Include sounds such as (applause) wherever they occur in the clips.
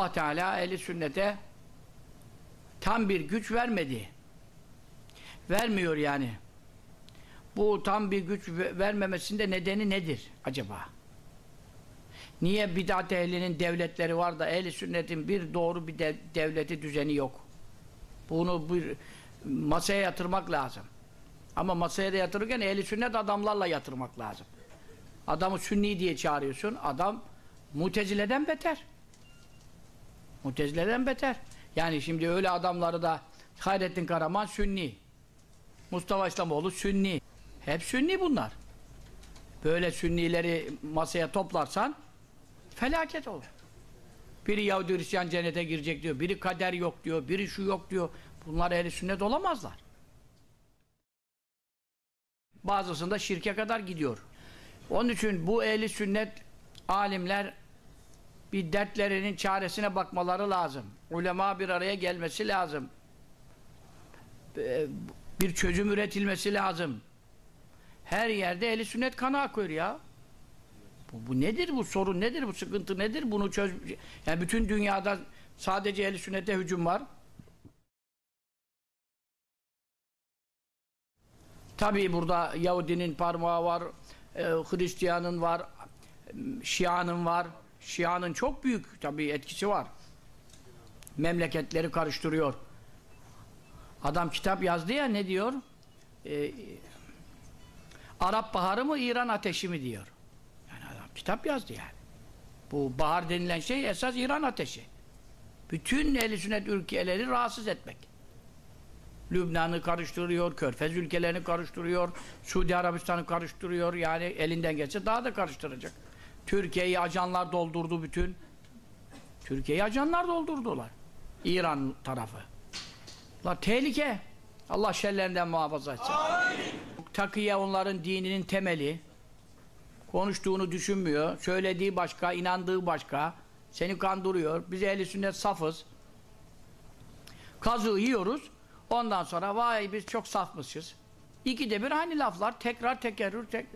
Allah Teala eli sünnete tam bir güç vermedi. Vermiyor yani. Bu tam bir güç vermemesinde nedeni nedir acaba? Niye bidat ehlinin devletleri var da ehli sünnetin bir doğru bir de, devleti düzeni yok? Bunu bir masaya yatırmak lazım. Ama masaya da yatırırken ehli sünnet adamlarla yatırmak lazım. Adamı sünni diye çağırıyorsun. Adam mutezileden beter. Mutezileden beter. Yani şimdi öyle adamları da Hayrettin Karaman sünni. Mustafa İslamoğlu sünni. Hep sünni bunlar. Böyle sünnileri masaya toplarsan felaket olur. Biri Yahudi Hristiyan cennete girecek diyor. Biri kader yok diyor. Biri şu yok diyor. Bunlar ehli sünnet olamazlar. Bazısında şirke kadar gidiyor. Onun için bu ehli sünnet alimler bir dertlerinin çaresine bakmaları lazım. Ulema bir araya gelmesi lazım. Bir çözüm üretilmesi lazım. Her yerde ehli sünnet kanı akıyor ya. Bu, bu nedir bu sorun nedir bu sıkıntı nedir bunu çöz yani bütün dünyada sadece ehli sünnete hücum var. Tabii burada Yahudinin parmağı var, e, Hristiyanın var, Şia'nın var. Şia'nın çok büyük tabii etkisi var. Memleketleri karıştırıyor. Adam kitap yazdı ya ne diyor? Ee, Arap Baharı mı İran Ateşi mi diyor. Yani adam kitap yazdı yani. Bu bahar denilen şey esas İran Ateşi. Bütün ehl sünnet ülkeleri rahatsız etmek. Lübnan'ı karıştırıyor, Körfez ülkelerini karıştırıyor, Suudi Arabistan'ı karıştırıyor. Yani elinden gelse daha da karıştıracak. Türkiye'yi ajanlar doldurdu bütün. Türkiye'yi ajanlar doldurdular. İran tarafı. La tehlike. Allah şerlerinden muhafaza etsin. Takiye onların dininin temeli. Konuştuğunu düşünmüyor. Söylediği başka, inandığı başka. Seni kandırıyor. Biz ehli sünnet safız. Kazığı yiyoruz. Ondan sonra vay biz çok safmışız. İkide bir aynı laflar tekrar tekerrür tek.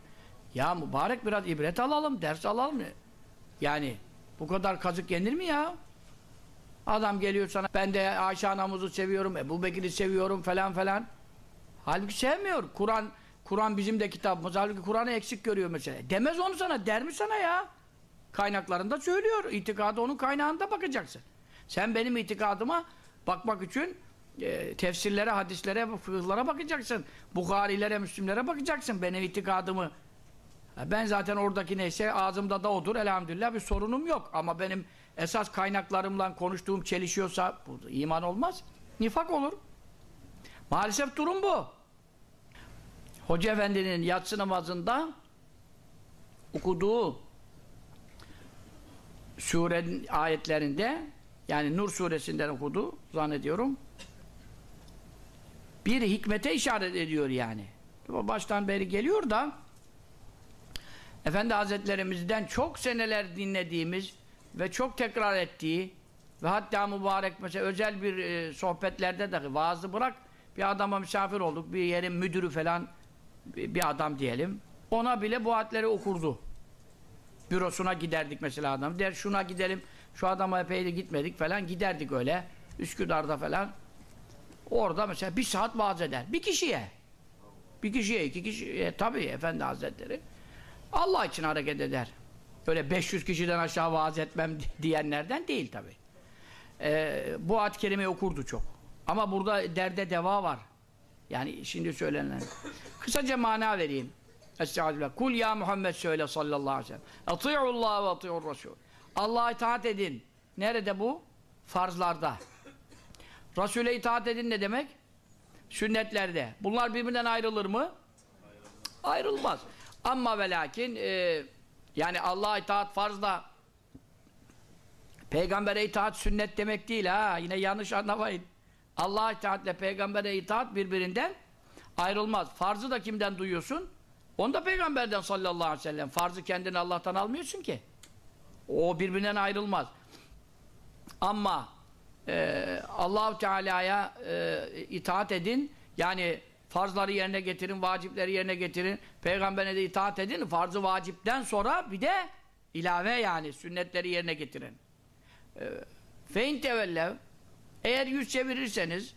Ya mübarek biraz ibret alalım, ders alalım. Yani bu kadar kazık yenir mi ya? Adam geliyor sana ben de Ayşe anamızı seviyorum, Ebu Bekir'i seviyorum falan falan. Halbuki sevmiyor. Kur'an Kur'an bizim de kitabımız. Halbuki Kur'an'ı eksik görüyor mesela. Demez onu sana, der mi sana ya? Kaynaklarında söylüyor. İtikadı onun kaynağında bakacaksın. Sen benim itikadıma bakmak için e, tefsirlere, hadislere, fıkıhlara bakacaksın. Buharilere, Müslümlere bakacaksın. Benim itikadımı ben zaten oradaki neyse ağzımda da odur elhamdülillah bir sorunum yok. Ama benim esas kaynaklarımla konuştuğum çelişiyorsa bu iman olmaz. Nifak olur. Maalesef durum bu. Hoca Efendi'nin yatsı namazında okuduğu surenin ayetlerinde yani Nur suresinden okudu zannediyorum bir hikmete işaret ediyor yani. Baştan beri geliyor da Efendi Hazretlerimizden çok seneler dinlediğimiz ve çok tekrar ettiği ve hatta mübarek mesela özel bir e, sohbetlerde de vaazı bırak bir adama misafir olduk bir yerin müdürü falan bir, adam diyelim. Ona bile bu ayetleri okurdu. Bürosuna giderdik mesela adam. Der şuna gidelim şu adama epey de gitmedik falan giderdik öyle Üsküdar'da falan. Orada mesela bir saat vaaz eder. Bir kişiye. Bir kişiye iki kişiye tabii Efendi Hazretleri Allah için hareket eder. Böyle 500 kişiden aşağı vaaz etmem diyenlerden değil tabi. Ee, bu ad kelimeyi okurdu çok. Ama burada derde deva var. Yani şimdi söylenen. Kısaca mana vereyim. Estağfirullah. Kul ya Muhammed söyle sallallahu aleyhi ve sellem. Ati'ullah ve ati'ur Resul. Allah'a itaat edin. Nerede bu? Farzlarda. Resul'e itaat edin ne demek? Sünnetlerde. Bunlar birbirinden ayrılır mı? Ayrılmaz. Ama ve lakin e, yani Allah'a itaat farzda peygambere itaat sünnet demek değil ha. Yine yanlış anlamayın. Allah'a itaatle peygambere itaat birbirinden ayrılmaz. Farzı da kimden duyuyorsun? Onu da peygamberden sallallahu aleyhi ve sellem. Farzı kendini Allah'tan almıyorsun ki. O birbirinden ayrılmaz. Ama e, Allahu Teala'ya e, itaat edin. Yani Farzları yerine getirin, vacipleri yerine getirin. Peygamberine de itaat edin. Farzı vacipten sonra bir de ilave yani sünnetleri yerine getirin. Ee, Fein tevellev eğer yüz çevirirseniz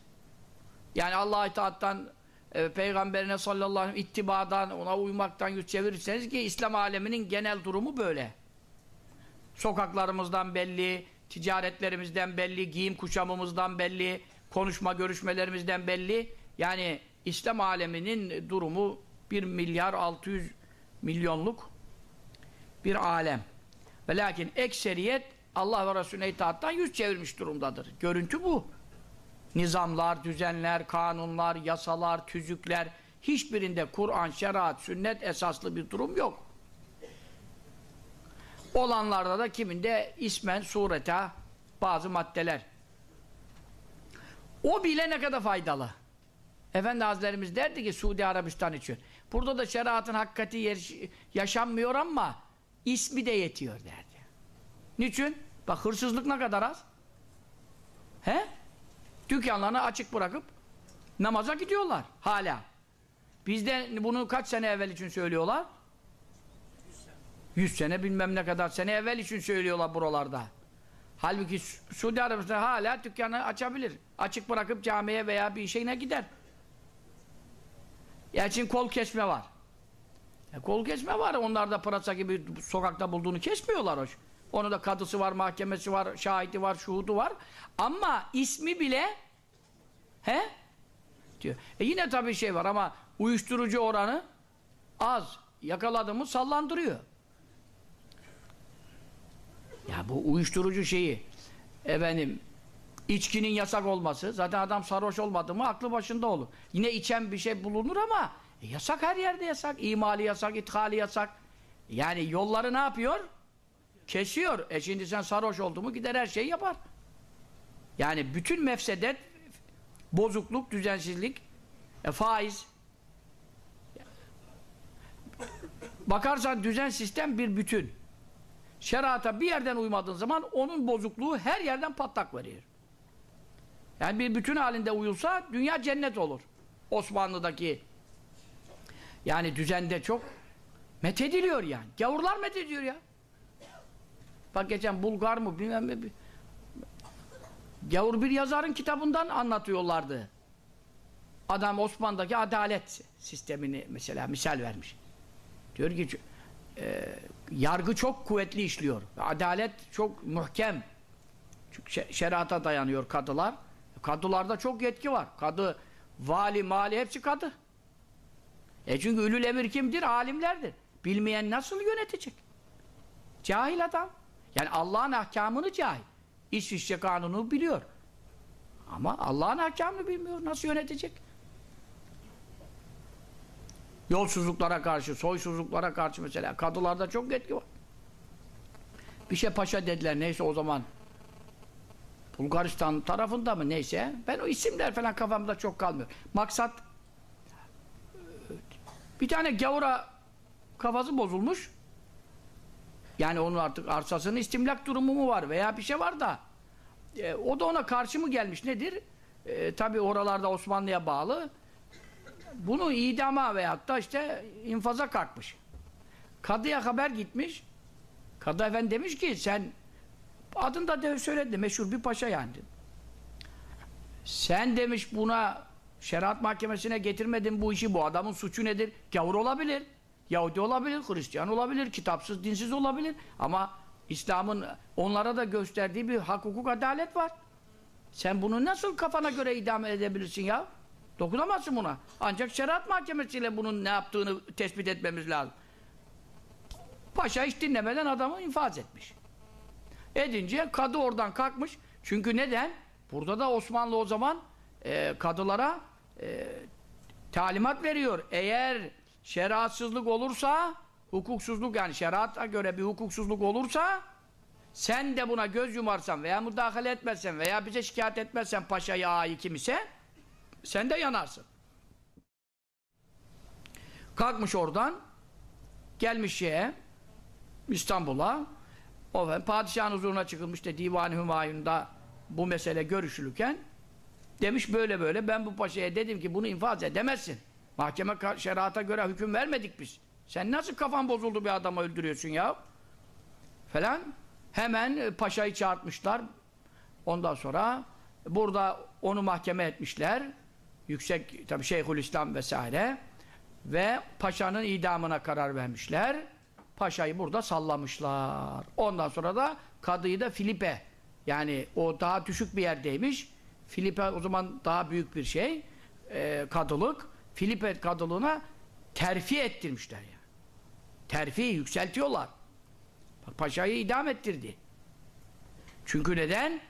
yani Allah'a itaattan e, peygamberine sallallahu aleyhi ve sellem ittibadan ona uymaktan yüz çevirirseniz ki İslam aleminin genel durumu böyle. Sokaklarımızdan belli, ticaretlerimizden belli, giyim kuşamımızdan belli, konuşma görüşmelerimizden belli. Yani İslam aleminin durumu 1 milyar 600 milyonluk bir alem. Ve lakin ekseriyet Allah ve Resulüne itaattan yüz çevirmiş durumdadır. Görüntü bu. Nizamlar, düzenler, kanunlar, yasalar, tüzükler hiçbirinde Kur'an, şeriat, sünnet esaslı bir durum yok. Olanlarda da kiminde ismen, sureta bazı maddeler. O bile ne kadar faydalı. Efendi Hazretlerimiz derdi ki Suudi Arabistan için. Burada da şeriatın hakikati yaşanmıyor ama ismi de yetiyor derdi. Niçin? Bak hırsızlık ne kadar az. He? Dükkanlarını açık bırakıp namaza gidiyorlar hala. Bizde bunu kaç sene evvel için söylüyorlar? 100 sene bilmem ne kadar sene evvel için söylüyorlar buralarda. Halbuki Suudi Arabistan hala dükkanı açabilir. Açık bırakıp camiye veya bir şeyine gider. İçin kol kesme var. E kol kesme var. Onlar da pırasa gibi sokakta bulduğunu kesmiyorlar hoş. Onun da kadısı var, mahkemesi var, şahidi var, şuhudu var. Ama ismi bile he? diyor. E yine tabii şey var ama uyuşturucu oranı az. Yakaladığımı sallandırıyor. Ya bu uyuşturucu şeyi efendim içkinin yasak olması zaten adam sarhoş olmadı mı aklı başında olur. Yine içen bir şey bulunur ama e, yasak her yerde yasak. İmali yasak, ithali yasak. Yani yolları ne yapıyor? Kesiyor. E şimdi sen sarhoş oldu mu gider her şeyi yapar. Yani bütün mefsedet bozukluk, düzensizlik e, faiz bakarsan düzen sistem bir bütün. Şerata bir yerden uymadığın zaman onun bozukluğu her yerden patlak veriyor. Yani bir bütün halinde uyulsa dünya cennet olur. Osmanlı'daki yani düzende çok methediliyor yani. Gavurlar methediyor ya. Bak geçen Bulgar mı bilmem ne Gavur bir yazarın kitabından anlatıyorlardı. Adam Osmanlı'daki adalet sistemini mesela misal vermiş. Diyor ki e, yargı çok kuvvetli işliyor. Adalet çok muhkem. Çünkü şerata dayanıyor kadılar. Kadılarda çok yetki var. Kadı, vali, mali hepsi kadı. E çünkü ülül emir kimdir? Alimlerdir. Bilmeyen nasıl yönetecek? Cahil adam. Yani Allah'ın ahkamını cahil. İsviçre kanunu biliyor. Ama Allah'ın ahkamını bilmiyor. Nasıl yönetecek? Yolsuzluklara karşı, soysuzluklara karşı mesela. Kadılarda çok yetki var. Bir şey paşa dediler neyse o zaman. Bulgaristan tarafında mı neyse. Ben o isimler falan kafamda çok kalmıyor. Maksat bir tane gavura kafası bozulmuş. Yani onun artık arsasının istimlak durumu mu var veya bir şey var da e, o da ona karşı mı gelmiş nedir? E, Tabi oralarda Osmanlı'ya bağlı bunu idama veyahut da işte infaza kalkmış. Kadıya haber gitmiş. Kadı efendi demiş ki sen adını da söyledi meşhur bir paşa yani. Sen demiş buna şeriat mahkemesine getirmedin bu işi bu adamın suçu nedir? Gavur olabilir. Yahudi olabilir, Hristiyan olabilir, kitapsız, dinsiz olabilir. Ama İslam'ın onlara da gösterdiği bir hak, hukuk, adalet var. Sen bunu nasıl kafana göre idame edebilirsin ya? Dokunamazsın buna. Ancak şeriat mahkemesiyle bunun ne yaptığını tespit etmemiz lazım. Paşa hiç dinlemeden adamı infaz etmiş. Edince kadı oradan kalkmış. Çünkü neden? Burada da Osmanlı o zaman e, kadılara e, talimat veriyor. Eğer şeriatsızlık olursa, hukuksuzluk yani şeriata göre bir hukuksuzluk olursa sen de buna göz yumarsan veya müdahale etmezsen veya bize şikayet etmezsen paşayı ağayı kim ise sen de yanarsın. Kalkmış oradan gelmiş şeye İstanbul'a o padişahın huzuruna çıkılmış da Divan-ı Hümayun'da bu mesele görüşülürken demiş böyle böyle ben bu paşaya dedim ki bunu infaz edemezsin. Mahkeme şerata göre hüküm vermedik biz. Sen nasıl kafan bozuldu bir adamı öldürüyorsun ya? Falan. Hemen e, paşayı çağırtmışlar. Ondan sonra burada onu mahkeme etmişler. Yüksek tabi Şeyhülislam vesaire ve paşanın idamına karar vermişler. Paşayı burada sallamışlar. Ondan sonra da kadıyı da Filipe yani o daha düşük bir yerdeymiş. Filipe o zaman daha büyük bir şey e, kadılık. Filipe kadılığına terfi ettirmişler yani. Terfi yükseltiyorlar. Bak paşayı idam ettirdi. Çünkü neden?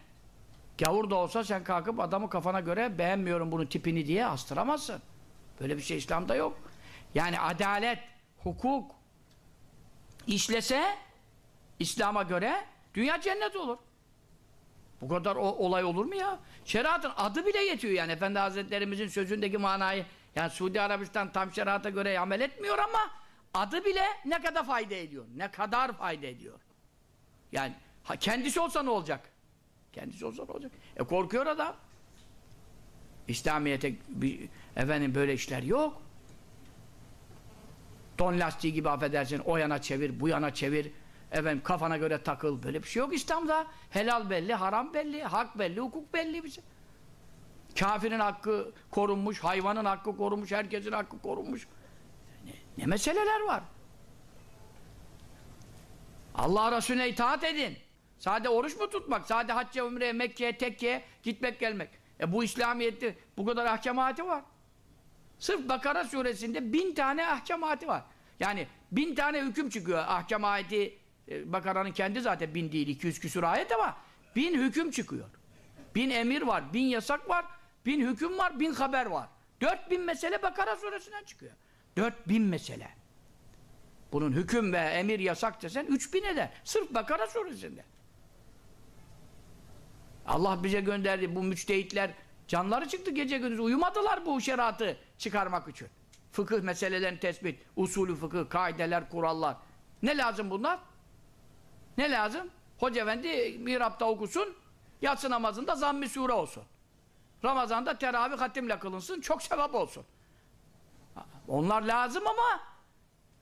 Gavur da olsa sen kalkıp adamı kafana göre beğenmiyorum bunun tipini diye astıramazsın. Böyle bir şey İslam'da yok. Yani adalet, hukuk işlese İslam'a göre dünya cennet olur. Bu kadar o, olay olur mu ya? Şeriatın adı bile yetiyor yani. Efendi Hazretlerimizin sözündeki manayı yani Suudi Arabistan tam şerata göre amel etmiyor ama adı bile ne kadar fayda ediyor. Ne kadar fayda ediyor. Yani ha, kendisi olsa ne olacak? Kendisi olsa ne olacak? E korkuyor adam. İslamiyet'e efendim böyle işler yok. Don lastiği gibi affedersin o yana çevir, bu yana çevir. Efendim kafana göre takıl. Böyle bir şey yok İslam'da. Helal belli, haram belli, hak belli, hukuk belli bir şey. Kafirin hakkı korunmuş, hayvanın hakkı korunmuş, herkesin hakkı korunmuş. Ne, ne meseleler var? Allah Resulüne itaat edin. Sade oruç mu tutmak? Sade hacca, umreye, Mekke'ye, Tekke'ye gitmek gelmek. E bu İslamiyet'te bu kadar ahkamati var. Sırf Bakara suresinde bin tane ahkamati var. Yani bin tane hüküm çıkıyor. Ahkam ayeti e, Bakara'nın kendi zaten bin değil, 200 küsur ayet ama bin hüküm çıkıyor. Bin emir var, bin yasak var, bin hüküm var, bin haber var. Dört bin mesele Bakara suresinden çıkıyor. Dört bin mesele. Bunun hüküm ve emir yasak desen üç bin eder. Sırf Bakara suresinde. Allah bize gönderdi bu müçtehitler canları çıktı gece gündüz uyumadılar bu şeriatı çıkarmak için. Fıkıh meselelerini tespit, usulü fıkıh, kaideler, kurallar. Ne lazım bunlar? Ne lazım? Hoca efendi mihrapta okusun, yatsı namazında zamm-ı sure olsun. Ramazan'da teravih hatimle kılınsın, çok sevap olsun. Onlar lazım ama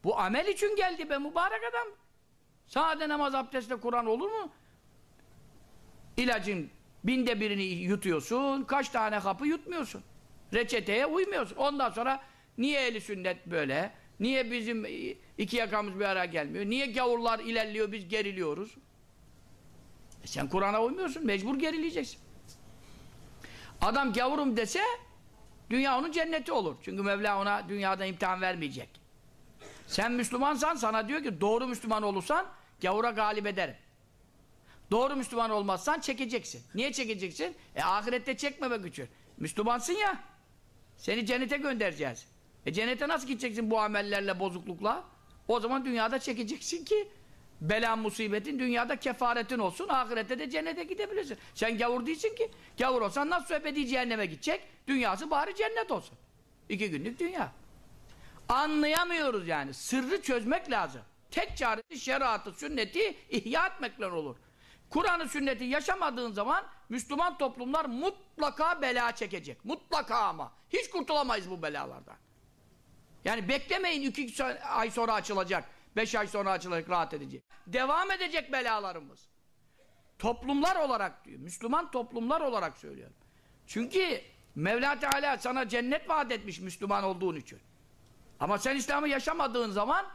bu amel için geldi be mübarek adam. Sade namaz abdestle Kur'an olur mu? İlacın binde birini yutuyorsun, kaç tane kapı yutmuyorsun. Reçeteye uymuyorsun. Ondan sonra niye eli sünnet böyle? Niye bizim iki yakamız bir araya gelmiyor? Niye gavurlar ilerliyor, biz geriliyoruz? E sen Kur'an'a uymuyorsun, mecbur gerileyeceksin. Adam gavurum dese, dünya onun cenneti olur. Çünkü Mevla ona dünyada imtihan vermeyecek. Sen Müslümansan, sana diyor ki doğru Müslüman olursan, gavura galip ederim. Doğru Müslüman olmazsan çekeceksin. Niye çekeceksin? E ahirette çekmemek için. Müslümansın ya, seni cennete göndereceğiz. E cennete nasıl gideceksin bu amellerle, bozuklukla? O zaman dünyada çekeceksin ki bela musibetin dünyada kefaretin olsun, ahirette de cennete gidebilirsin. Sen gavur değilsin ki. Gavur olsan nasıl ebedi cehenneme gidecek? Dünyası bari cennet olsun. İki günlük dünya. Anlayamıyoruz yani. Sırrı çözmek lazım. Tek çaresi şeriatı, sünneti ihya etmekle olur. Kur'an'ı sünneti yaşamadığın zaman Müslüman toplumlar mutlaka bela çekecek. Mutlaka ama. Hiç kurtulamayız bu belalardan. Yani beklemeyin iki ay sonra açılacak. Beş ay sonra açılacak, rahat edecek. Devam edecek belalarımız. Toplumlar olarak diyor. Müslüman toplumlar olarak söylüyorum. Çünkü Mevla Teala sana cennet vaat etmiş Müslüman olduğun için. Ama sen İslam'ı yaşamadığın zaman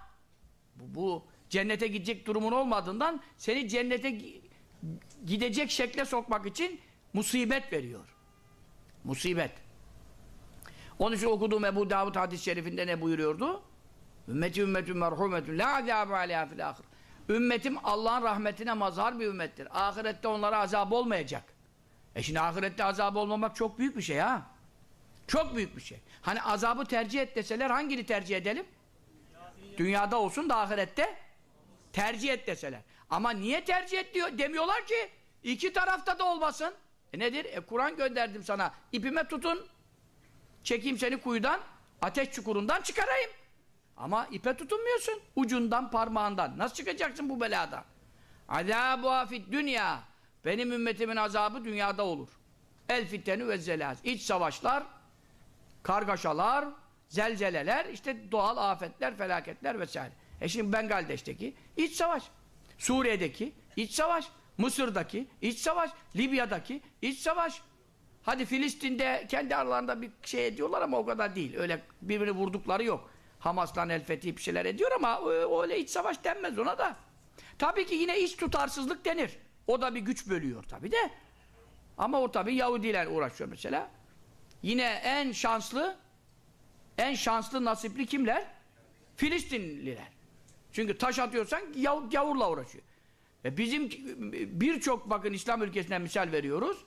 bu, bu cennete gidecek durumun olmadığından seni cennete gidecek şekle sokmak için musibet veriyor. Musibet. Onun için okuduğum Ebu Davud hadis-i şerifinde ne buyuruyordu? Ümmeti ümmetün merhumetün la azâbu aleyhâ fil ahir. Ümmetim Allah'ın rahmetine mazhar bir ümmettir. Ahirette onlara azap olmayacak. E şimdi ahirette azap olmamak çok büyük bir şey ha. Çok büyük bir şey. Hani azabı tercih et deseler hangini tercih edelim? Dünyada olsun da ahirette tercih et deseler. Ama niye tercih et diyor demiyorlar ki iki tarafta da olmasın. E nedir? E Kur'an gönderdim sana. İpime tutun. Çekeyim seni kuyudan, ateş çukurundan çıkarayım. Ama ipe tutunmuyorsun. Ucundan, parmağından. Nasıl çıkacaksın bu beladan? Azâbu afid dünya. Benim ümmetimin azabı dünyada olur. El fiteni ve zelaz. İç savaşlar, kargaşalar, zelzeleler, işte doğal afetler, felaketler vesaire. E şimdi Bengaldeş'teki iç savaş. Suriye'deki iç savaş. Mısır'daki iç savaş, Libya'daki iç savaş. Hadi Filistin'de kendi aralarında bir şey ediyorlar ama o kadar değil. Öyle birbirini vurdukları yok. Hamas'tan El Fethi bir şeyler ediyor ama ö- öyle iç savaş denmez ona da. Tabii ki yine iç tutarsızlık denir. O da bir güç bölüyor tabii de. Ama o tabii Yahudiler uğraşıyor mesela. Yine en şanslı en şanslı nasipli kimler? Filistinliler. Çünkü taş atıyorsan yav- gavurla uğraşıyor. E bizim birçok bakın İslam ülkesinden misal veriyoruz.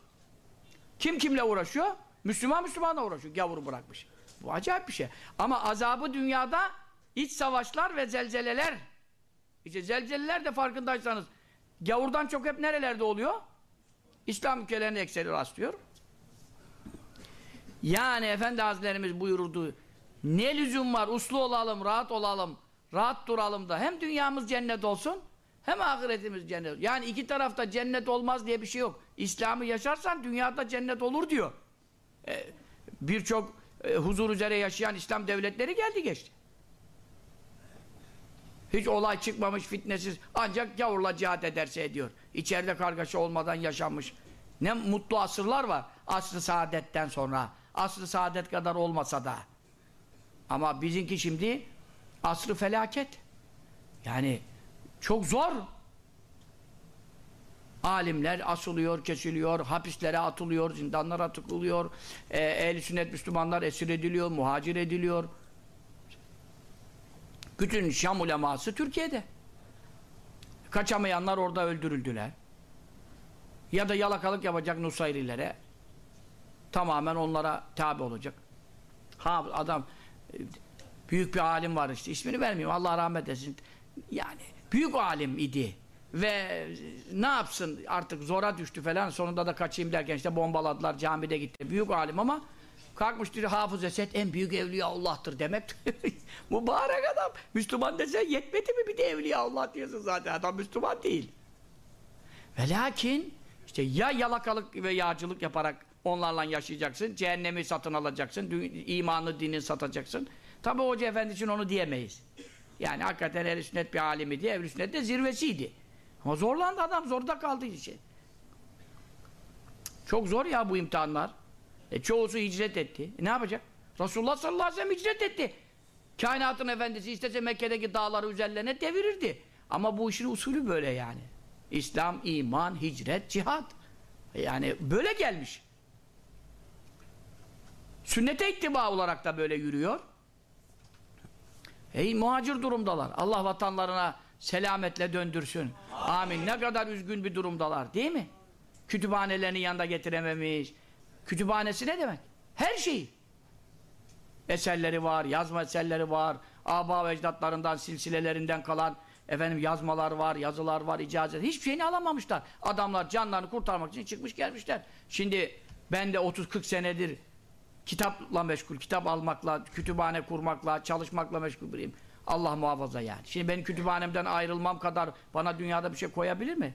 Kim kimle uğraşıyor? Müslüman Müslümanla uğraşıyor. Gavuru bırakmış. Bu acayip bir şey. Ama azabı dünyada iç savaşlar ve zelzeleler. İşte zelzeleler de farkındaysanız gavurdan çok hep nerelerde oluyor? İslam ülkelerinde ekseri rastlıyor. Yani Efendi Hazretlerimiz buyurdu. Ne lüzum var? Uslu olalım, rahat olalım, rahat duralım da hem dünyamız cennet olsun hem ahiretimiz cennet olsun. Yani iki tarafta cennet olmaz diye bir şey yok. İslam'ı yaşarsan dünyada cennet olur diyor. Ee, Birçok e, huzur üzere yaşayan İslam devletleri geldi geçti. Hiç olay çıkmamış, fitnesiz. Ancak gavurla cihat ederse ediyor. İçeride kargaşa olmadan yaşanmış. Ne mutlu asırlar var. Asr-ı saadetten sonra. Asr-ı saadet kadar olmasa da. Ama bizimki şimdi asr-ı felaket. Yani çok zor. Alimler asılıyor, kesiliyor, hapislere atılıyor, zindanlara tıkılıyor. E, ehl sünnet Müslümanlar esir ediliyor, muhacir ediliyor. Bütün Şam uleması Türkiye'de. Kaçamayanlar orada öldürüldüler. Ya da yalakalık yapacak Nusayrilere tamamen onlara tabi olacak. Ha adam büyük bir alim var işte ismini vermeyeyim Allah rahmet etsin. Yani büyük alim idi ve ne yapsın artık zora düştü falan sonunda da kaçayım derken işte bombaladılar camide gitti. Büyük alim ama kalkmış diyor Hafız Esed en büyük evliya Allah'tır demek. (laughs) Mübarek adam. Müslüman desen yetmedi mi bir de evliya Allah diyorsun zaten adam Müslüman değil. Ve lakin işte ya yalakalık ve yağcılık yaparak onlarla yaşayacaksın, cehennemi satın alacaksın, imanı, dini satacaksın. Tabi Hoca Efendi için onu diyemeyiz. Yani hakikaten ehl sünnet bir alimiydi, ehl sünnet de zirvesiydi. Ama zorlandı adam, zorda kaldı işte. Çok zor ya bu imtihanlar. E çoğusu hicret etti. E ne yapacak? Resulullah sallallahu aleyhi ve sellem hicret etti. Kainatın efendisi istese Mekke'deki dağları üzerlerine devirirdi. Ama bu işin usulü böyle yani. İslam, iman, hicret, cihat. Yani böyle gelmiş. Sünnete ittiba olarak da böyle yürüyor. Ey muhacir durumdalar. Allah vatanlarına selametle döndürsün. Amin. Ne kadar üzgün bir durumdalar değil mi? Kütüphanelerini yanında getirememiş. Kütüphanesi ne demek? Her şeyi. Eserleri var, yazma eserleri var, aba ve ecdatlarından, silsilelerinden kalan efendim yazmalar var, yazılar var, icazet. Hiçbir şeyini alamamışlar. Adamlar canlarını kurtarmak için çıkmış gelmişler. Şimdi ben de 30-40 senedir kitapla meşgul, kitap almakla, kütüphane kurmakla, çalışmakla meşgul biriyim. Allah muhafaza yani. Şimdi benim kütüphanemden ayrılmam kadar bana dünyada bir şey koyabilir mi?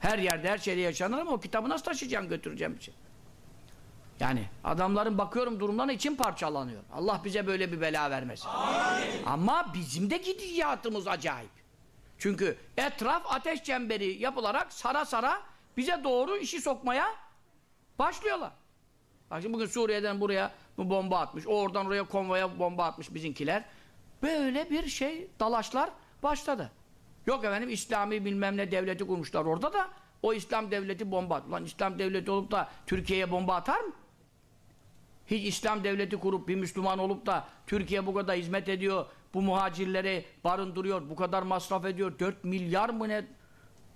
Her yerde her şeyde yaşanır ama o kitabı nasıl taşıyacağım götüreceğim bir şey. Yani adamların bakıyorum durumlarına için parçalanıyor. Allah bize böyle bir bela vermesin. Amin. Ama bizim de gidişatımız acayip. Çünkü etraf ateş çemberi yapılarak sara sara bize doğru işi sokmaya başlıyorlar. Bak şimdi bugün Suriye'den buraya bu bomba atmış. O oradan oraya konvoya bomba atmış bizimkiler. Böyle bir şey dalaşlar başladı. Yok efendim İslami bilmem ne devleti kurmuşlar orada da o İslam devleti bomba at. Lan İslam devleti olup da Türkiye'ye bomba atar mı? Hiç İslam devleti kurup bir Müslüman olup da Türkiye bu kadar hizmet ediyor, bu muhacirleri barındırıyor, bu kadar masraf ediyor. 4 milyar mı ne?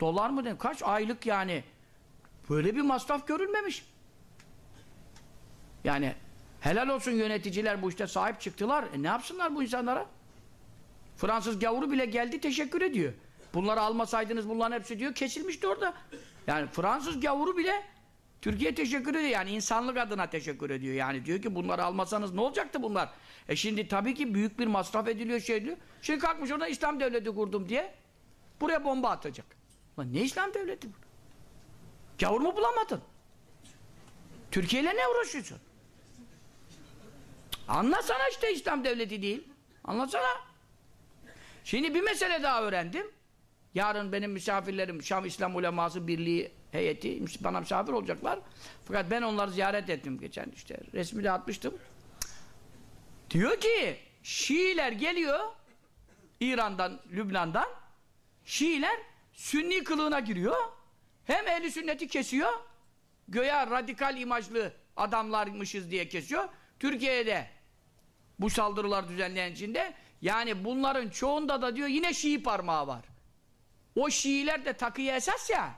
Dolar mı ne? Kaç aylık yani? Böyle bir masraf görülmemiş. Yani helal olsun yöneticiler bu işte sahip çıktılar. E ne yapsınlar bu insanlara? Fransız gavuru bile geldi teşekkür ediyor. Bunları almasaydınız bunların hepsi diyor kesilmişti orada. Yani Fransız gavuru bile Türkiye teşekkür ediyor. Yani insanlık adına teşekkür ediyor. Yani diyor ki bunları almasanız ne olacaktı bunlar? E şimdi tabii ki büyük bir masraf ediliyor şey diyor. Şimdi kalkmış orada İslam devleti kurdum diye buraya bomba atacak. Lan ne İslam devleti bu? Gavur mu bulamadın? Türkiye ile ne uğraşıyorsun? Anlasana işte İslam devleti değil. Anlasana. Şimdi bir mesele daha öğrendim. Yarın benim misafirlerim Şam İslam Uleması Birliği heyeti bana misafir olacaklar. Fakat ben onları ziyaret ettim geçen işte. Resmi de atmıştım. Diyor ki Şiiler geliyor İran'dan, Lübnan'dan Şiiler Sünni kılığına giriyor. Hem ehli sünneti kesiyor. Göya radikal imajlı adamlarmışız diye kesiyor. Türkiye'de bu saldırılar düzenleyen içinde yani bunların çoğunda da diyor yine Şii parmağı var. O Şiiler de takıya esas ya.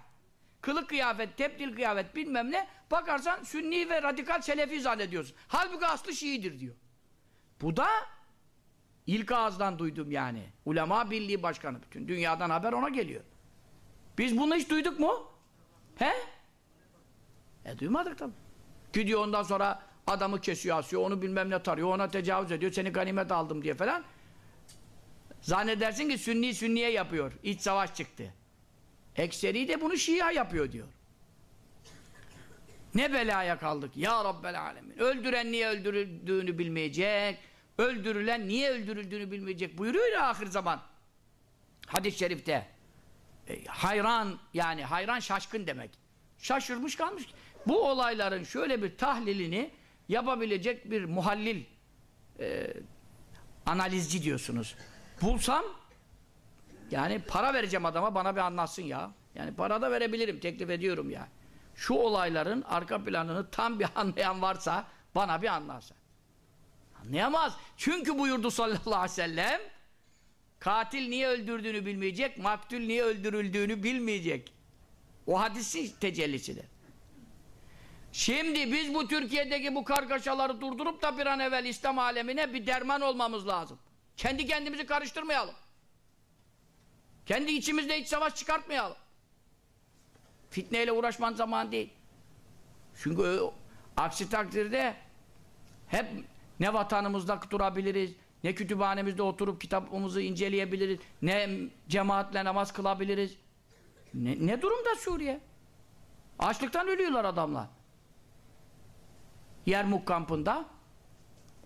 Kılık kıyafet, tebdil kıyafet bilmem ne. Bakarsan Sünni ve radikal Selefi zannediyorsun. Halbuki aslı Şiidir diyor. Bu da ilk ağızdan duydum yani. Ulema Birliği Başkanı. Bütün dünyadan haber ona geliyor. Biz bunu hiç duyduk mu? He? E duymadık tabii. Gidiyor ondan sonra adamı kesiyor, asıyor, onu bilmem ne tarıyor, ona tecavüz ediyor, seni ganimet aldım diye falan. Zannedersin ki Sünni Sünniye yapıyor. İç savaş çıktı. Ekseri de bunu Şia yapıyor diyor. Ne belaya kaldık ya Rabbel Alemin. Öldüren niye öldürüldüğünü bilmeyecek. Öldürülen niye öldürüldüğünü bilmeyecek. Buyuruyor ya ahir zaman. Hadis-i şerifte. E, hayran yani hayran şaşkın demek. Şaşırmış kalmış. Bu olayların şöyle bir tahlilini yapabilecek bir muhallil e, analizci diyorsunuz. Bulsam yani para vereceğim adama bana bir anlatsın ya. Yani para da verebilirim teklif ediyorum ya. Şu olayların arka planını tam bir (laughs) anlayan varsa bana bir anlatsın. Anlayamaz. Çünkü buyurdu sallallahu aleyhi ve sellem katil niye öldürdüğünü bilmeyecek, maktul niye öldürüldüğünü bilmeyecek. O hadisin tecellisidir. Şimdi biz bu Türkiye'deki bu kargaşaları durdurup da bir an evvel İslam alemine bir derman olmamız lazım. Kendi kendimizi karıştırmayalım. Kendi içimizde iç savaş çıkartmayalım. Fitneyle uğraşman zaman değil. Çünkü aksi takdirde hep ne vatanımızda durabiliriz, ne kütüphanemizde oturup kitabımızı inceleyebiliriz, ne cemaatle namaz kılabiliriz. Ne, ne durumda Suriye? Açlıktan ölüyorlar adamlar. Yermuk kampında.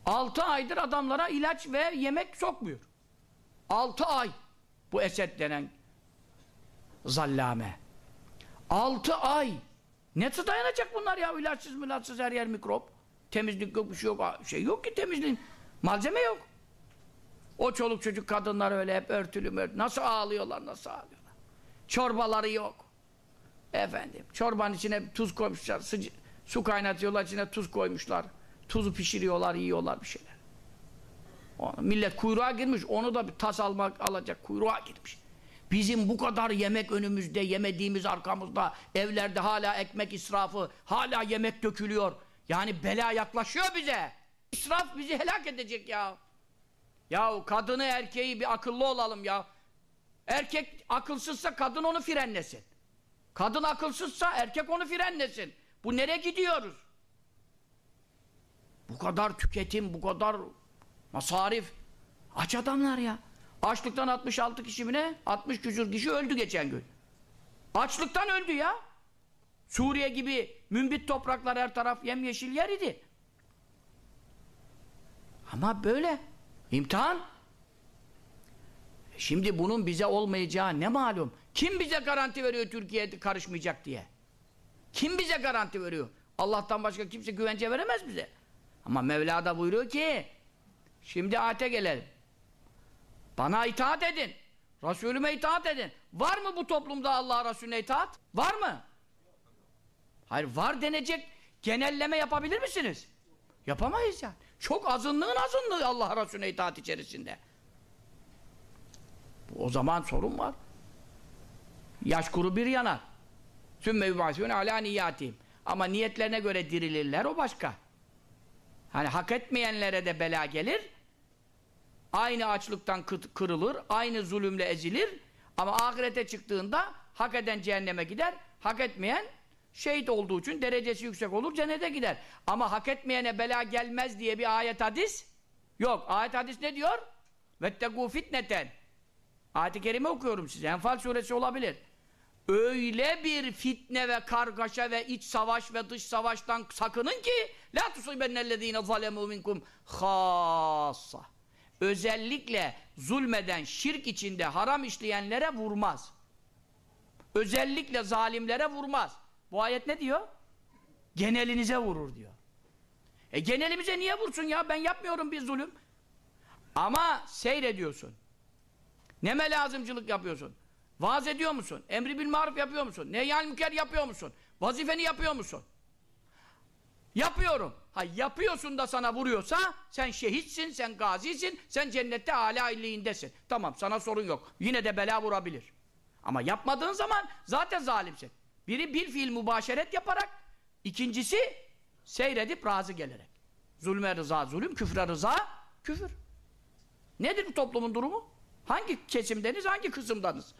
Altı aydır adamlara ilaç ve yemek sokmuyor. Altı ay. Bu Esed denen zallame. Altı ay. Ne dayanacak bunlar ya? İlaçsız milaçsız her yer mikrop. Temizlik yok bir şey yok. Şey yok ki temizliğin. Malzeme yok. O çoluk çocuk kadınlar öyle hep örtülü mörtülü. Nasıl ağlıyorlar nasıl ağlıyorlar. Çorbaları yok. Efendim çorbanın içine tuz koymuşlar. Sıcı, su kaynatıyorlar içine tuz koymuşlar. Tuzu pişiriyorlar yiyorlar bir şeyler. Millet kuyruğa girmiş. Onu da bir tas almak alacak kuyruğa girmiş. Bizim bu kadar yemek önümüzde, yemediğimiz arkamızda, evlerde hala ekmek israfı, hala yemek dökülüyor. Yani bela yaklaşıyor bize. İsraf bizi helak edecek ya. Ya kadını erkeği bir akıllı olalım ya. Erkek akılsızsa kadın onu frenlesin. Kadın akılsızsa erkek onu frenlesin. Bu nereye gidiyoruz? Bu kadar tüketim, bu kadar masarif. Aç adamlar ya. Açlıktan 66 kişi mi ne? 60 küsur kişi öldü geçen gün. Açlıktan öldü ya. Suriye gibi mümbit topraklar her taraf yemyeşil yer idi. Ama böyle. İmtihan. Şimdi bunun bize olmayacağı ne malum? Kim bize garanti veriyor Türkiye'de karışmayacak diye? Kim bize garanti veriyor? Allah'tan başka kimse güvence veremez bize. Ama Mevla da buyuruyor ki şimdi ayete gelelim. Bana itaat edin. Resulüme itaat edin. Var mı bu toplumda Allah Resulüne itaat? Var mı? Hayır var denecek genelleme yapabilir misiniz? Yapamayız yani. Çok azınlığın azınlığı Allah Resulüne itaat içerisinde. O zaman sorun var. Yaş kuru bir yanar. Sümme yubasûne alâ niyyâtihim. Ama niyetlerine göre dirilirler, o başka. Hani hak etmeyenlere de bela gelir. Aynı açlıktan kırılır, aynı zulümle ezilir. Ama ahirete çıktığında hak eden cehenneme gider, hak etmeyen şehit olduğu için derecesi yüksek olur, cennete gider. Ama hak etmeyene bela gelmez diye bir ayet hadis yok. Ayet hadis ne diyor? Vettegû fitneten. Ayet-i kerime okuyorum size. Enfal suresi olabilir. Öyle bir fitne ve kargaşa ve iç savaş ve dış savaştan sakının ki la tusibennellezine zalemu minkum khassa. Özellikle zulmeden, şirk içinde haram işleyenlere vurmaz. özellikle zalimlere vurmaz. Bu ayet ne diyor? Genelinize vurur diyor. E genelimize niye vursun ya? Ben yapmıyorum bir zulüm. Ama seyrediyorsun. Neme lazımcılık yapıyorsun. Vaaz ediyor musun? Emri bil maruf yapıyor musun? Nehyal müker yapıyor musun? Vazifeni yapıyor musun? Yapıyorum. Ha yapıyorsun da sana vuruyorsa sen şehitsin, sen gazisin, sen cennette âlâ illiğindesin. Tamam sana sorun yok. Yine de bela vurabilir. Ama yapmadığın zaman zaten zalimsin. Biri bir fiil mübaşeret yaparak, ikincisi seyredip razı gelerek. Zulme rıza zulüm, küfre rıza küfür. Nedir bu toplumun durumu? Hangi kesimdeniz, hangi kısımdanız?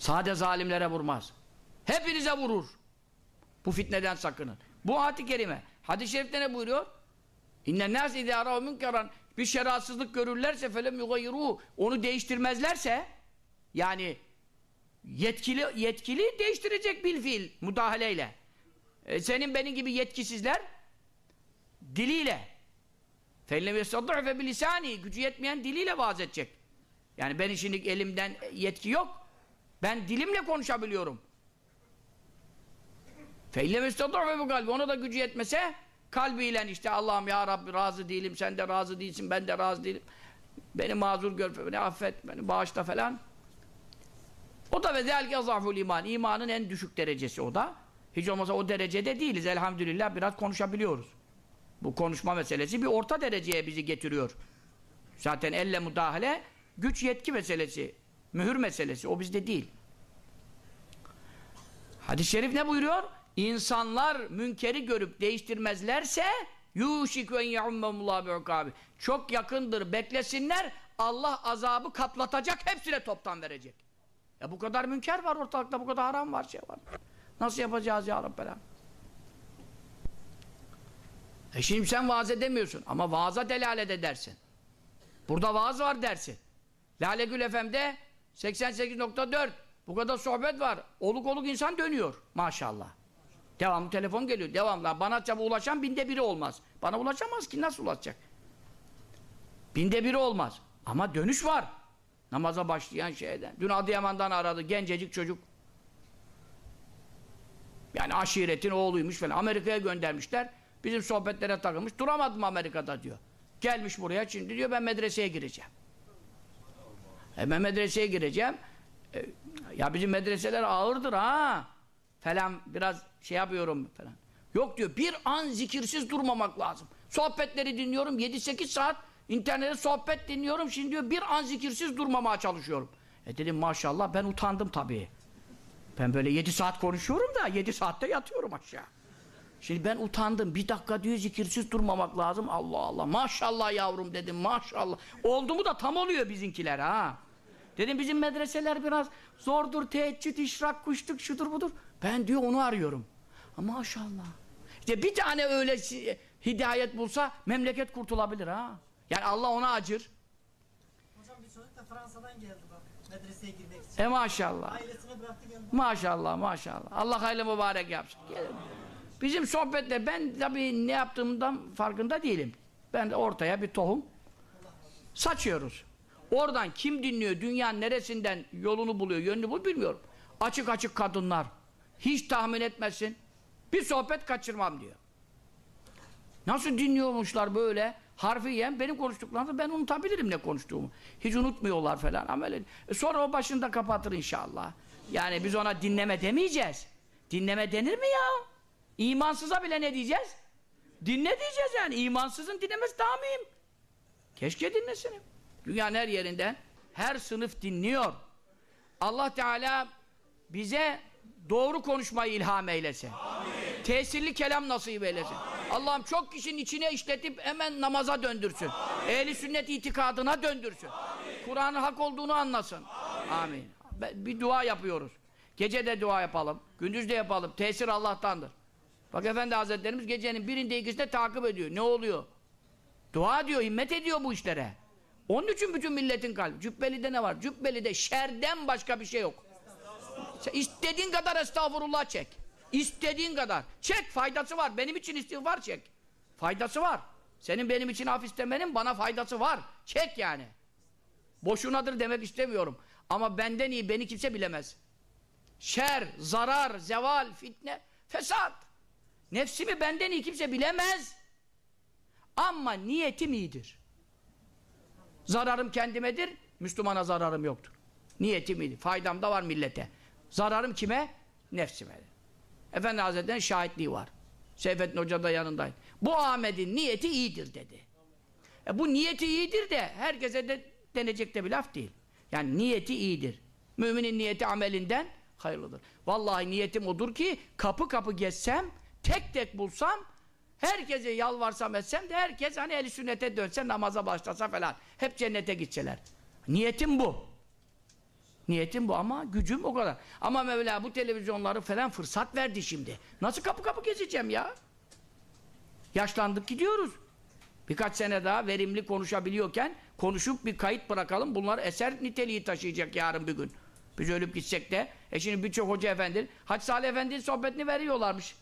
Sade zalimlere vurmaz. Hepinize vurur. Bu fitneden sakının. Bu ayet-i kerime. Hadis-i şerifte ne buyuruyor? İnnen nâs idâ o münkeran bir şeratsızlık görürlerse felem yugayyiruhu onu değiştirmezlerse yani yetkili yetkili değiştirecek bil fiil müdahaleyle. E, senin benim gibi yetkisizler diliyle fellem yestad'ufe bilisani gücü yetmeyen diliyle vaaz edecek. Yani ben şimdi elimden yetki yok. Ben dilimle konuşabiliyorum. Feyle müstadâfe bu kalbi. Ona da gücü yetmese kalbiyle işte Allah'ım ya Rabbi razı değilim, sen de razı değilsin, ben de razı değilim. Beni mazur gör, beni affet, beni bağışla falan. O da ve zelke azaful iman. İmanın en düşük derecesi o da. Hiç olmazsa o derecede değiliz. Elhamdülillah biraz konuşabiliyoruz. Bu konuşma meselesi bir orta dereceye bizi getiriyor. Zaten elle müdahale güç yetki meselesi. Mühür meselesi. O bizde değil. Hadis-i şerif ne buyuruyor? İnsanlar münkeri görüp değiştirmezlerse yuşik ve yaummemullah bi Çok yakındır beklesinler. Allah azabı kaplatacak, hepsine toptan verecek. Ya bu kadar münker var ortalıkta, bu kadar haram var, şey var. Nasıl yapacağız ya Rabbel E şimdi sen vaaz edemiyorsun ama vaaza delalet edersin. Burada vaaz var dersin. Lale Gül FM'de 88.4 bu kadar sohbet var. Oluk oluk insan dönüyor maşallah. Devamlı telefon geliyor. Devamlı. Bana çabuk ulaşan binde biri olmaz. Bana ulaşamaz ki. Nasıl ulaşacak? Binde biri olmaz. Ama dönüş var. Namaza başlayan şeyden. Dün Adıyaman'dan aradı. Gencecik çocuk. Yani aşiretin oğluymuş falan. Amerika'ya göndermişler. Bizim sohbetlere takılmış. Duramadım Amerika'da diyor. Gelmiş buraya. Şimdi diyor ben medreseye gireceğim. E medreseye gireceğim. E, ya bizim medreseler ağırdır ha. Falan biraz şey yapıyorum falan. Yok diyor bir an zikirsiz durmamak lazım. Sohbetleri dinliyorum 7-8 saat internette sohbet dinliyorum. Şimdi diyor bir an zikirsiz durmamaya çalışıyorum. E dedim maşallah ben utandım tabii. Ben böyle 7 saat konuşuyorum da 7 saatte yatıyorum aşağı. Şimdi ben utandım. Bir dakika diyor zikirsiz durmamak lazım. Allah Allah. Maşallah yavrum dedim. Maşallah. Oldu mu da tam oluyor bizinkiler ha. Dedim bizim medreseler biraz zordur. Teheccüd, işrak, kuşluk, şudur budur. Ben diyor onu arıyorum. Ama maşallah. İşte bir tane öyle hidayet bulsa memleket kurtulabilir ha. Yani Allah ona acır. Hocam bir çocuk da Fransa'dan geldi bak medreseye girmek için. E maşallah. Ailesini bıraktı geldi. Maşallah maşallah. Allah hayırlı mübarek yapsın. Bizim sohbette ben tabii ne yaptığımdan farkında değilim. Ben de ortaya bir tohum saçıyoruz. Oradan kim dinliyor, dünyanın neresinden yolunu buluyor, yönünü buluyor bilmiyorum. Açık açık kadınlar. Hiç tahmin etmesin. Bir sohbet kaçırmam diyor. Nasıl dinliyormuşlar böyle? Harfiyen benim konuştuklarımda ben unutabilirim ne konuştuğumu. Hiç unutmuyorlar falan. E sonra o başında kapatır inşallah. Yani biz ona dinleme demeyeceğiz. Dinleme denir mi ya? İmansıza bile ne diyeceğiz? Dinle diyeceğiz yani. İmansızın dinlemesi daha mühim. Keşke dinlesin. Dünyanın her yerinden her sınıf dinliyor. Allah Teala bize doğru konuşmayı ilham eylesin. Amin. Tesirli kelam nasip eylesin. Allah'ım çok kişinin içine işletip hemen namaza döndürsün. Ehli sünnet itikadına döndürsün. Kur'an'ın hak olduğunu anlasın. Amin. Amin. Bir dua yapıyoruz. Gece de dua yapalım. Gündüz de yapalım. Tesir Allah'tandır. Bak Efendi Hazretlerimiz gecenin birinde ikisinde takip ediyor. Ne oluyor? Dua diyor, himmet ediyor bu işlere. Onun için bütün milletin kalbi. Cübbeli'de ne var? Cübbeli'de şerden başka bir şey yok. Sen istediğin kadar estağfurullah çek. İstediğin kadar. Çek faydası var. Benim için istiğfar çek. Faydası var. Senin benim için af istemenin bana faydası var. Çek yani. Boşunadır demek istemiyorum. Ama benden iyi beni kimse bilemez. Şer, zarar, zeval, fitne, fesat. Nefsimi benden iyi kimse bilemez. Ama niyetim iyidir. Zararım kendimedir, Müslümana zararım yoktur. Niyetim iyidir. Faydam da var millete. Zararım kime? Nefsime. Efendi Hazretleri'nin şahitliği var. Seyfettin Hoca da yanındaydı. Bu Ahmet'in niyeti iyidir dedi. E bu niyeti iyidir de herkese de denecek de bir laf değil. Yani niyeti iyidir. Müminin niyeti amelinden hayırlıdır. Vallahi niyetim odur ki kapı kapı gezsem, tek tek bulsam, herkese yalvarsam etsem de herkes hani eli sünnete dönse, namaza başlasa falan. Hep cennete gitseler. Niyetim bu. Niyetim bu ama gücüm o kadar. Ama Mevla bu televizyonları falan fırsat verdi şimdi. Nasıl kapı kapı gezeceğim ya? Yaşlandık gidiyoruz. Birkaç sene daha verimli konuşabiliyorken konuşup bir kayıt bırakalım. Bunlar eser niteliği taşıyacak yarın bir gün. Biz ölüp gitsek de. E şimdi birçok hoca efendi, Hacı Salih Efendi'nin sohbetini veriyorlarmış.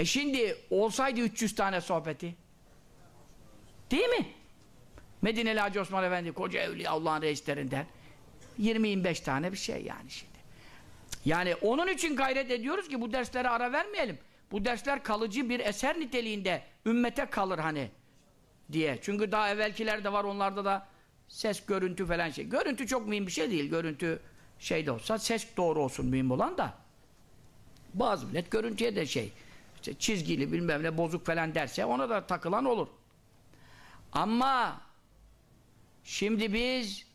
E şimdi olsaydı 300 tane sohbeti. Değil mi? Medineli Hacı Osman Efendi, koca evliya Allah'ın reislerinden. 20-25 tane bir şey yani şimdi. Yani onun için gayret ediyoruz ki bu derslere ara vermeyelim. Bu dersler kalıcı bir eser niteliğinde ümmete kalır hani diye. Çünkü daha evvelkiler de var onlarda da ses, görüntü falan şey. Görüntü çok mühim bir şey değil. Görüntü şey de olsa ses doğru olsun mühim olan da. Bazı millet görüntüye de şey işte çizgili bilmem ne bozuk falan derse ona da takılan olur. Ama şimdi biz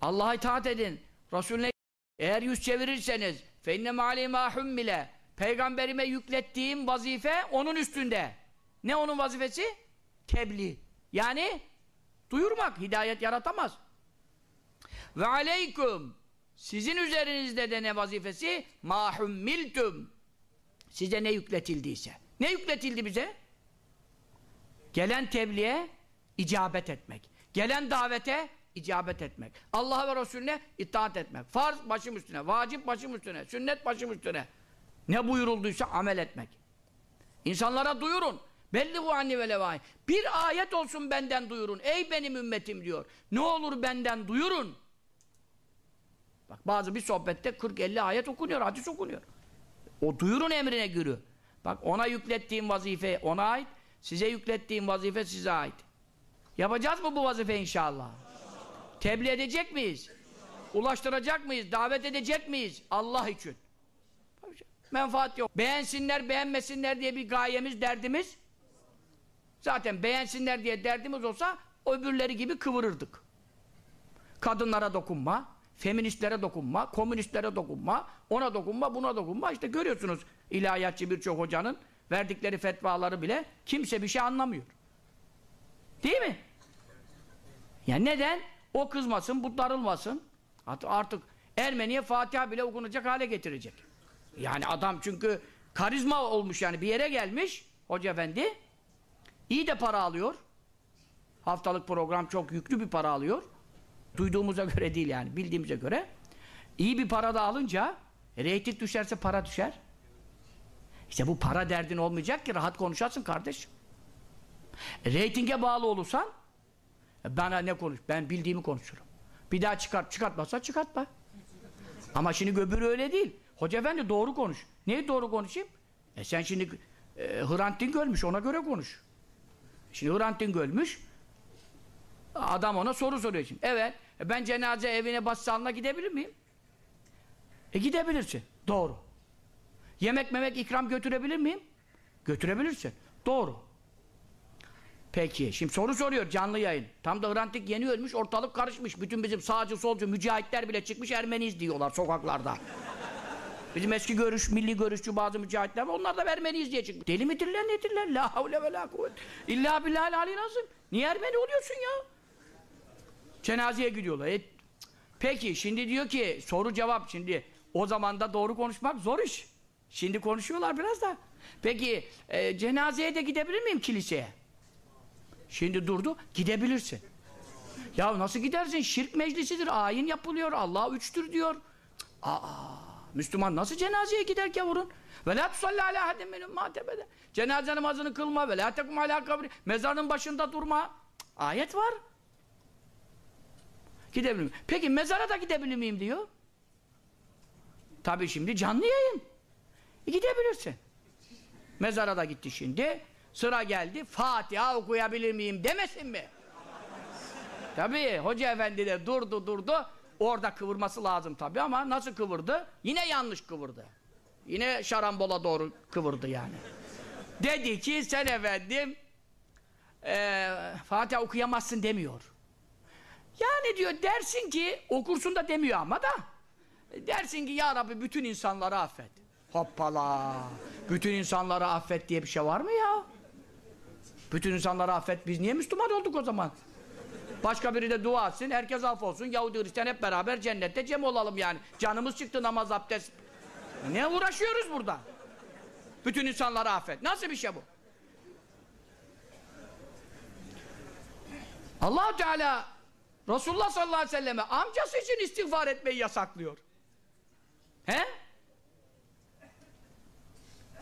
Allah'a itaat edin. Resulüne eğer yüz çevirirseniz fenne mali mahum bile peygamberime yüklettiğim vazife onun üstünde. Ne onun vazifesi? Tebliğ. Yani duyurmak. Hidayet yaratamaz. Ve aleyküm sizin üzerinizde de ne vazifesi? Mahummiltüm size ne yükletildiyse. Ne yükletildi bize? Gelen tebliğe icabet etmek. Gelen davete icabet etmek. Allah'a ve Resulüne itaat etmek. Farz başım üstüne, vacip başım üstüne, sünnet başım üstüne. Ne buyurulduysa amel etmek. İnsanlara duyurun. Belli bu anni ve levâhi. Bir ayet olsun benden duyurun. Ey benim ümmetim diyor. Ne olur benden duyurun. Bak bazı bir sohbette 40-50 ayet okunuyor, hadis okunuyor. O duyurun emrine giriyor. Bak ona yüklettiğim vazife ona ait, size yüklettiğim vazife size ait. Yapacağız mı bu vazife inşallah? Tebliğ edecek miyiz? Ulaştıracak mıyız? Davet edecek miyiz? Allah için. Menfaat yok. Beğensinler, beğenmesinler diye bir gayemiz, derdimiz. Zaten beğensinler diye derdimiz olsa öbürleri gibi kıvırırdık. Kadınlara dokunma, feministlere dokunma, komünistlere dokunma, ona dokunma, buna dokunma. İşte görüyorsunuz ilahiyatçı birçok hocanın verdikleri fetvaları bile kimse bir şey anlamıyor. Değil mi? Ya neden? O kızmasın, bu darılmasın. Artık Ermeniye Fatiha bile okunacak hale getirecek. Yani adam çünkü karizma olmuş yani bir yere gelmiş hoca efendi. İyi de para alıyor. Haftalık program çok yüklü bir para alıyor. Duyduğumuza göre değil yani bildiğimize göre. İyi bir para da alınca reyting düşerse para düşer. İşte bu para derdin olmayacak ki rahat konuşarsın kardeş. E, reytinge bağlı olursan e, bana ne konuş? Ben bildiğimi konuşurum. Bir daha çıkart, çıkartmazsa çıkartma. Ama şimdi göbürü öyle değil. Hoca efendi doğru konuş. Neyi doğru konuşayım? E sen şimdi e, Hrant Dink ona göre konuş. Şimdi Hrant Dink ölmüş. Adam ona soru soruyor şimdi. Evet. E ben cenaze evine başsağlığına gidebilir miyim? E gidebilirsin. Doğru. Yemek memek ikram götürebilir miyim? Götürebilirsin. Doğru. Peki. Şimdi soru soruyor canlı yayın. Tam da Hrant yeni ölmüş ortalık karışmış. Bütün bizim sağcı solcu mücahitler bile çıkmış Ermeniyiz diyorlar sokaklarda. (laughs) Bizim eski görüş, milli görüşçü bazı mücahitler. Onlar da Ermeniyiz diye çıkmış. Deli midirler nedirler? La havle ve la kuvvet. İlla billahil alil azim. Niye Ermeni oluyorsun ya? Cenazeye gidiyorlar. E, peki şimdi diyor ki soru cevap şimdi o zaman da doğru konuşmak zor iş. Şimdi konuşuyorlar biraz da. Peki e, cenazeye de gidebilir miyim kiliseye? Şimdi durdu. Gidebilirsin. Ya nasıl gidersin? Şirk meclisidir. Ayin yapılıyor. Allah üçtür diyor. Aa, Müslüman nasıl cenazeye gider gavurun? Ve la tusalli ala hadin minum matebede. Cenaze namazını kılma ve la tekum ala kabri. Mezarın başında durma. Ayet var. Gidebilir miyim? Peki mezara da gidebilir miyim diyor. Tabii şimdi canlı yayın. E, gidebilirsin. Mezara da gitti şimdi. Sıra geldi. Fatiha okuyabilir miyim demesin mi? Tabii hoca efendi de durdu durdu. Orada kıvırması lazım tabii ama nasıl kıvırdı? Yine yanlış kıvırdı. Yine şarambola doğru kıvırdı yani. Dedi ki sen efendim eee Fatiha okuyamazsın demiyor. Yani diyor dersin ki okursun da demiyor ama da dersin ki ya Rabbi bütün insanları affet. Hoppala. Bütün insanları affet diye bir şey var mı ya? Bütün insanları affet. Biz niye Müslüman olduk o zaman? Başka biri de dua etsin, herkes af olsun. Yahudi Hristiyan hep beraber cennette cem olalım yani. Canımız çıktı namaz, abdest. Ne uğraşıyoruz burada? Bütün insanları affet. Nasıl bir şey bu? allah Teala Resulullah sallallahu aleyhi ve selleme amcası için istiğfar etmeyi yasaklıyor. He?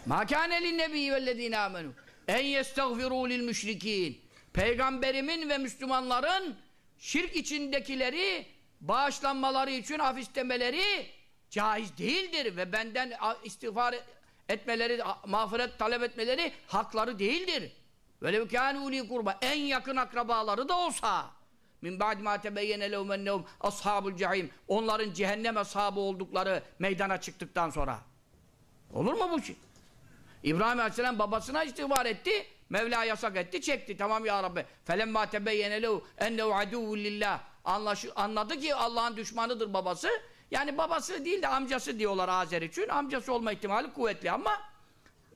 Ma kâne linnebiyyi vellezîne âmenû en yestagfirû lil müşrikîn Peygamberimin ve Müslümanların şirk içindekileri bağışlanmaları için af istemeleri caiz değildir ve benden istiğfar etmeleri, mağfiret talep etmeleri hakları değildir. Velev kâne ulî kurba en yakın akrabaları da olsa min ba'di ma tebeyyene lehum ennehum ashabul cehim onların cehennem ashabı oldukları meydana çıktıktan sonra. Olur mu bu şey? İbrahim Aleyhisselam babasına istiğfar etti. Mevla yasak etti, çekti. Tamam ya Rabbi. Felemma tebeyyene lehu ennehu aduvvun lillah. Anlaşı, anladı ki Allah'ın düşmanıdır babası. Yani babası değil de amcası diyorlar Azer için. Amcası olma ihtimali kuvvetli ama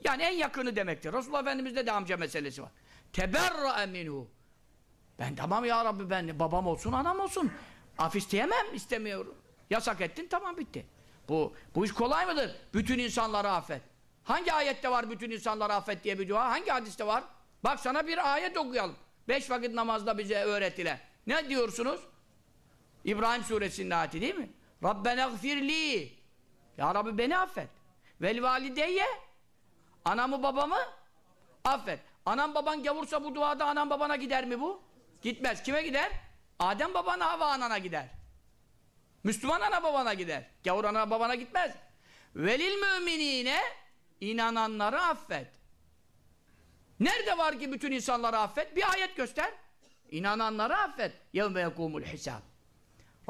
yani en yakını demektir. Resulullah Efendimiz'de de amca meselesi var. Teberra minhu. Ben tamam ya Rabbi ben babam olsun, anam olsun. Af isteyemem, istemiyorum. Yasak ettin, tamam bitti. Bu, bu iş kolay mıdır? Bütün insanları affet. Hangi ayette var bütün insanları affet diye bir dua? Hangi hadiste var? Bak sana bir ayet okuyalım. Beş vakit namazda bize öğretilen. Ne diyorsunuz? İbrahim suresinin ayeti değil mi? Rabbena gfirli. Ya Rabbi beni affet. Vel valideyye. Anamı babamı affet. Anam baban gavursa bu duada anam babana gider mi bu? Gitmez. Kime gider? Adem babana, Hava anana gider. Müslüman ana babana gider. Gavur ana babana gitmez. Velil müminine inananları affet. Nerede var ki bütün insanları affet? Bir ayet göster. İnananları affet. Yevme yekumul hisab.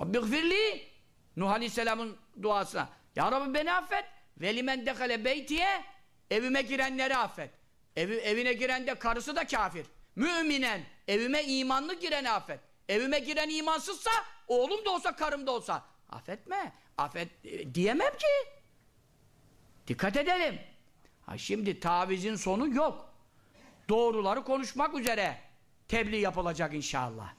Rabbi gfirli. Nuh Aleyhisselam'ın duasına. Ya Rabbi beni affet. Velimen dekale beytiye evime girenleri affet. Evi, evine giren de karısı da kafir. Müminen evime imanlı gireni affet. Evime giren imansızsa oğlum da olsa karım da olsa affetme. Affet e, diyemem ki. Dikkat edelim. Ha şimdi tavizin sonu yok. Doğruları konuşmak üzere tebliğ yapılacak inşallah.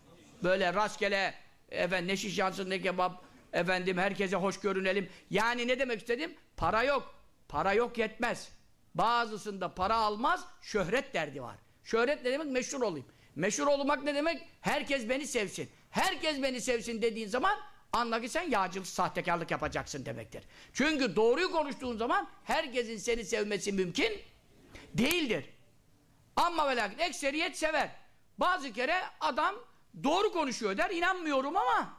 Böyle rastgele efendim ne şiş yansın ne kebap efendim herkese hoş görünelim. Yani ne demek istedim? Para yok. Para yok yetmez. Bazısında para almaz, şöhret derdi var. Şöhret ne demek? Meşhur olayım. Meşhur olmak ne demek? Herkes beni sevsin. Herkes beni sevsin dediğin zaman anla ki sen yağcılık, sahtekarlık yapacaksın demektir. Çünkü doğruyu konuştuğun zaman herkesin seni sevmesi mümkün değildir. Ama ve lakin ekseriyet sever. Bazı kere adam doğru konuşuyor der, inanmıyorum ama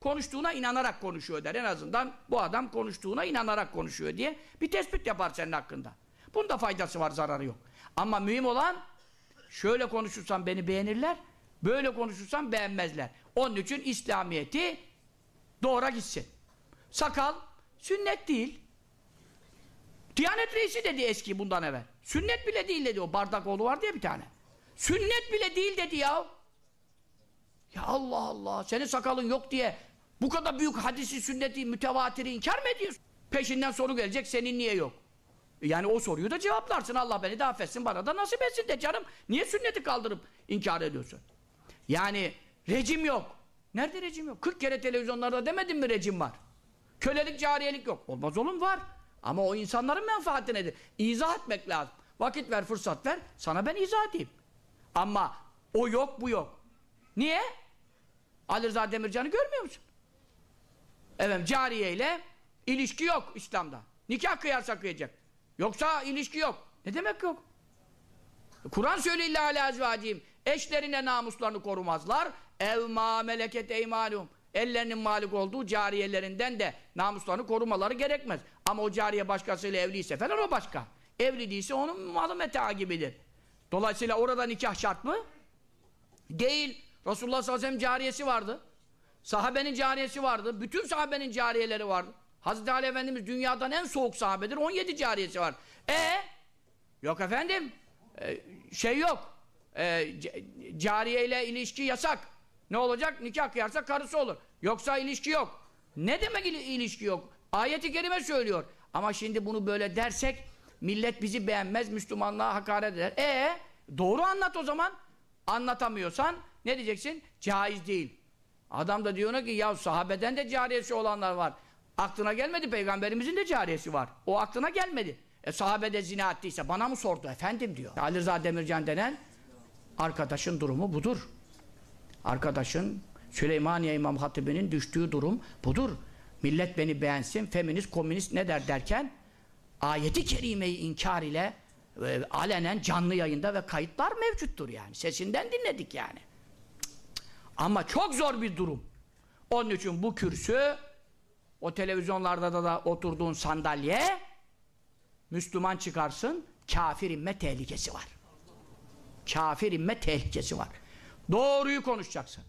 konuştuğuna inanarak konuşuyor der. En azından bu adam konuştuğuna inanarak konuşuyor diye bir tespit yapar senin hakkında. Bunda faydası var, zararı yok. Ama mühim olan şöyle konuşursam beni beğenirler, böyle konuşursam beğenmezler. Onun için İslamiyet'i doğra gitsin. Sakal sünnet değil. Diyanet reisi dedi eski bundan evvel. Sünnet bile değil dedi o Bardakoğlu var diye bir tane. Sünnet bile değil dedi ya. Ya Allah Allah senin sakalın yok diye bu kadar büyük hadisi sünneti mütevatiri inkar mı ediyorsun? Peşinden soru gelecek senin niye yok? Yani o soruyu da cevaplarsın Allah beni de affetsin bana da nasip etsin de canım. Niye sünneti kaldırıp inkar ediyorsun? Yani rejim yok. Nerede rejim yok? 40 kere televizyonlarda demedim mi rejim var? Kölelik, cariyelik yok. Olmaz oğlum var. Ama o insanların menfaati nedir? İzah etmek lazım. Vakit ver, fırsat ver. Sana ben izah edeyim. Ama o yok, bu yok. Niye? Ali Rıza Demircan'ı görmüyor musun? Evet, cariye ile ilişki yok İslam'da. Nikah kıyarsa kıyacak. Yoksa ilişki yok. Ne demek yok? Kur'an söylüyor illa alâ ezvâcihim. Eşlerine namuslarını korumazlar. Ev mâ meleket eymanum. ellerinin malik olduğu cariyelerinden de namuslarını korumaları gerekmez. Ama o cariye başkasıyla evliyse falan o başka. Evli değilse onun malı meta gibidir. Dolayısıyla orada nikah şart mı? Değil. Resulullah sallallahu aleyhi ve sellem cariyesi vardı. Sahabenin cariyesi vardı. Bütün sahabenin cariyeleri vardı. Hazreti Ali Efendimiz dünyadan en soğuk sahabedir. 17 cariyesi var. E Yok efendim. E, şey yok. E, cariye ile ilişki yasak. Ne olacak? Nikah kıyarsa karısı olur. Yoksa ilişki yok. Ne demek il ilişki yok? Ayeti kerime söylüyor. Ama şimdi bunu böyle dersek millet bizi beğenmez, Müslümanlığa hakaret eder. E doğru anlat o zaman. Anlatamıyorsan ne diyeceksin? Caiz değil. Adam da diyor ki ya sahabeden de cariyesi olanlar var. Aklına gelmedi peygamberimizin de cariyesi var. O aklına gelmedi. E sahabede zina ettiyse bana mı sordu efendim diyor. Ali Rıza Demircan denen arkadaşın durumu budur. Arkadaşın Süleymaniye İmam Hatibi'nin düştüğü durum budur. Millet beni beğensin, feminist, komünist ne der derken ayeti kerimeyi inkar ile e, alenen canlı yayında ve kayıtlar mevcuttur yani. Sesinden dinledik yani. Ama çok zor bir durum. Onun için bu kürsü o televizyonlarda da, da oturduğun sandalye Müslüman çıkarsın kafir inme tehlikesi var. Kafir inme tehlikesi var. Doğruyu konuşacaksın.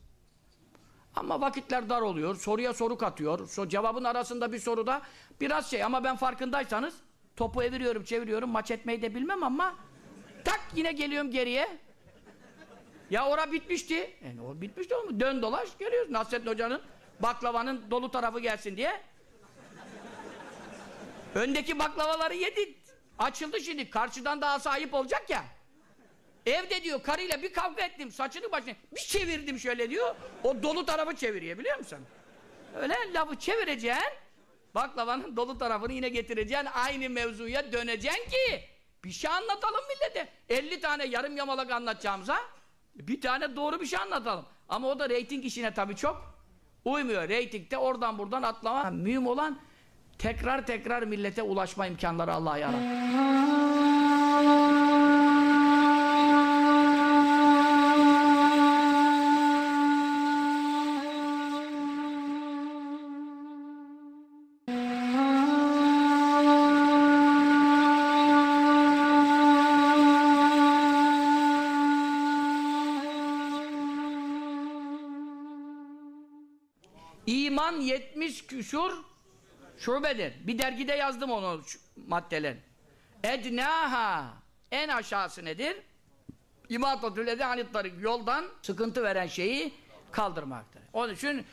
Ama vakitler dar oluyor. Soruya soru katıyor. Cevabın arasında bir soruda biraz şey ama ben farkındaysanız topu eviriyorum, çeviriyorum. Maç etmeyi de bilmem ama tak yine geliyorum geriye. Ya ora bitmişti. Yani o bitmişti oğlum. Dön dolaş geliyoruz. Nasrettin Hoca'nın baklavanın dolu tarafı gelsin diye. Öndeki baklavaları yedi. Açıldı şimdi. Karşıdan daha sahip olacak ya. Evde diyor karıyla bir kavga ettim. Saçını başını bir çevirdim şöyle diyor. O dolu tarafı çeviriyor biliyor musun? Öyle lafı çevireceksin. Baklavanın dolu tarafını yine getireceksin. Aynı mevzuya döneceksin ki bir şey anlatalım millete. 50 tane yarım yamalak anlatacağımıza bir tane doğru bir şey anlatalım. Ama o da reyting işine tabii çok uymuyor. Reytingde oradan buradan atlama. Mühim olan tekrar tekrar millete ulaşma imkanları Allah'a yarar. İman 70 küsur şubedir. Bir dergide yazdım onu maddeler. Ednaha en aşağısı nedir? İmatatül edanittarık yoldan sıkıntı veren şeyi kaldırmaktır. Onun için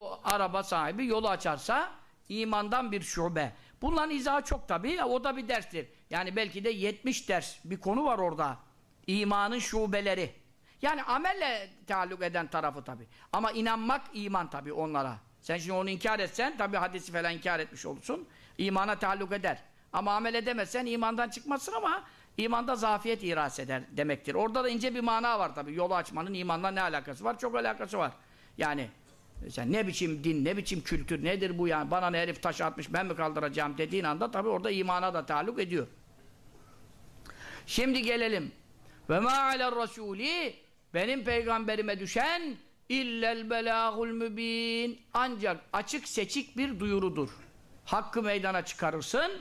o araba sahibi yolu açarsa imandan bir şube. Bunların izahı çok tabi. O da bir derstir. Yani belki de 70 ders bir konu var orada. İmanın şubeleri. Yani amelle taalluk eden tarafı tabi. Ama inanmak iman tabi onlara. Sen şimdi onu inkar etsen tabi hadisi falan inkar etmiş olursun. İmana taalluk eder. Ama amel edemezsen imandan çıkmazsın ama imanda zafiyet iras eder demektir. Orada da ince bir mana var tabi. Yolu açmanın imanla ne alakası var? Çok alakası var. Yani sen ne biçim din, ne biçim kültür, nedir bu yani? Bana ne herif taş atmış ben mi kaldıracağım dediğin anda tabi orada imana da taalluk ediyor. Şimdi gelelim. Ve ma rasuli benim peygamberime düşen İllel belâhul mübin. Ancak açık seçik bir duyurudur. Hakkı meydana çıkarırsın,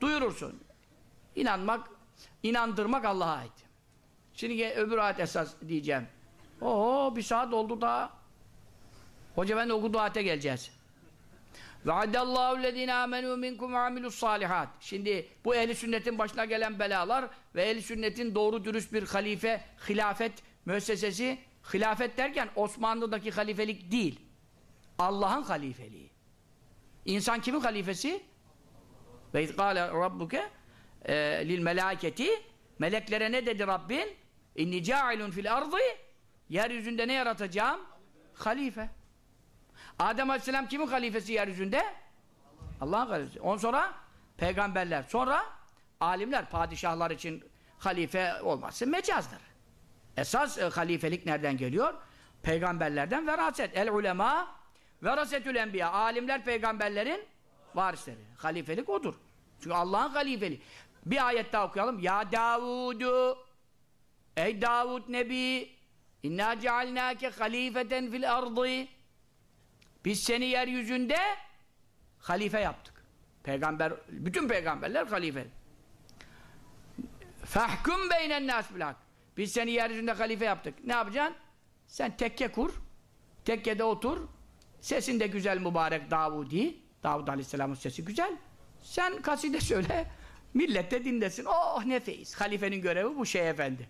duyurursun. İnanmak, inandırmak Allah'a ait. Şimdi öbür ayet esas diyeceğim. Oho bir saat oldu daha. Hoca ben de okuduğu ayete geleceğiz. Ve adallahu lezine amenu minkum amilus salihat. Şimdi bu ehli sünnetin başına gelen belalar ve ehli sünnetin doğru dürüst bir halife, hilafet müessesesi hilafet derken Osmanlı'daki halifelik değil. Allah'ın halifeliği. İnsan kimin halifesi? Ve izgâle rabbuke e, lil melâketi meleklere ne dedi Rabbin? İnni câilun fil ardı yeryüzünde ne yaratacağım? Halife. Adem Aleyhisselam kimin halifesi yeryüzünde? Allah'ın halifesi. On sonra peygamberler. Sonra alimler, padişahlar için halife olması mecazdır. Esas e, halifelik nereden geliyor? Peygamberlerden veraset. El ulema verasetül enbiya. Alimler peygamberlerin varisleri. Halifelik odur. Çünkü Allah'ın halifeli. Bir ayet daha okuyalım. Ya Davudu Ey Davud Nebi İnna cealnâke halifeten fil ardı Biz seni yeryüzünde halife yaptık. Peygamber, bütün peygamberler halife. Fahkum beynen nas bil hak. Biz seni yeryüzünde halife yaptık. Ne yapacaksın? Sen tekke kur. Tekkede otur. Sesin de güzel mübarek Davudi. Davud Aleyhisselam'ın sesi güzel. Sen kaside söyle. (laughs) Millet de dinlesin. Oh ne feyiz. Halifenin görevi bu şey efendi.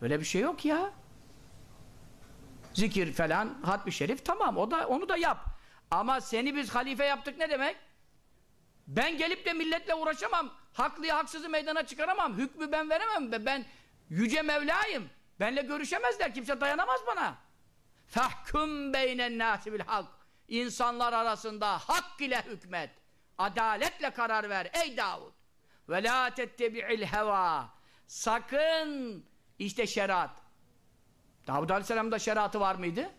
Öyle bir şey yok ya. Zikir falan, hatmi şerif tamam o da onu da yap. Ama seni biz halife yaptık ne demek? Ben gelip de milletle uğraşamam. Haklıyı haksızı meydana çıkaramam. Hükmü ben veremem. Ben yüce Mevla'yım. Benle görüşemezler. Kimse dayanamaz bana. Fahkum beynen nâsi bil hak. İnsanlar arasında hak ile hükmet. Adaletle karar ver ey Davud. Ve la tettebi'il heva. Sakın işte şeriat. Davud Aleyhisselam'da şeriatı var mıydı?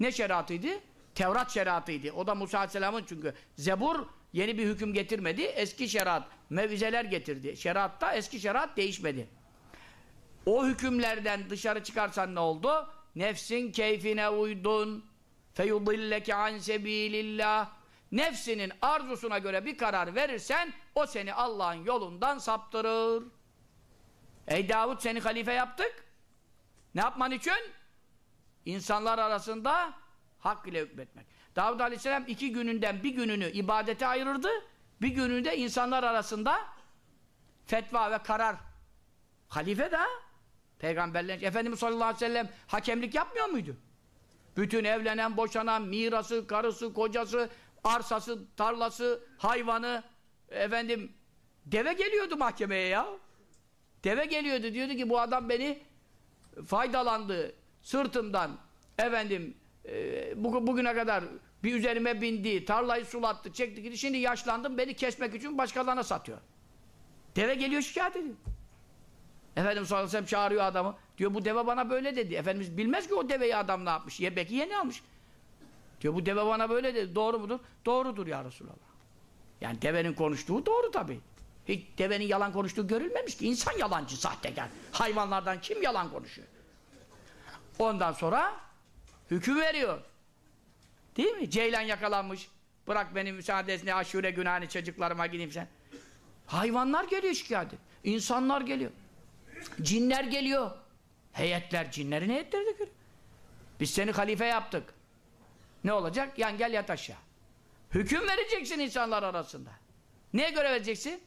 Ne şeriatıydı? Tevrat şeriatıydı. O da Musa Aleyhisselam'ın çünkü. Zebur yeni bir hüküm getirmedi. Eski şeriat, mevizeler getirdi. Şeriatta eski şeriat değişmedi. O hükümlerden dışarı çıkarsan ne oldu? Nefsin keyfine uydun. Feyudilleke an sebilillah. Nefsinin arzusuna göre bir karar verirsen o seni Allah'ın yolundan saptırır. Ey Davud seni halife yaptık. Ne yapman için? İnsanlar arasında hak ile hükmetmek. Davud Aleyhisselam iki gününden bir gününü ibadete ayırırdı. Bir gününü de insanlar arasında fetva ve karar. Halife de Peygamberler Efendimiz sallallahu aleyhi ve sellem hakemlik yapmıyor muydu? Bütün evlenen, boşanan, mirası, karısı, kocası, arsası, tarlası, hayvanı, efendim, deve geliyordu mahkemeye ya. Deve geliyordu, diyordu ki bu adam beni faydalandı, sırtımdan, efendim, e, bu, bugüne kadar bir üzerime bindi, tarlayı sulattı, çekti şimdi yaşlandım, beni kesmek için başkalarına satıyor. Deve geliyor şikayet ediyor. Efendimiz sallallahu aleyhi ve sellem çağırıyor adamı. Diyor bu deve bana böyle dedi. Efendimiz bilmez ki o deveyi adam ne yapmış. Ye, belki yeni almış. Diyor bu deve bana böyle dedi. Doğru mudur? Doğrudur ya Resulallah. Yani devenin konuştuğu doğru tabi. Hiç devenin yalan konuştuğu görülmemiş ki. İnsan yalancı, sahtekar. Hayvanlardan kim yalan konuşuyor? Ondan sonra hüküm veriyor. Değil mi? Ceylan yakalanmış. Bırak beni müsaadesine aşure günahını çocuklarıma gideyim sen. Hayvanlar geliyor şikayet. İnsanlar geliyor. Cinler geliyor. Heyetler, cinlerin heyetleri de. Biz seni halife yaptık. Ne olacak? Yan gel yat aşağı. Hüküm vereceksin insanlar arasında. Neye göre vereceksin?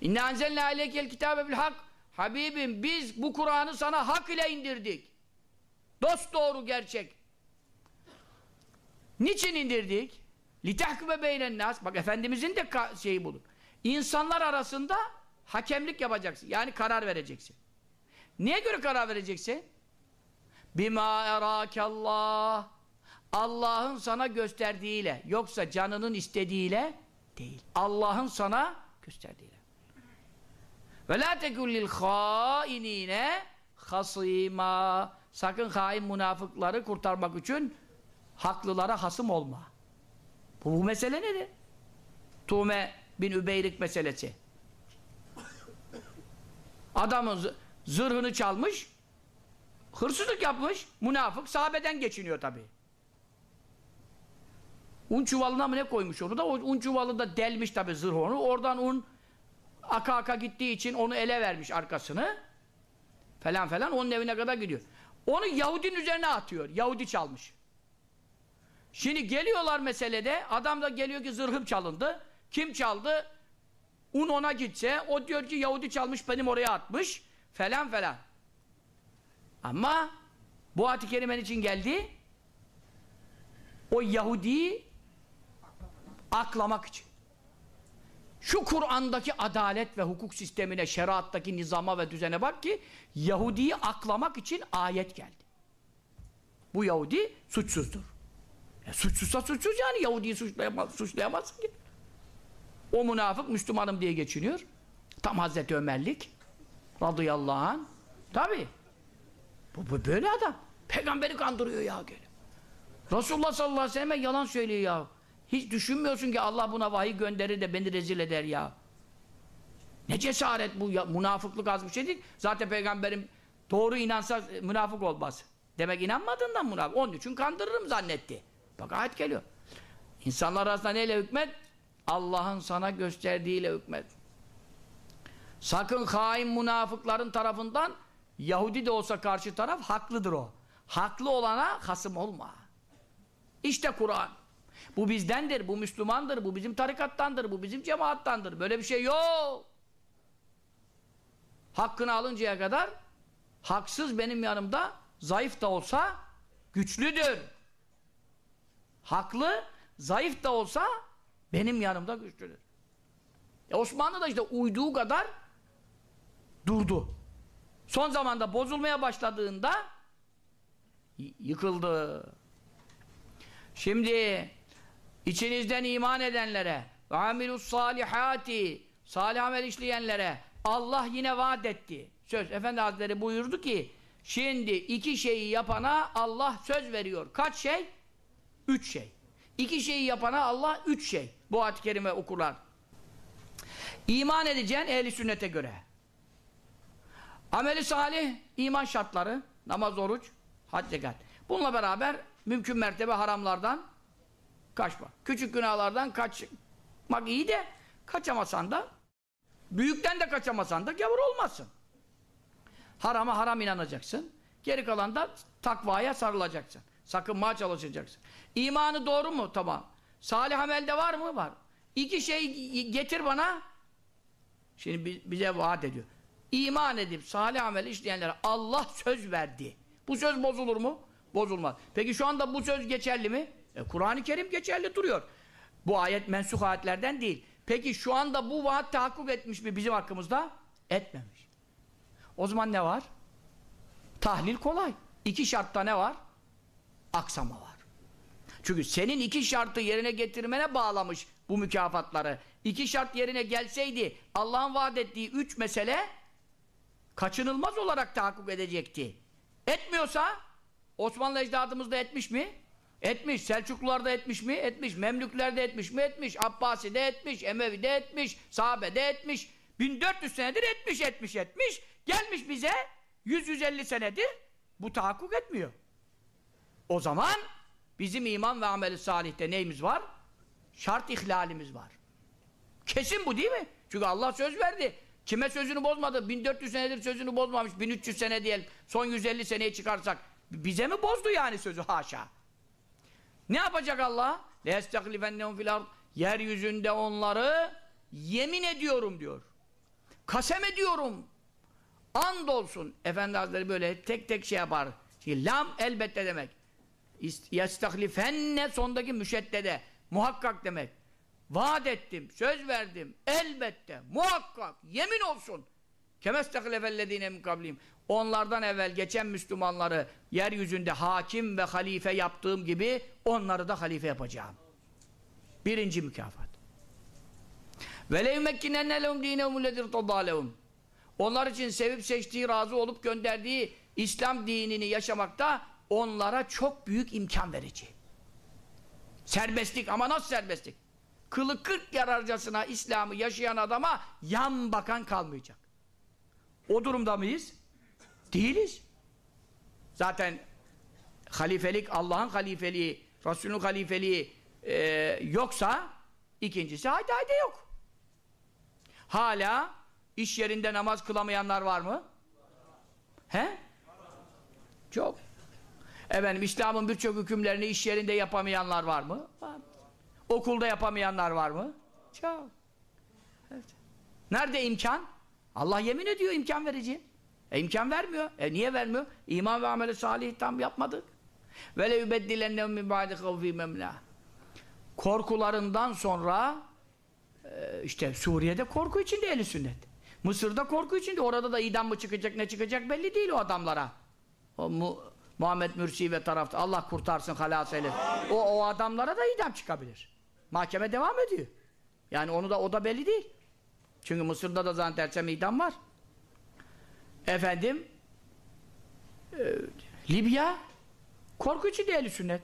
İnne anzelne aleykel kitabe bil hak. Habibim biz bu Kur'an'ı sana hak ile indirdik. Dost doğru gerçek. Niçin indirdik? Litahküme beynen nas. Bak Efendimizin de şeyi budur. İnsanlar arasında hakemlik yapacaksın. Yani karar vereceksin. Niye göre karar vereceksin? Bima erakallah. Allah'ın sana gösterdiğiyle. Yoksa canının istediğiyle değil. Allah'ın sana gösterdiğiyle. Ve la tekullil hainine hasima. Sakın hain münafıkları kurtarmak için haklılara hasım olma. Bu, bu mesele nedir? Tuğme bin Übeyrik meselesi. Adamın zırhını çalmış, hırsızlık yapmış, münafık, sahabeden geçiniyor tabi. Un çuvalına mı ne koymuş onu da, un çuvalı da delmiş tabi zırh onu, oradan un aka aka gittiği için onu ele vermiş arkasını, falan falan, onun evine kadar gidiyor. Onu Yahudinin üzerine atıyor, Yahudi çalmış. Şimdi geliyorlar meselede, adam da geliyor ki zırhım çalındı, kim çaldı? Un ona gitse, o diyor ki Yahudi çalmış benim oraya atmış, falan falan. Ama bu ayet-i kerimen için geldi, o Yahudi'yi aklamak için. Şu Kur'an'daki adalet ve hukuk sistemine, şeriattaki nizama ve düzene bak ki, Yahudi'yi aklamak için ayet geldi. Bu Yahudi suçsuzdur. E, suçsuzsa suçsuz yani, Yahudi'yi suçlayamaz, suçlayamazsın ki. O münafık Müslümanım diye geçiniyor. Tam Hazreti Ömerlik radıyallahu anh. Tabi. Bu, bu böyle adam. Peygamberi kandırıyor ya gel. Resulullah sallallahu aleyhi ve sellem yalan söylüyor ya. Hiç düşünmüyorsun ki Allah buna vahiy gönderir de beni rezil eder ya. Ne cesaret bu ya. Münafıklık az bir şey değil. Zaten peygamberim doğru inansa münafık olmaz. Demek inanmadığından münafık. Onun için kandırırım zannetti. Bak ayet geliyor. İnsanlar arasında neyle hükmet? Allah'ın sana gösterdiğiyle hükmet. Sakın hain münafıkların tarafından Yahudi de olsa karşı taraf haklıdır o. Haklı olana hasım olma. İşte Kur'an. Bu bizdendir, bu Müslümandır, bu bizim tarikattandır, bu bizim cemaattandır. Böyle bir şey yok. Hakkını alıncaya kadar haksız benim yanımda zayıf da olsa güçlüdür. Haklı, zayıf da olsa benim yanımda güçlüdür. E Osmanlı da işte uyduğu kadar durdu. Son zamanda bozulmaya başladığında yıkıldı. Şimdi içinizden iman edenlere ve amilus salihati salih amel işleyenlere Allah yine vaat etti. Söz. Efendi Hazretleri buyurdu ki şimdi iki şeyi yapana Allah söz veriyor. Kaç şey? Üç şey. İki şeyi yapana Allah üç şey. Bu ayet-i kerime okurlar. İman edeceksin ehli sünnete göre. Ameli salih, iman şartları, namaz, oruç, hac, zekat. Bununla beraber mümkün mertebe haramlardan kaçma. Küçük günahlardan kaçmak iyi de kaçamasan da büyükten de kaçamasan da gavur olmazsın. Harama haram inanacaksın. Geri kalan da takvaya sarılacaksın. Sakınmaya çalışacaksın. İmanı doğru mu? Tamam. Salih amelde var mı? Var. İki şey getir bana. Şimdi bize vaat ediyor. İman edip salih amel işleyenlere Allah söz verdi. Bu söz bozulur mu? Bozulmaz. Peki şu anda bu söz geçerli mi? E, Kur'an-ı Kerim geçerli duruyor. Bu ayet mensuh ayetlerden değil. Peki şu anda bu vaat tahakkuk etmiş mi bizim hakkımızda? Etmemiş. O zaman ne var? Tahlil kolay. İki şartta ne var? Aksama var. Çünkü senin iki şartı yerine getirmene bağlamış bu mükafatları. İki şart yerine gelseydi Allah'ın vaat ettiği üç mesele kaçınılmaz olarak tahakkuk edecekti. Etmiyorsa Osmanlı ecdadımız da etmiş mi? Etmiş. Selçuklular da etmiş mi? Etmiş. Memlükler de etmiş mi? Etmiş. Abbasi de etmiş. Emevi de etmiş. Sahabe de etmiş. 1400 senedir etmiş, etmiş, etmiş. Gelmiş bize 100-150 senedir bu tahakkuk etmiyor. O zaman bizim iman ve ameli salihte neyimiz var? Şart ihlalimiz var. Kesin bu değil mi? Çünkü Allah söz verdi. Kime sözünü bozmadı? 1400 senedir sözünü bozmamış. 1300 sene diyelim. Son 150 seneye çıkarsak. Bize mi bozdu yani sözü? Haşa. Ne yapacak Allah? لَيَسْتَقْلِفَنَّهُمْ فِي الْاَرْضِ Yeryüzünde onları yemin ediyorum diyor. Kasem ediyorum. And olsun. Efendi Hazretleri böyle tek tek şey yapar. Şimdi lam elbette demek. يَسْتَقْلِفَنَّ sondaki müşeddede. Muhakkak demek. Vaat ettim, söz verdim. Elbette, muhakkak, yemin olsun. Kemestekilefellezine min kablim. Onlardan evvel geçen Müslümanları yeryüzünde hakim ve halife yaptığım gibi onları da halife yapacağım. Birinci mükafat. Ve leyumekkinenne lehum dinehum ledir tadalehum. Onlar için sevip seçtiği, razı olup gönderdiği İslam dinini yaşamakta onlara çok büyük imkan verici. Serbestlik ama nasıl serbestlik? Kılı kırk yararcasına İslam'ı yaşayan adama yan bakan kalmayacak. O durumda mıyız? Değiliz. Zaten halifelik, Allah'ın halifeliği, Resul'ün halifeliği e, yoksa ikincisi haydi haydi yok. Hala iş yerinde namaz kılamayanlar var mı? He? Çok. Efendim İslam'ın birçok hükümlerini iş yerinde yapamayanlar var mı? Var. Okulda yapamayanlar var mı? Çok. Evet. Nerede imkan? Allah yemin ediyor imkan verici. E imkan vermiyor. E niye vermiyor? İman ve ameli salih tam yapmadık. Ve le yubeddilennehum min ba'di havfi memla. Korkularından sonra e, işte Suriye'de korku içinde eli sünnet. Mısır'da korku içinde. Orada da idam mı çıkacak ne çıkacak belli değil o adamlara. O mu, Muhammed Mürsi ve tarafta Allah kurtarsın halas eylesin. O, o adamlara da idam çıkabilir. Mahkeme devam ediyor. Yani onu da o da belli değil. Çünkü Mısır'da da zaten idam var. Efendim e, Libya korku içinde ehli sünnet.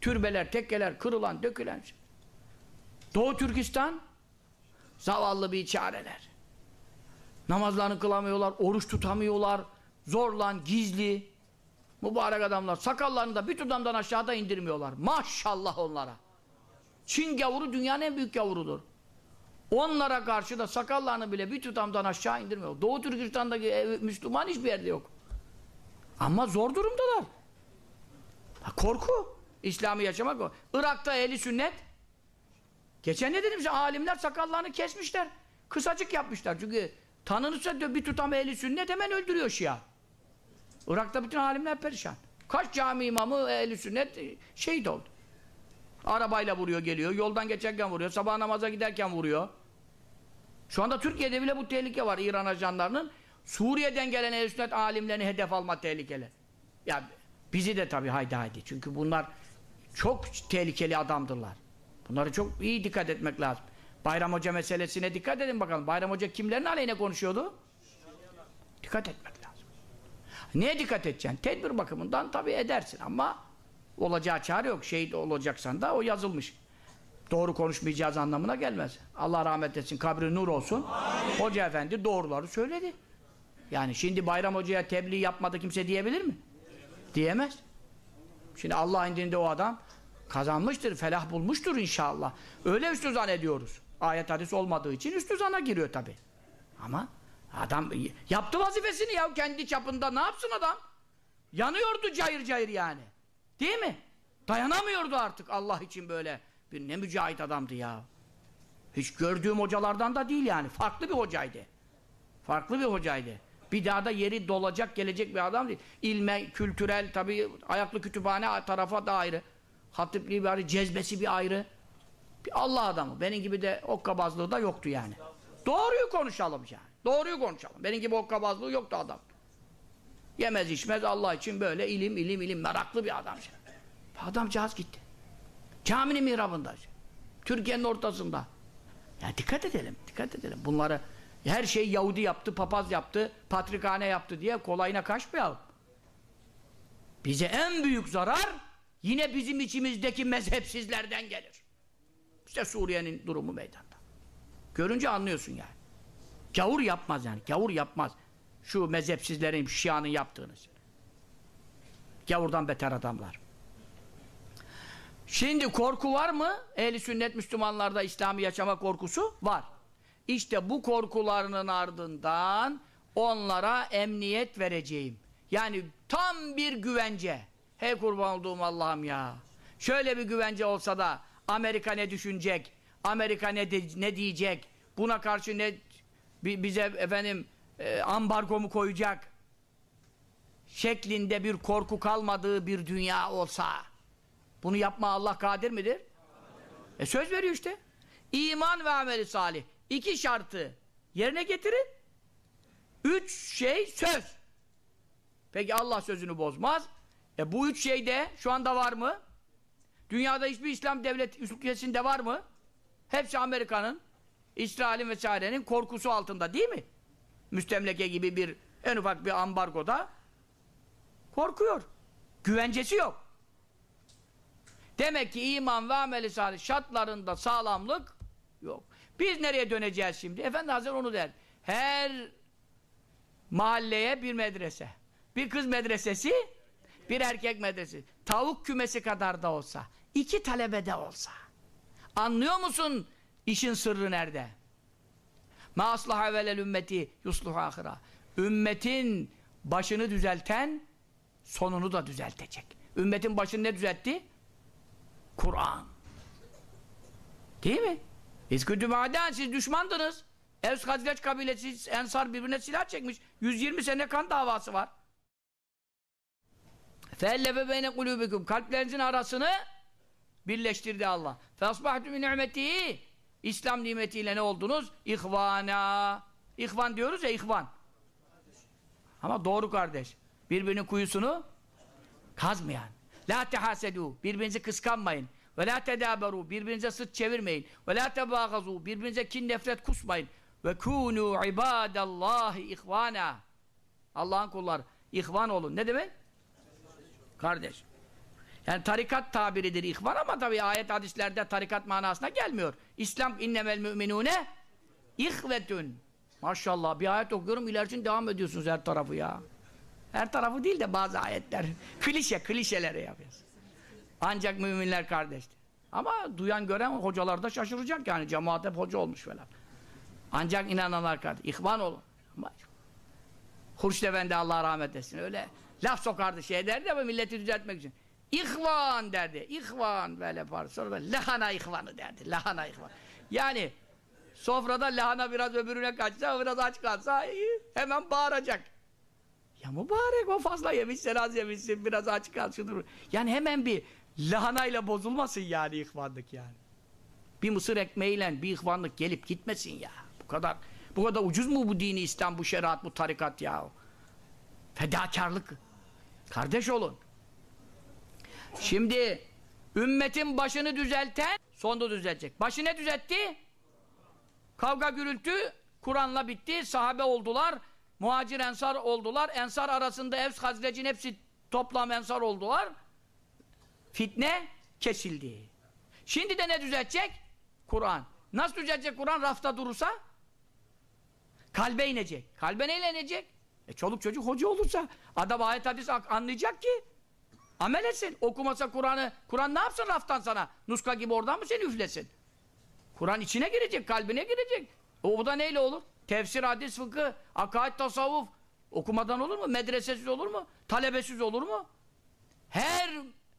Türbeler, tekkeler, kırılan, dökülen. Doğu Türkistan zavallı bir çareler. Namazlarını kılamıyorlar, oruç tutamıyorlar, zorlan, gizli. Mübarek adamlar sakallarını da bir tutamdan aşağıda indirmiyorlar. Maşallah onlara. Çin gavuru dünyanın en büyük gavurudur. Onlara karşı da sakallarını bile bir tutamdan aşağı indirmiyor. Doğu Türkistan'daki Müslüman hiçbir yerde yok. Ama zor durumdalar. Ha, korku. İslam'ı yaşamak o. Irak'ta ehli sünnet. Geçen ne dedim size? Alimler sakallarını kesmişler. Kısacık yapmışlar. Çünkü tanınırsa bir tutam ehli sünnet hemen öldürüyor Şia. Irak'ta bütün alimler perişan. Kaç cami imamı ehli sünnet e, şehit oldu. Arabayla vuruyor geliyor. Yoldan geçerken vuruyor. Sabah namaza giderken vuruyor. Şu anda Türkiye'de bile bu tehlike var İran ajanlarının. Suriye'den gelen ehl sünnet alimlerini hedef alma tehlikeli. Ya bizi de tabii haydi haydi. Çünkü bunlar çok tehlikeli adamdırlar. Bunlara çok iyi dikkat etmek lazım. Bayram Hoca meselesine dikkat edin bakalım. Bayram Hoca kimlerin aleyhine konuşuyordu? Dikkat etmek. Neye dikkat edeceksin? Tedbir bakımından tabii edersin ama olacağı çare yok. Şehit olacaksan da o yazılmış. Doğru konuşmayacağız anlamına gelmez. Allah rahmet etsin, kabri nur olsun. Hoca efendi doğruları söyledi. Yani şimdi Bayram Hoca'ya tebliğ yapmadı kimse diyebilir mi? Diyemez. Şimdi Allah indinde o adam kazanmıştır, felah bulmuştur inşallah. Öyle üstü zannediyoruz. Ayet hadis olmadığı için üstü zana giriyor tabi. Ama adam yaptı vazifesini ya kendi çapında ne yapsın adam? Yanıyordu cayır cayır yani. Değil mi? Dayanamıyordu artık Allah için böyle. Bir ne mücahit adamdı ya. Hiç gördüğüm hocalardan da değil yani. Farklı bir hocaydı. Farklı bir hocaydı. Bir daha da yeri dolacak gelecek bir adam değil. İlme, kültürel tabii ayaklı kütüphane tarafa da ayrı. Hatipliği bir ayrı, cezbesi bir ayrı. Bir Allah adamı. Benim gibi de okkabazlığı da yoktu yani. Doğruyu konuşalım yani. Doğruyu konuşalım. Benim gibi okkabazlığı yoktu adam. Yemez içmez Allah için böyle ilim ilim ilim meraklı bir adam. Adamcağız gitti. Caminin mihrabında. Türkiye'nin ortasında. Ya dikkat edelim, dikkat edelim. Bunları her şey Yahudi yaptı, papaz yaptı, patrikhane yaptı diye kolayına kaçmayalım. Bize en büyük zarar yine bizim içimizdeki mezhepsizlerden gelir. İşte Suriye'nin durumu meydanda. Görünce anlıyorsun yani. Gavur yapmaz yani, gavur yapmaz. Şu mezhepsizlerin, şianın yaptığınız. Gavurdan beter adamlar. Şimdi korku var mı? Ehli sünnet Müslümanlarda İslam'ı yaşama korkusu var. İşte bu korkularının ardından onlara emniyet vereceğim. Yani tam bir güvence. Hey kurban olduğum Allah'ım ya. Şöyle bir güvence olsa da Amerika ne düşünecek? Amerika ne, de, ne diyecek? Buna karşı ne bize efendim e, ambargo koyacak? Şeklinde bir korku kalmadığı bir dünya olsa bunu yapma Allah kadir midir? E söz veriyor işte. İman ve ameli salih. İki şartı yerine getirin. Üç şey söz. Peki Allah sözünü bozmaz. E bu üç şey de şu anda var mı? Dünyada hiçbir İslam devlet ülkesinde var mı? Hepsi Amerika'nın, İsrail'in vesairenin korkusu altında değil mi? Müstemleke gibi bir en ufak bir ambargoda korkuyor. Güvencesi yok. Demek ki iman ve ameli salih şartlarında sağlamlık yok. Biz nereye döneceğiz şimdi? Efendi Hazretleri onu der. Her mahalleye bir medrese. Bir kız medresesi, bir erkek medresesi. Tavuk kümesi kadar da olsa, iki talebe de olsa. Anlıyor musun işin sırrı nerede? Ma aslaha velel ümmeti yusluhu ahira. Ümmetin başını düzelten sonunu da düzeltecek. Ümmetin başını ne düzeltti? Kur'an. Değil mi? İsküdüm aden siz düşmandınız. Evs Hazreç kabilesi Ensar birbirine silah çekmiş. 120 sene kan davası var. Feellefe beyne kulübüküm. Kalplerinizin arasını birleştirdi Allah. Fesbahtu min ni'metihi. İslam nimetiyle ne oldunuz? İhvana. İhvan diyoruz ya ihvan. Ama doğru kardeş. Birbirinin kuyusunu kazmayan. La tehasedu. Birbirinizi kıskanmayın. Ve la tedaberu. Birbirinize sırt çevirmeyin. Ve la tebagazu. Birbirinize kin nefret kusmayın. Ve kunu ibadallahi ihvana. Allah'ın kulları. İhvan olun. Ne demek? Kardeş. Yani tarikat tabiridir ihvan ama tabi ayet hadislerde tarikat manasına gelmiyor. İslam innemel müminune ihvetün. Maşallah bir ayet okuyorum ilersin devam ediyorsunuz her tarafı ya. Her tarafı değil de bazı ayetler. (laughs) Klişe, klişeleri yapıyoruz. Ancak müminler kardeştir. Ama duyan gören hocalar da şaşıracak yani. Cemaat hep hoca olmuş falan. Ancak inananlar kardeş. İhvan olun. Hurşit Efendi Allah rahmet etsin. Öyle laf sokardı şey derdi ama milleti düzeltmek için. İhvan derdi. İhvan böyle yapar. Sonra da lahana ihvanı derdi. Lahana ihvan. Yani sofrada lahana biraz öbürüne kaçsa, biraz aç kalsa hemen bağıracak. Ya mübarek o fazla yemişsin, az yemişsin, biraz aç kal şudur. Yani hemen bir lahanayla bozulmasın yani ihvanlık yani. Bir mısır ekmeğiyle bir ihvanlık gelip gitmesin ya. Bu kadar bu kadar ucuz mu bu dini İslam, bu şeriat, bu tarikat ya? Fedakarlık. Kardeş olun. Şimdi ümmetin başını düzelten sonda düzelecek. Başı ne düzeltti? Kavga gürültü Kur'an'la bitti. Sahabe oldular. Muhacir ensar oldular. Ensar arasında Evs Hazrec'in hepsi toplam ensar oldular. Fitne kesildi. Şimdi de ne düzelecek? Kur'an. Nasıl düzelecek Kur'an? Rafta durursa kalbe inecek. Kalbe neyle inecek? E çoluk çocuk hoca olursa adam ayet hadis anlayacak ki amel etsin. Okumasa Kur'an'ı Kur'an ne yapsın raftan sana? Nuska gibi oradan mı seni üflesin? Kur'an içine girecek, kalbine girecek. O, o da neyle olur? Tefsir, hadis, fıkıh, akaid, tasavvuf. Okumadan olur mu? Medresesiz olur mu? Talebesiz olur mu? Her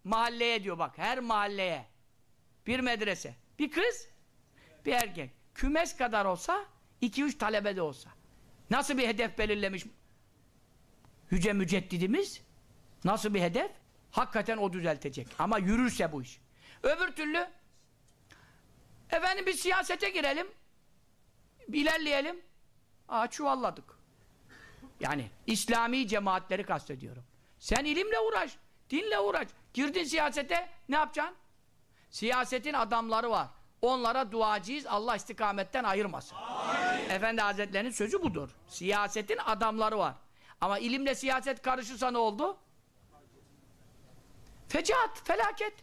mahalleye diyor bak, her mahalleye. Bir medrese. Bir kız, bir erkek. Kümes kadar olsa, iki üç talebe de olsa. Nasıl bir hedef belirlemiş Yüce Müceddidimiz? Nasıl bir hedef? Hakikaten o düzeltecek. Ama yürürse bu iş. Öbür türlü Efendim bir siyasete girelim. ilerleyelim. Aa çuvalladık. Yani İslami cemaatleri kastediyorum. Sen ilimle uğraş, dinle uğraş. Girdin siyasete ne yapacaksın? Siyasetin adamları var. Onlara duacıyız. Allah istikametten ayırmasın. Amin. Efendi Hazretlerinin sözü budur. Siyasetin adamları var. Ama ilimle siyaset karışırsa ne oldu? Fecaat, felaket.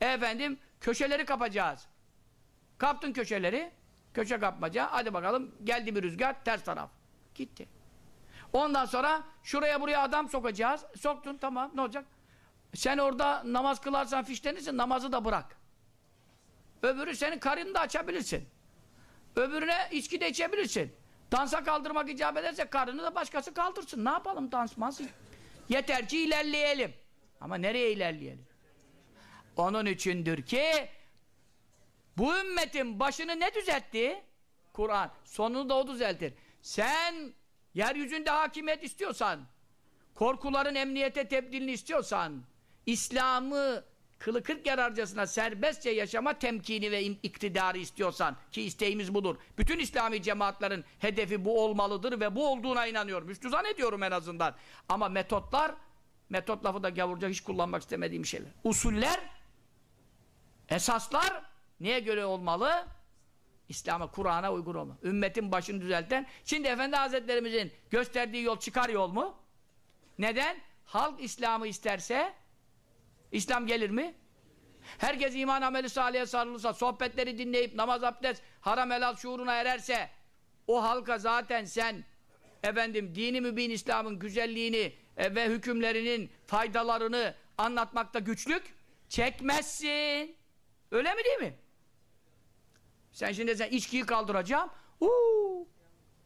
Efendim köşeleri kapacağız. Kaptın köşeleri. Köşe kapmaca. Hadi bakalım. Geldi bir rüzgar. Ters taraf. Gitti. Ondan sonra şuraya buraya adam sokacağız. Soktun tamam. Ne olacak? Sen orada namaz kılarsan fişlenirsin. Namazı da bırak. Öbürü senin karını da açabilirsin. Öbürüne içki de içebilirsin. Dansa kaldırmak icap ederse karını da başkası kaldırsın. Ne yapalım dansmaz? Yeter ki ilerleyelim. Ama nereye ilerleyelim? Onun içindir ki bu ümmetin başını ne düzeltti? Kur'an. Sonunu da o düzeltir. Sen yeryüzünde hakimiyet istiyorsan, korkuların emniyete tebdilini istiyorsan, İslam'ı kılı kırk yararcasına serbestçe yaşama temkini ve iktidarı istiyorsan, ki isteğimiz budur. Bütün İslami cemaatlerin hedefi bu olmalıdır ve bu olduğuna inanıyorum. Müstüzan ediyorum en azından. Ama metotlar, metot lafı da gavurca hiç kullanmak istemediğim şeyler. Usuller, esaslar, Neye göre olmalı? İslam'a, Kur'an'a uygun olmalı. Ümmetin başını düzelten. Şimdi Efendi Hazretlerimizin gösterdiği yol çıkar yol mu? Neden? Halk İslam'ı isterse İslam gelir mi? Herkes iman ameli salih'e sarılırsa, sohbetleri dinleyip namaz abdest, haram helal şuuruna ererse o halka zaten sen efendim dini mübin İslam'ın güzelliğini e, ve hükümlerinin faydalarını anlatmakta güçlük çekmezsin. Öyle mi değil mi? Sen şimdi sen içkiyi kaldıracağım. Uuu.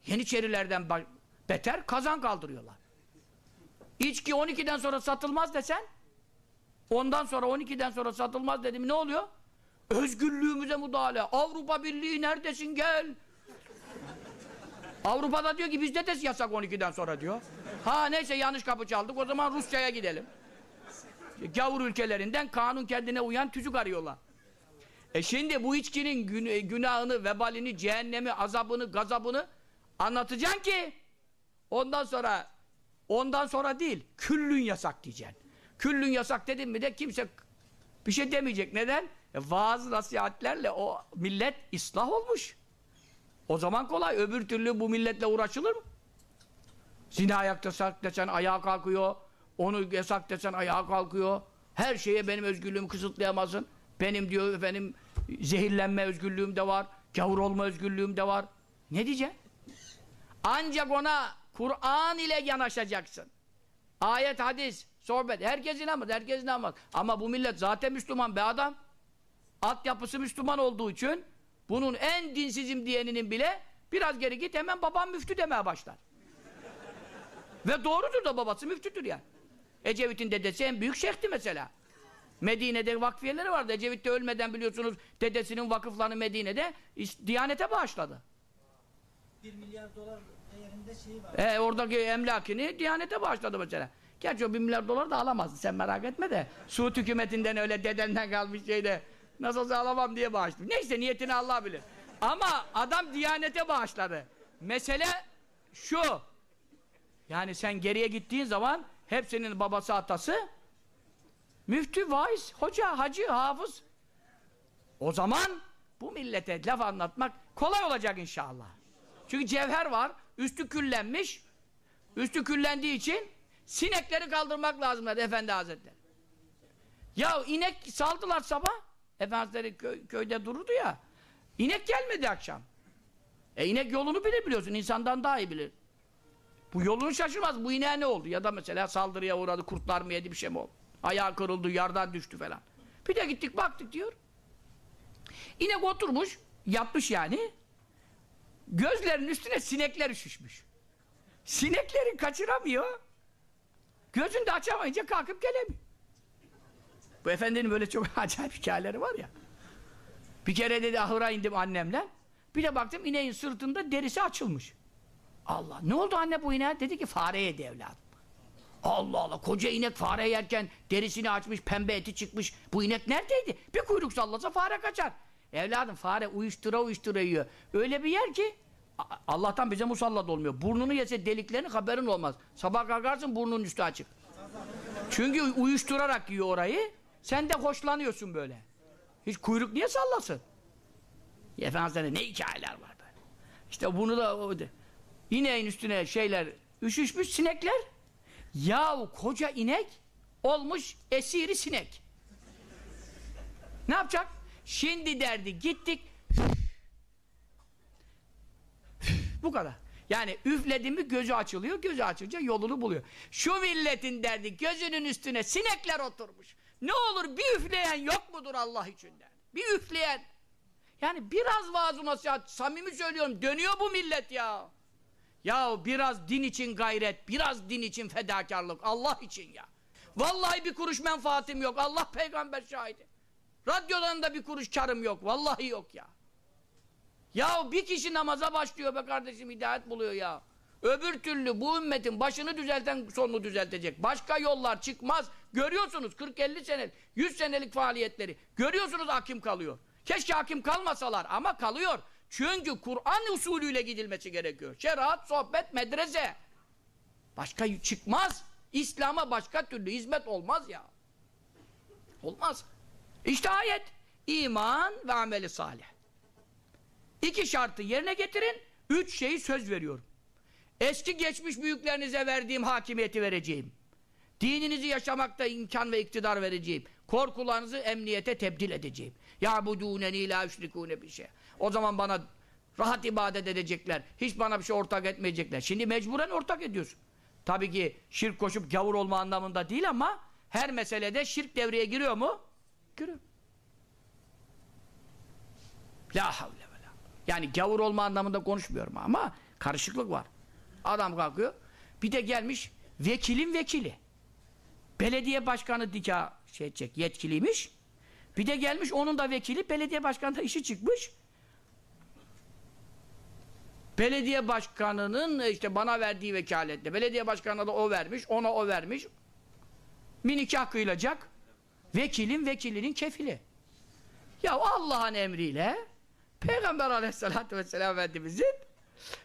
Yeniçerilerden beter kazan kaldırıyorlar. İçki 12'den sonra satılmaz desen ondan sonra 12'den sonra satılmaz dedim ne oluyor? Özgürlüğümüze müdahale. Avrupa Birliği neredesin gel. Avrupa'da diyor ki bizde de yasak 12'den sonra diyor. Ha neyse yanlış kapı çaldık o zaman Rusya'ya gidelim. Gavur ülkelerinden kanun kendine uyan tüzük arıyorlar. E şimdi bu içkinin gün, günahını, vebalini, cehennemi, azabını, gazabını anlatacaksın ki ondan sonra ondan sonra değil, küllün yasak diyeceksin. Küllün yasak dedin mi de kimse bir şey demeyecek. Neden? E, vaaz nasihatlerle o millet ıslah olmuş. O zaman kolay. Öbür türlü bu milletle uğraşılır mı? Zina yasak desen ayağa kalkıyor. Onu yasak desen ayağa kalkıyor. Her şeye benim özgürlüğümü kısıtlayamazsın. Benim diyor efendim zehirlenme özgürlüğüm de var. Gavur olma özgürlüğüm de var. Ne diyeceksin? Ancak ona Kur'an ile yanaşacaksın. Ayet, hadis, sohbet. Herkes inanmaz, herkes inanmaz. Ama bu millet zaten Müslüman be adam. Altyapısı Müslüman olduğu için bunun en dinsizim diyeninin bile biraz geri git hemen babam müftü demeye başlar. Ve doğrudur da babası müftüdür yani. Ecevit'in dedesi en büyük şeyhti mesela. Medine'de vakfiyeleri vardı. Ecevit de ölmeden biliyorsunuz dedesinin vakıflarını Medine'de Diyanete bağışladı. 1 milyar dolar değerinde şeyi var. E, oradaki emlakini Diyanete bağışladı mesela. Gerçi o bir milyar dolar da alamazdı sen merak etme de. Suud hükümetinden öyle dedenden kalmış şeyde nasıl olsa alamam diye bağışladı. Neyse niyetini Allah bilir. Ama adam Diyanete bağışladı. Mesele şu. Yani sen geriye gittiğin zaman hepsinin babası atası müftü, vaiz, hoca, hacı, hafız. O zaman bu millete laf anlatmak kolay olacak inşallah. Çünkü cevher var, üstü küllenmiş. Üstü küllendiği için sinekleri kaldırmak lazım dedi Efendi Hazretleri. Ya inek saldılar sabah. Efendimiz köy, köyde dururdu ya. İnek gelmedi akşam. E inek yolunu bilir biliyorsun. insandan daha iyi bilir. Bu yolunu şaşırmaz. Bu ineğe ne oldu? Ya da mesela saldırıya uğradı, kurtlar mı yedi bir şey mi oldu? Ayağı kırıldı, yardan düştü falan. Bir de gittik baktık diyor. İnek oturmuş, yapmış yani. Gözlerinin üstüne sinekler üşüşmüş. Sinekleri kaçıramıyor. Gözünü de açamayınca kalkıp gelemiyor. Bu efendinin böyle çok (laughs) acayip hikayeleri var ya. Bir kere dedi ahıra indim annemle. Bir de baktım ineğin sırtında derisi açılmış. Allah ne oldu anne bu ineğe? Dedi ki fare yedi evladım. Allah Allah koca inek fare yerken derisini açmış pembe eti çıkmış. Bu inek neredeydi? Bir kuyruk sallasa fare kaçar. Evladım fare uyuştura uyuştura yiyor. Öyle bir yer ki Allah'tan bize musallat olmuyor. Burnunu yese deliklerini haberin olmaz. Sabah kalkarsın burnunun üstü açık. Çünkü uyuşturarak yiyor orayı. Sen de hoşlanıyorsun böyle. Hiç kuyruk niye sallasın? Efendimiz'de ne hikayeler var böyle. İşte bunu da. İneğin üstüne şeyler üşüşmüş sinekler. Yahu koca inek olmuş esiri sinek. Ne yapacak? Şimdi derdi gittik. Bu kadar. Yani üfledi mi gözü açılıyor, gözü açınca yolunu buluyor. Şu milletin derdi gözünün üstüne sinekler oturmuş. Ne olur bir üfleyen yok mudur Allah için der. Bir üfleyen. Yani biraz vaaz nasihat, samimi söylüyorum dönüyor bu millet ya. Ya biraz din için gayret, biraz din için fedakarlık, Allah için ya. Vallahi bir kuruş menfaatim yok, Allah peygamber şahidi. Radyodan da bir kuruş karım yok, vallahi yok ya. Ya bir kişi namaza başlıyor be kardeşim, hidayet buluyor ya. Öbür türlü bu ümmetin başını düzelten sonunu düzeltecek. Başka yollar çıkmaz. Görüyorsunuz 40-50 senelik, 100 senelik faaliyetleri. Görüyorsunuz hakim kalıyor. Keşke hakim kalmasalar ama kalıyor. Çünkü Kur'an usulüyle gidilmesi gerekiyor. Şeriat, sohbet, medrese. Başka çıkmaz. İslam'a başka türlü hizmet olmaz ya. Olmaz. İşte ayet. İman ve ameli salih. İki şartı yerine getirin. Üç şeyi söz veriyorum. Eski geçmiş büyüklerinize verdiğim hakimiyeti vereceğim. Dininizi yaşamakta imkan ve iktidar vereceğim. Korkularınızı emniyete tebdil edeceğim. Ya budûneni laüşrikûne bir şey. O zaman bana rahat ibadet edecekler. Hiç bana bir şey ortak etmeyecekler. Şimdi mecburen ortak ediyorsun. Tabii ki şirk koşup gavur olma anlamında değil ama her meselede şirk devreye giriyor mu? Giriyor. La havle ve la. Yani gavur olma anlamında konuşmuyorum ama karışıklık var. Adam kalkıyor. Bir de gelmiş vekilin vekili. Belediye başkanı dika şey edecek, yetkiliymiş. Bir de gelmiş onun da vekili belediye başkanı da işi çıkmış. Belediye başkanının işte bana verdiği vekaletle belediye başkanına da o vermiş, ona o vermiş. Bir nikah kıyılacak. Vekilin vekilinin kefili. Ya Allah'ın emriyle Peygamber aleyhissalatü vesselam Efendimizin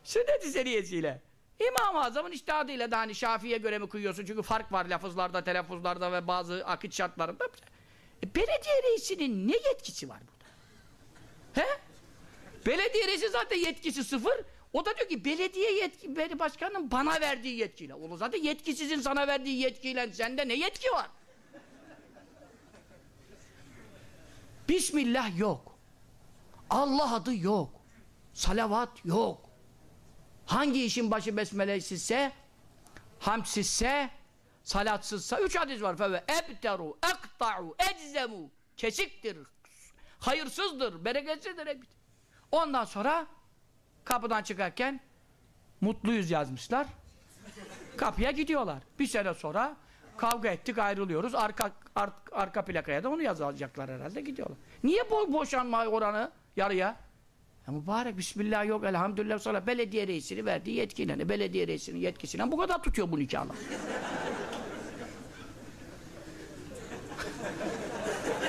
sünnet-i seniyesiyle İmam-ı Azam'ın iştihadıyla da hani Şafii'ye göre mi kıyıyorsun? Çünkü fark var lafızlarda, telaffuzlarda ve bazı akit şartlarında. E, belediye reisinin ne yetkisi var burada? He? Belediye reisi zaten yetkisi sıfır. O da diyor ki belediye yetki, belediye başkanının bana verdiği yetkiyle. Oğlum zaten yetkisizin sana verdiği yetkiyle sende ne yetki var? Bismillah yok. Allah adı yok. Salavat yok. Hangi işin başı besmelesizse, hamsizse, salatsızsa üç hadis var. Feve ebteru, ekta'u, eczemu. Kesiktir, hayırsızdır, bereketsizdir. hep. Ondan sonra kapıdan çıkarken mutluyuz yazmışlar. Kapıya gidiyorlar. Bir sene sonra kavga ettik ayrılıyoruz. Arka ar- arka plakaya da onu yazacaklar herhalde gidiyorlar. Niye bo boşanma oranı yarıya? Ya mübarek bismillah yok elhamdülillah sonra belediye reisini verdiği yetkiyle belediye reisinin yetkisiyle bu kadar tutuyor bu nikahlar. (laughs)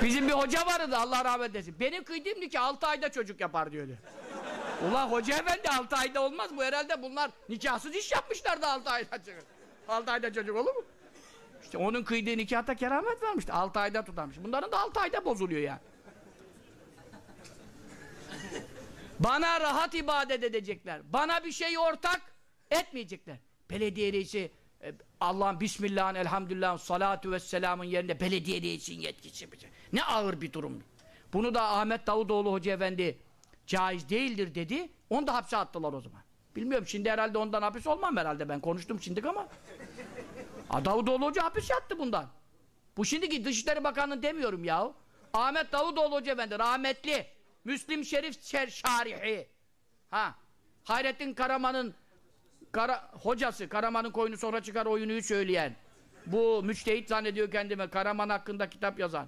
Bizim bir hoca vardı Allah rahmet eylesin. Benim kıydığım nikah 6 ayda çocuk yapar diyordu. Ulan hoca efendi 6 ayda olmaz bu herhalde bunlar nikahsız iş yapmışlar da 6 ayda çocuk. 6 ayda çocuk olur mu? İşte onun kıydığı nikahta keramet varmış. 6 ayda tutarmış. Bunların da 6 ayda bozuluyor yani. Bana rahat ibadet edecekler. Bana bir şey ortak etmeyecekler. Belediye reisi e, Allah'ın Bismillah'ın, Elhamdülillah'ın, salatu ve selamın yerinde belediye reisinin yetkisi. Ne ağır bir durum. Bunu da Ahmet Davutoğlu Hoca Efendi caiz değildir dedi. Onu da hapse attılar o zaman. Bilmiyorum şimdi herhalde ondan hapis olmam herhalde ben konuştum şimdik ama. (laughs) Davutoğlu Hoca hapis yattı bundan. Bu şimdiki Dışişleri Bakanı demiyorum yahu. Ahmet Davutoğlu Hoca Efendi rahmetli. Müslim Şerif şer şarihi. Ha. Hayrettin Karaman'ın Kara, hocası, Karaman'ın koyunu sonra çıkar oyunuyu söyleyen. Bu müçtehit zannediyor kendime. Karaman hakkında kitap yazan.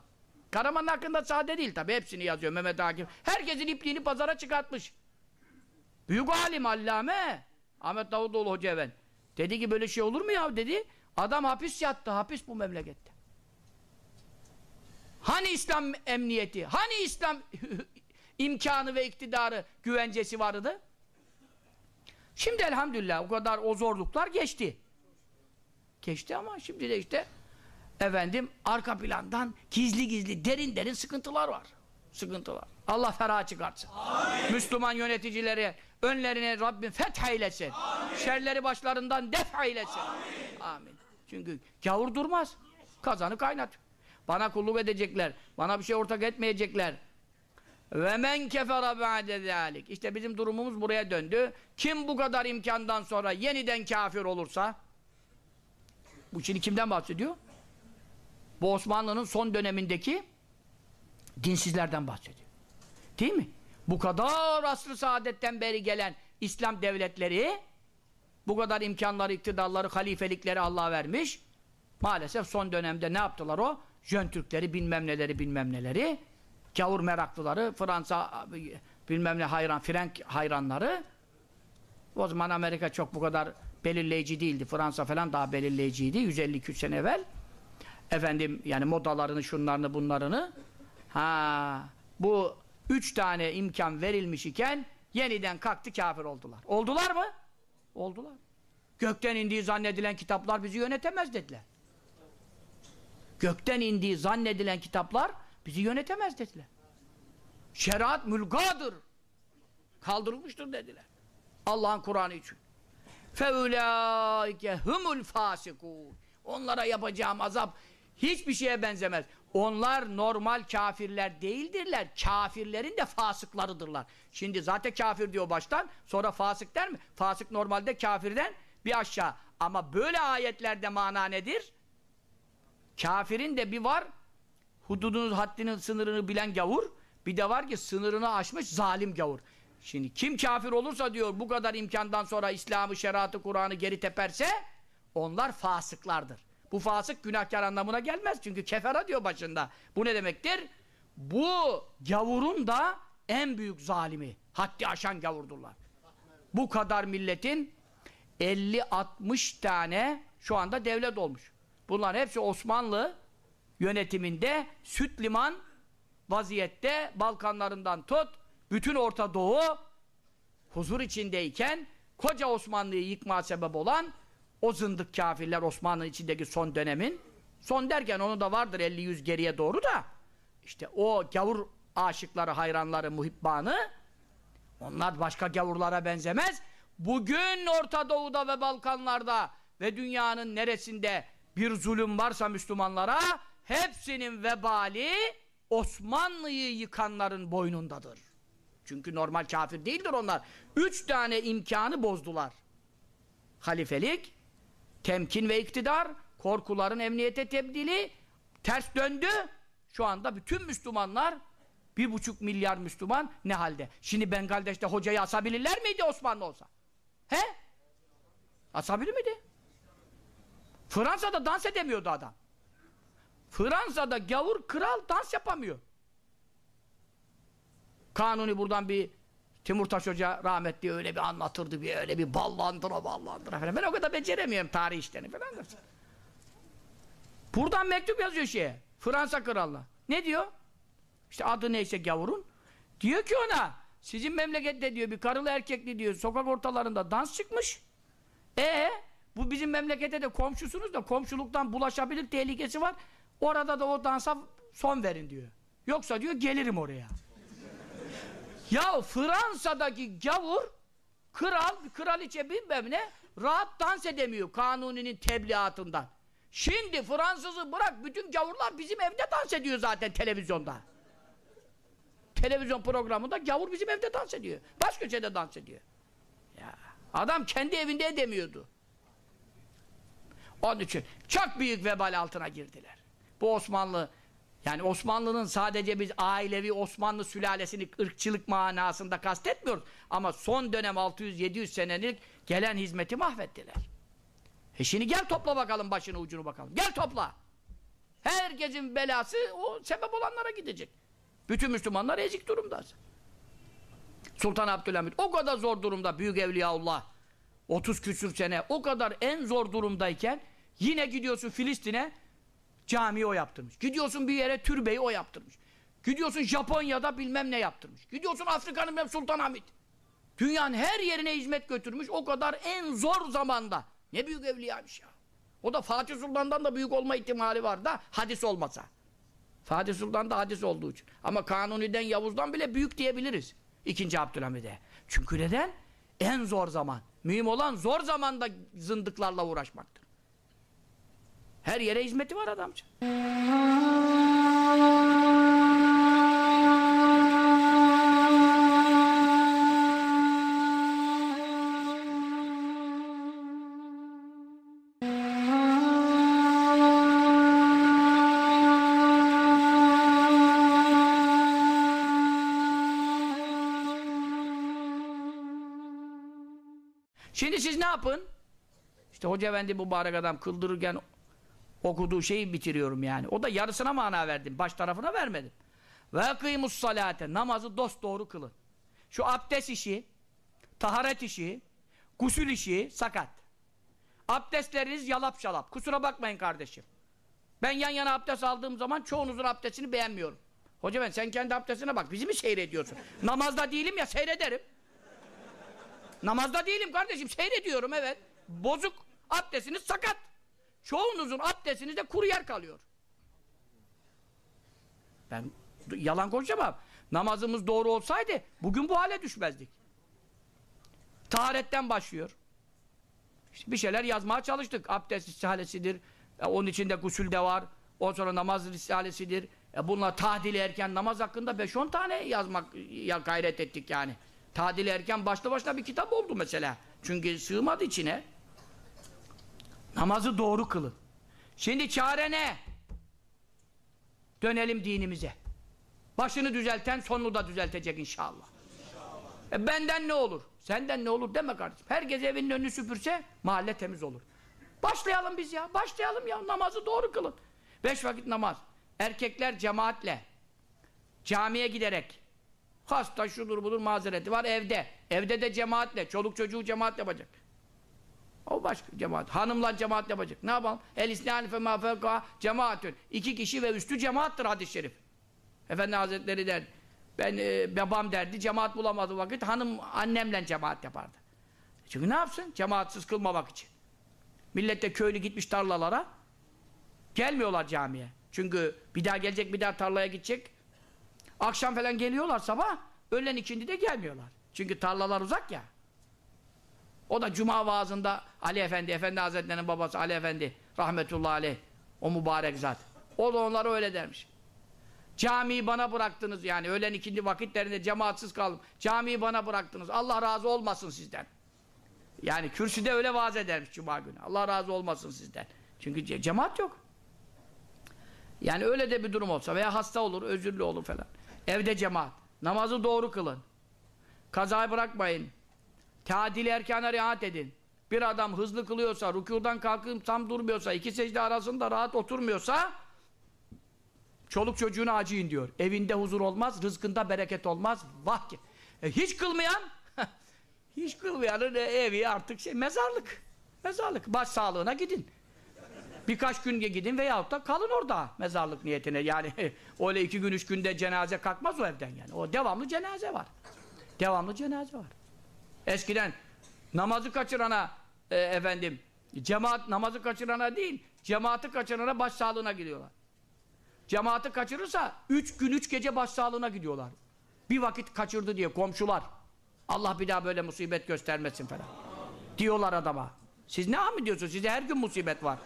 Karaman hakkında sade değil tabi. Hepsini yazıyor Mehmet Akif. Herkesin ipliğini pazara çıkartmış. Büyük alim, allame. Ahmet Davutoğlu Hoca Efendi. Dedi ki böyle şey olur mu ya dedi. Adam hapis yattı. Hapis bu memlekette. Hani İslam emniyeti? Hani İslam imkanı ve iktidarı, güvencesi vardı? Şimdi elhamdülillah o kadar o zorluklar geçti. Geçti ama şimdi de işte efendim arka plandan gizli gizli derin derin sıkıntılar var. Sıkıntılar. Allah ferah çıkartsın. Amin. Müslüman yöneticileri önlerine Rabbim feth eylesin. Amin. Şerleri başlarından def eylesin. Amin. Amin. Çünkü gavur durmaz. Kazanı kaynat. Bana kulluk edecekler. Bana bir şey ortak etmeyecekler. Ve men kefere ba'de zâlik. İşte bizim durumumuz buraya döndü. Kim bu kadar imkandan sonra yeniden kafir olursa bu şimdi kimden bahsediyor? Bu Osmanlı'nın son dönemindeki dinsizlerden bahsediyor. Değil mi? Bu kadar asr-ı saadetten beri gelen İslam devletleri bu kadar imkanları, iktidarları, halifelikleri Allah vermiş. Maalesef son dönemde ne yaptılar o? Jön Türkleri bilmem neleri bilmem neleri gavur meraklıları, Fransa bilmem ne hayran, Frank hayranları o zaman Amerika çok bu kadar belirleyici değildi. Fransa falan daha belirleyiciydi. 152 sene evvel. Efendim yani modalarını, şunlarını, bunlarını ha bu üç tane imkan verilmiş iken yeniden kalktı kafir oldular. Oldular mı? Oldular. Gökten indiği zannedilen kitaplar bizi yönetemez dediler. Gökten indiği zannedilen kitaplar bizi yönetemez dediler. Şeriat mülgadır. Kaldırılmıştır dediler. Allah'ın Kur'an'ı için. فَاُولَٰئِكَ humul fasikûn. Onlara yapacağım azap hiçbir şeye benzemez. Onlar normal kafirler değildirler. Kafirlerin de fasıklarıdırlar. Şimdi zaten kafir diyor baştan. Sonra fasık der mi? Fasık normalde kafirden bir aşağı. Ama böyle ayetlerde mana nedir? Kafirin de bir var hududunu, haddinin sınırını bilen gavur, bir de var ki sınırını aşmış zalim gavur. Şimdi kim kafir olursa diyor bu kadar imkandan sonra İslam'ı, şeriatı, Kur'an'ı geri teperse onlar fasıklardır. Bu fasık günahkar anlamına gelmez çünkü kefera diyor başında. Bu ne demektir? Bu gavurun da en büyük zalimi. Haddi aşan gavurdurlar. Bu kadar milletin 50-60 tane şu anda devlet olmuş. Bunlar hepsi Osmanlı yönetiminde süt liman vaziyette Balkanlarından tut bütün Orta Doğu huzur içindeyken koca Osmanlı'yı yıkmaya sebep olan o zındık kafirler Osmanlı içindeki son dönemin son derken onu da vardır 50-100 geriye doğru da işte o gavur aşıkları, hayranları, muhibbanı onlar başka gavurlara benzemez. Bugün Orta Doğu'da ve Balkanlarda ve dünyanın neresinde bir zulüm varsa Müslümanlara hepsinin vebali Osmanlı'yı yıkanların boynundadır. Çünkü normal kafir değildir onlar. Üç tane imkanı bozdular. Halifelik, temkin ve iktidar, korkuların emniyete tebdili ters döndü. Şu anda bütün Müslümanlar bir buçuk milyar Müslüman ne halde? Şimdi Bengaldeş'te hocayı asabilirler miydi Osmanlı olsa? He? Asabilir miydi? Fransa'da dans edemiyordu adam. Fransa'da gavur kral dans yapamıyor. Kanuni buradan bir Timurtaş Hoca rahmetli öyle bir anlatırdı bir öyle bir ballandıra ballandıra falan. Ben o kadar beceremiyorum tarih işlerini falan. da. Buradan mektup yazıyor şeye. Fransa kralına. Ne diyor? İşte adı neyse gavurun. Diyor ki ona sizin memlekette diyor bir karılı erkekli diyor sokak ortalarında dans çıkmış. E bu bizim memlekette de komşusunuz da komşuluktan bulaşabilir tehlikesi var. Orada da o dansa son verin diyor. Yoksa diyor gelirim oraya. ya Fransa'daki gavur kral, kraliçe bilmem ne rahat dans edemiyor kanuninin tebliğatından. Şimdi Fransızı bırak bütün gavurlar bizim evde dans ediyor zaten televizyonda. Televizyon programında gavur bizim evde dans ediyor. Baş köşede dans ediyor. Ya adam kendi evinde edemiyordu. Onun için çok büyük vebal altına girdiler. Bu Osmanlı yani Osmanlı'nın sadece biz ailevi Osmanlı sülalesini ırkçılık manasında kastetmiyoruz. Ama son dönem 600-700 senelik gelen hizmeti mahvettiler. E şimdi gel topla bakalım başını ucunu bakalım. Gel topla. Herkesin belası o sebep olanlara gidecek. Bütün Müslümanlar ezik durumda. Sultan Abdülhamit o kadar zor durumda büyük evliyaullah 30 küsür sene o kadar en zor durumdayken yine gidiyorsun Filistin'e camiyi o yaptırmış. Gidiyorsun bir yere türbeyi o yaptırmış. Gidiyorsun Japonya'da bilmem ne yaptırmış. Gidiyorsun Afrika'nın bilmem Sultanahmet. Dünyanın her yerine hizmet götürmüş o kadar en zor zamanda. Ne büyük evliyaymış ya. O da Fatih Sultan'dan da büyük olma ihtimali var da hadis olmasa. Fatih Sultan da hadis olduğu için. Ama Kanuni'den Yavuz'dan bile büyük diyebiliriz. İkinci Abdülhamid'e. Çünkü neden? En zor zaman. Mühim olan zor zamanda zındıklarla uğraşmaktır. Her yere hizmeti var adamca. Şimdi siz ne yapın? İşte Hoca Efendi mübarek adam kıldırırken okuduğu şeyi bitiriyorum yani. O da yarısına mana verdim. Baş tarafına vermedim. Ve kıymus salate. Namazı dost doğru kılın. Şu abdest işi, taharet işi, gusül işi sakat. Abdestleriniz yalap şalap. Kusura bakmayın kardeşim. Ben yan yana abdest aldığım zaman çoğunuzun abdestini beğenmiyorum. Hoca ben sen kendi abdestine bak. Bizi mi seyrediyorsun? Namazda değilim ya seyrederim. Namazda değilim kardeşim. Seyrediyorum evet. Bozuk. Abdestiniz sakat. Çoğunuzun abdestinizde kuru yer kalıyor. Ben yalan konuşamam. Namazımız doğru olsaydı bugün bu hale düşmezdik. Taharetten başlıyor. İşte bir şeyler yazmaya çalıştık. Abdest risalesidir. E, onun içinde gusül de var. Ondan sonra namaz risalesidir. E, bunlar tadili erken namaz hakkında 5-10 tane yazmak ya gayret ettik yani. Tadili erken başlı başına bir kitap oldu mesela. Çünkü sığmadı içine. Namazı doğru kılın. Şimdi çare ne? Dönelim dinimize. Başını düzelten sonunu da düzeltecek inşallah. E benden ne olur? Senden ne olur deme kardeşim. Herkes evinin önünü süpürse mahalle temiz olur. Başlayalım biz ya. Başlayalım ya. Namazı doğru kılın. Beş vakit namaz. Erkekler cemaatle. Camiye giderek. Hasta şudur budur mazereti var evde. Evde de cemaatle. Çoluk çocuğu cemaat yapacak. O başka cemaat. Hanımlar cemaat yapacak. Ne yapalım? El isnâni fe mâ fevkâ cemaatün. İki kişi ve üstü cemaattır hadis-i şerif. Efendi Hazretleri der. Ben e, babam derdi cemaat bulamadığı vakit hanım annemle cemaat yapardı. Çünkü ne yapsın? Cemaatsiz kılmamak için. Millet de köylü gitmiş tarlalara. Gelmiyorlar camiye. Çünkü bir daha gelecek bir daha tarlaya gidecek. Akşam falan geliyorlar sabah. Öğlen ikindi de gelmiyorlar. Çünkü tarlalar uzak ya. O da cuma vaazında Ali Efendi, Efendi Hazretleri'nin babası Ali Efendi rahmetullahi aleyh o mübarek zat. O da onlara öyle dermiş. Camiyi bana bıraktınız yani öğlen ikindi vakitlerinde cemaatsiz kaldım. Camiyi bana bıraktınız. Allah razı olmasın sizden. Yani kürsüde öyle vaaz edermiş cuma günü. Allah razı olmasın sizden. Çünkü ce- cemaat yok. Yani öyle de bir durum olsa veya hasta olur, özürlü olur falan. Evde cemaat. Namazı doğru kılın. Kazayı bırakmayın. Tadili erkana riayet edin. Bir adam hızlı kılıyorsa, rükudan kalkıp tam durmuyorsa, iki secde arasında rahat oturmuyorsa çoluk çocuğuna acıyın diyor. Evinde huzur olmaz, rızkında bereket olmaz. Vah ki. E, hiç kılmayan (laughs) hiç kılmayanın e, evi artık şey mezarlık. Mezarlık. Baş sağlığına gidin. Birkaç gün gidin veyahut da kalın orada mezarlık niyetine. Yani (laughs) öyle iki gün üç günde cenaze kalkmaz o evden yani. O devamlı cenaze var. Devamlı cenaze var. Eskiden namazı kaçırana e, efendim cemaat namazı kaçırana değil cemaati kaçırana başsağlığına gidiyorlar. Cemaati kaçırırsa üç gün üç gece başsağlığına gidiyorlar. Bir vakit kaçırdı diye komşular. Allah bir daha böyle musibet göstermesin falan. Diyorlar adama. Siz ne mi diyorsunuz? Size her gün musibet var.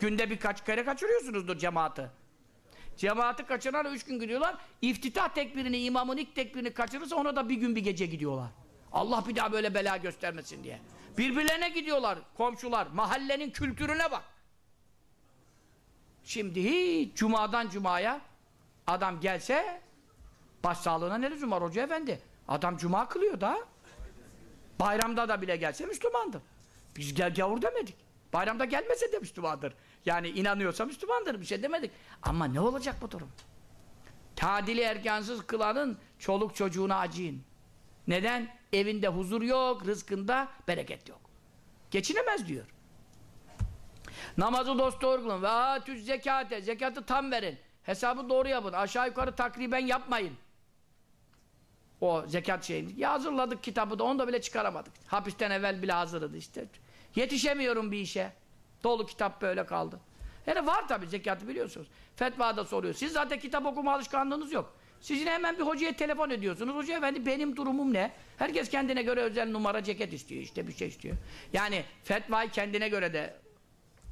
Günde birkaç kere kaçırıyorsunuzdur cemaati. Cemaati kaçıran üç gün gidiyorlar. İftitah tekbirini, imamın ilk tekbirini kaçırırsa ona da bir gün bir gece gidiyorlar. Allah bir daha böyle bela göstermesin diye. Birbirlerine gidiyorlar komşular. Mahallenin kültürüne bak. Şimdi hiç cumadan cumaya adam gelse başsağlığına ne lüzum var hoca efendi? Adam cuma kılıyor da. Bayramda da bile gelse Müslümandır. Biz gel gavur demedik. Bayramda gelmese de Müslümandır. Yani inanıyorsa Müslümandır bir şey demedik. Ama ne olacak bu durum? Tadili erkansız kılanın çoluk çocuğuna acıyın. Neden? Evinde huzur yok, rızkında bereket yok. Geçinemez diyor. Namazı dost doğru kılın. Ve atüz zekate. Zekatı tam verin. Hesabı doğru yapın. Aşağı yukarı takriben yapmayın. O zekat şeyini. Ya hazırladık kitabı da onu da bile çıkaramadık. Hapisten evvel bile hazırladı işte. Yetişemiyorum bir işe. Dolu kitap böyle kaldı. Yani var tabi zekatı biliyorsunuz. Fetvada soruyor. Siz zaten kitap okuma alışkanlığınız yok. Sizin hemen bir hocaya telefon ediyorsunuz. Hoca efendi benim durumum ne? Herkes kendine göre özel numara ceket istiyor işte bir şey istiyor. Yani fetvayı kendine göre de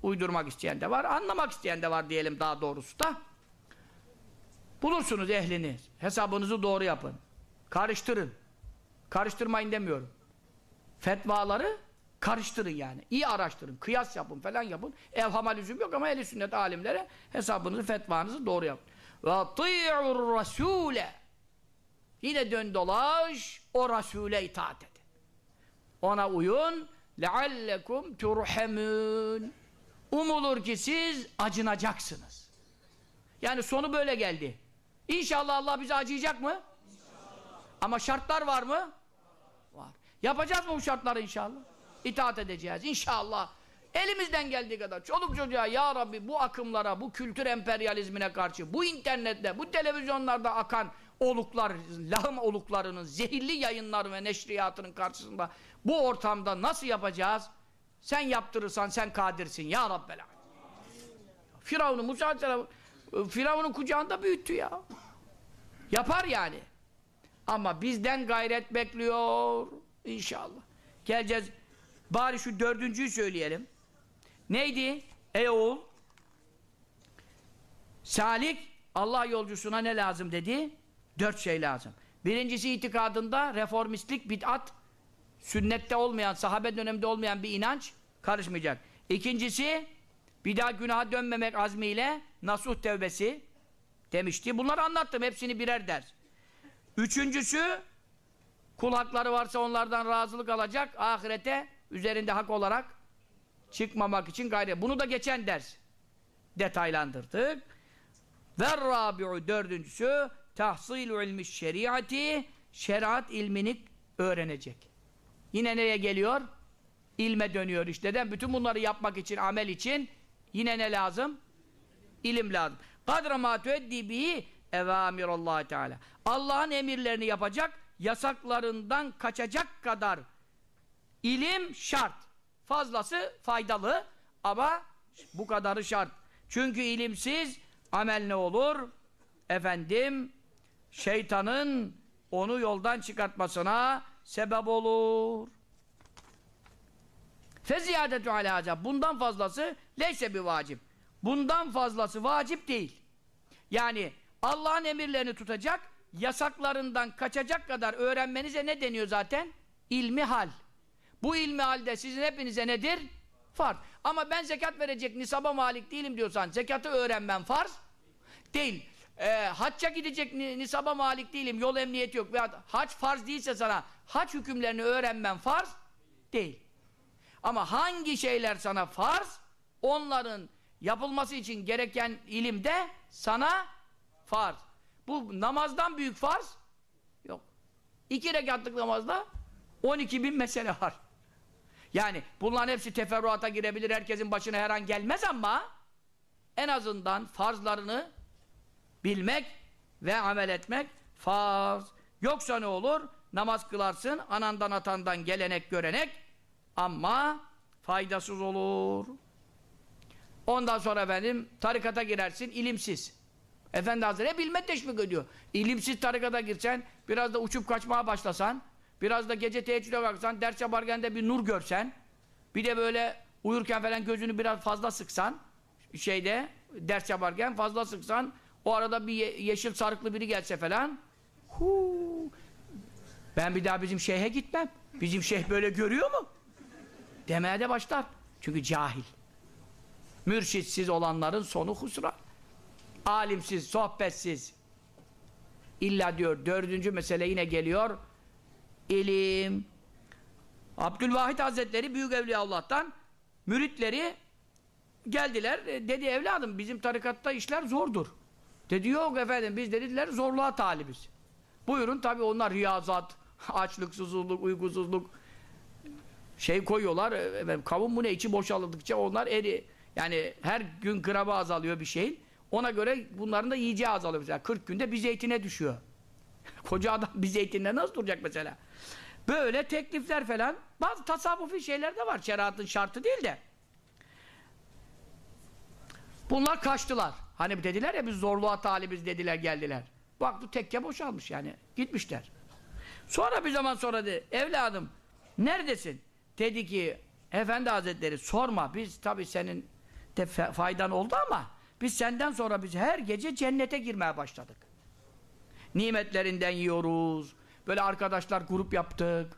uydurmak isteyen de var, anlamak isteyen de var diyelim daha doğrusu da. Bulursunuz ehlini. Hesabınızı doğru yapın. Karıştırın. Karıştırmayın demiyorum. Fetvaları karıştırın yani. İyi araştırın. Kıyas yapın falan yapın. Evhama lüzum yok ama eli sünnet alimlere hesabınızı, fetvanızı doğru yapın. Ve ati'ur rasûle Yine dön dolaş o Rasûle itaat edin. Ona uyun leallekum turhamun. Umulur ki siz acınacaksınız. Yani sonu böyle geldi. İnşallah Allah bize acıyacak mı? Ama şartlar var mı? Var. Yapacağız mı bu şartları inşallah? İtaat edeceğiz inşallah. Elimizden geldiği kadar çoluk çocuğa ya Rabbi bu akımlara, bu kültür emperyalizmine karşı, bu internette, bu televizyonlarda akan oluklar, lahım oluklarının, zehirli yayınları ve neşriyatının karşısında bu ortamda nasıl yapacağız? Sen yaptırırsan sen kadirsin ya Rabbel. Firavun'u Musa Firavun'un kucağında büyüttü ya. Yapar yani. Ama bizden gayret bekliyor inşallah. Geleceğiz. Bari şu dördüncüyü söyleyelim. Neydi? Ey oğul Salik Allah yolcusuna ne lazım dedi? Dört şey lazım. Birincisi itikadında reformistlik, bid'at, sünnette olmayan, sahabe döneminde olmayan bir inanç karışmayacak. İkincisi bir daha günaha dönmemek azmiyle nasuh tevbesi demişti. Bunları anlattım. Hepsini birer ders. Üçüncüsü kul hakları varsa onlardan razılık alacak. Ahirete üzerinde hak olarak çıkmamak için gayret. Bunu da geçen ders detaylandırdık. Ve rabi'u dördüncüsü tahsilü ilmi şeriatı şeriat ilmini öğrenecek. Yine neye geliyor? İlme dönüyor işte. Neden? Bütün bunları yapmak için, amel için yine ne lazım? İlim lazım. Kadra ma tueddi bihi Teala. Allah'ın emirlerini yapacak, yasaklarından kaçacak kadar ilim şart. Fazlası faydalı ama bu kadarı şart. Çünkü ilimsiz amel ne olur? Efendim şeytanın onu yoldan çıkartmasına sebep olur. Feziyadetu ala Bundan fazlası leyse bir vacip. Bundan fazlası vacip değil. Yani Allah'ın emirlerini tutacak, yasaklarından kaçacak kadar öğrenmenize ne deniyor zaten? İlmi hal. Bu ilmi halde sizin hepinize nedir? farz. Ama ben zekat verecek nisaba malik değilim diyorsan zekatı öğrenmen farz değil. Ee, hacca gidecek ni- nisaba malik değilim, yol emniyeti yok. Veya hac farz değilse sana hac hükümlerini öğrenmen farz değil. Ama hangi şeyler sana farz, onların yapılması için gereken ilim de sana farz. Bu namazdan büyük farz yok. İki rekatlık namazda 12 bin mesele var. Yani bunların hepsi teferruata girebilir, herkesin başına her an gelmez ama en azından farzlarını bilmek ve amel etmek farz. Yoksa ne olur? Namaz kılarsın, anandan atandan gelenek görenek ama faydasız olur. Ondan sonra efendim tarikata girersin ilimsiz. Efendi Hazretleri bilme teşvik ediyor. İlimsiz tarikata girsen, biraz da uçup kaçmaya başlasan, biraz da gece teheccüde kalksan, ders yaparken de bir nur görsen, bir de böyle uyurken falan gözünü biraz fazla sıksan, şeyde ders yaparken fazla sıksan, o arada bir ye- yeşil sarıklı biri gelse falan, huu, ben bir daha bizim şeyhe gitmem. Bizim şeyh böyle görüyor mu? Demeye de başlar. Çünkü cahil. Mürşitsiz olanların sonu husran. Alimsiz, sohbetsiz. İlla diyor dördüncü mesele yine geliyor. İlim. Abdülvahid Hazretleri Büyük Evliya Allah'tan müritleri geldiler. E, Dedi evladım bizim tarikatta işler zordur. Dedi yok efendim biz dediler zorluğa talibiz. Buyurun tabi onlar riyazat, (laughs) açlık, susuzluk, uykusuzluk şey koyuyorlar. Efendim, kavun mu ne içi boşaldıkça onlar eri. Yani her gün gramı azalıyor bir şeyin. Ona göre bunların da yiyeceği azalıyor mesela. 40 günde bir zeytine düşüyor. (laughs) Koca adam bir zeytinle nasıl duracak mesela? Böyle teklifler falan. Bazı tasavvufi şeyler de var. Şeriatın şartı değil de. Bunlar kaçtılar. Hani dediler ya biz zorluğa talibiz dediler geldiler. Bak bu tekke boşalmış yani. Gitmişler. Sonra bir zaman sonra dedi evladım neredesin? Dedi ki Efendi Hazretleri sorma biz tabi senin de faydan oldu ama biz senden sonra biz her gece cennete girmeye başladık. Nimetlerinden yiyoruz. Böyle arkadaşlar grup yaptık.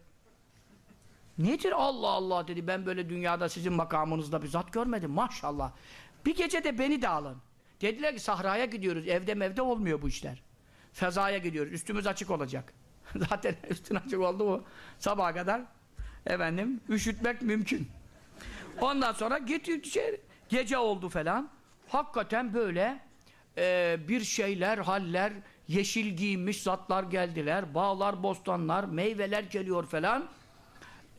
Nedir Allah Allah dedi ben böyle dünyada sizin makamınızda bir zat görmedim maşallah. Bir gece de beni de alın. Dediler ki sahraya gidiyoruz evde mevde olmuyor bu işler. Fezaya gidiyoruz üstümüz açık olacak. (laughs) Zaten üstün açık oldu mu sabaha kadar efendim üşütmek mümkün. Ondan sonra git içeri. Gece oldu falan. Hakikaten böyle e, bir şeyler, haller, yeşil giyinmiş zatlar geldiler. Bağlar, bostanlar, meyveler geliyor falan.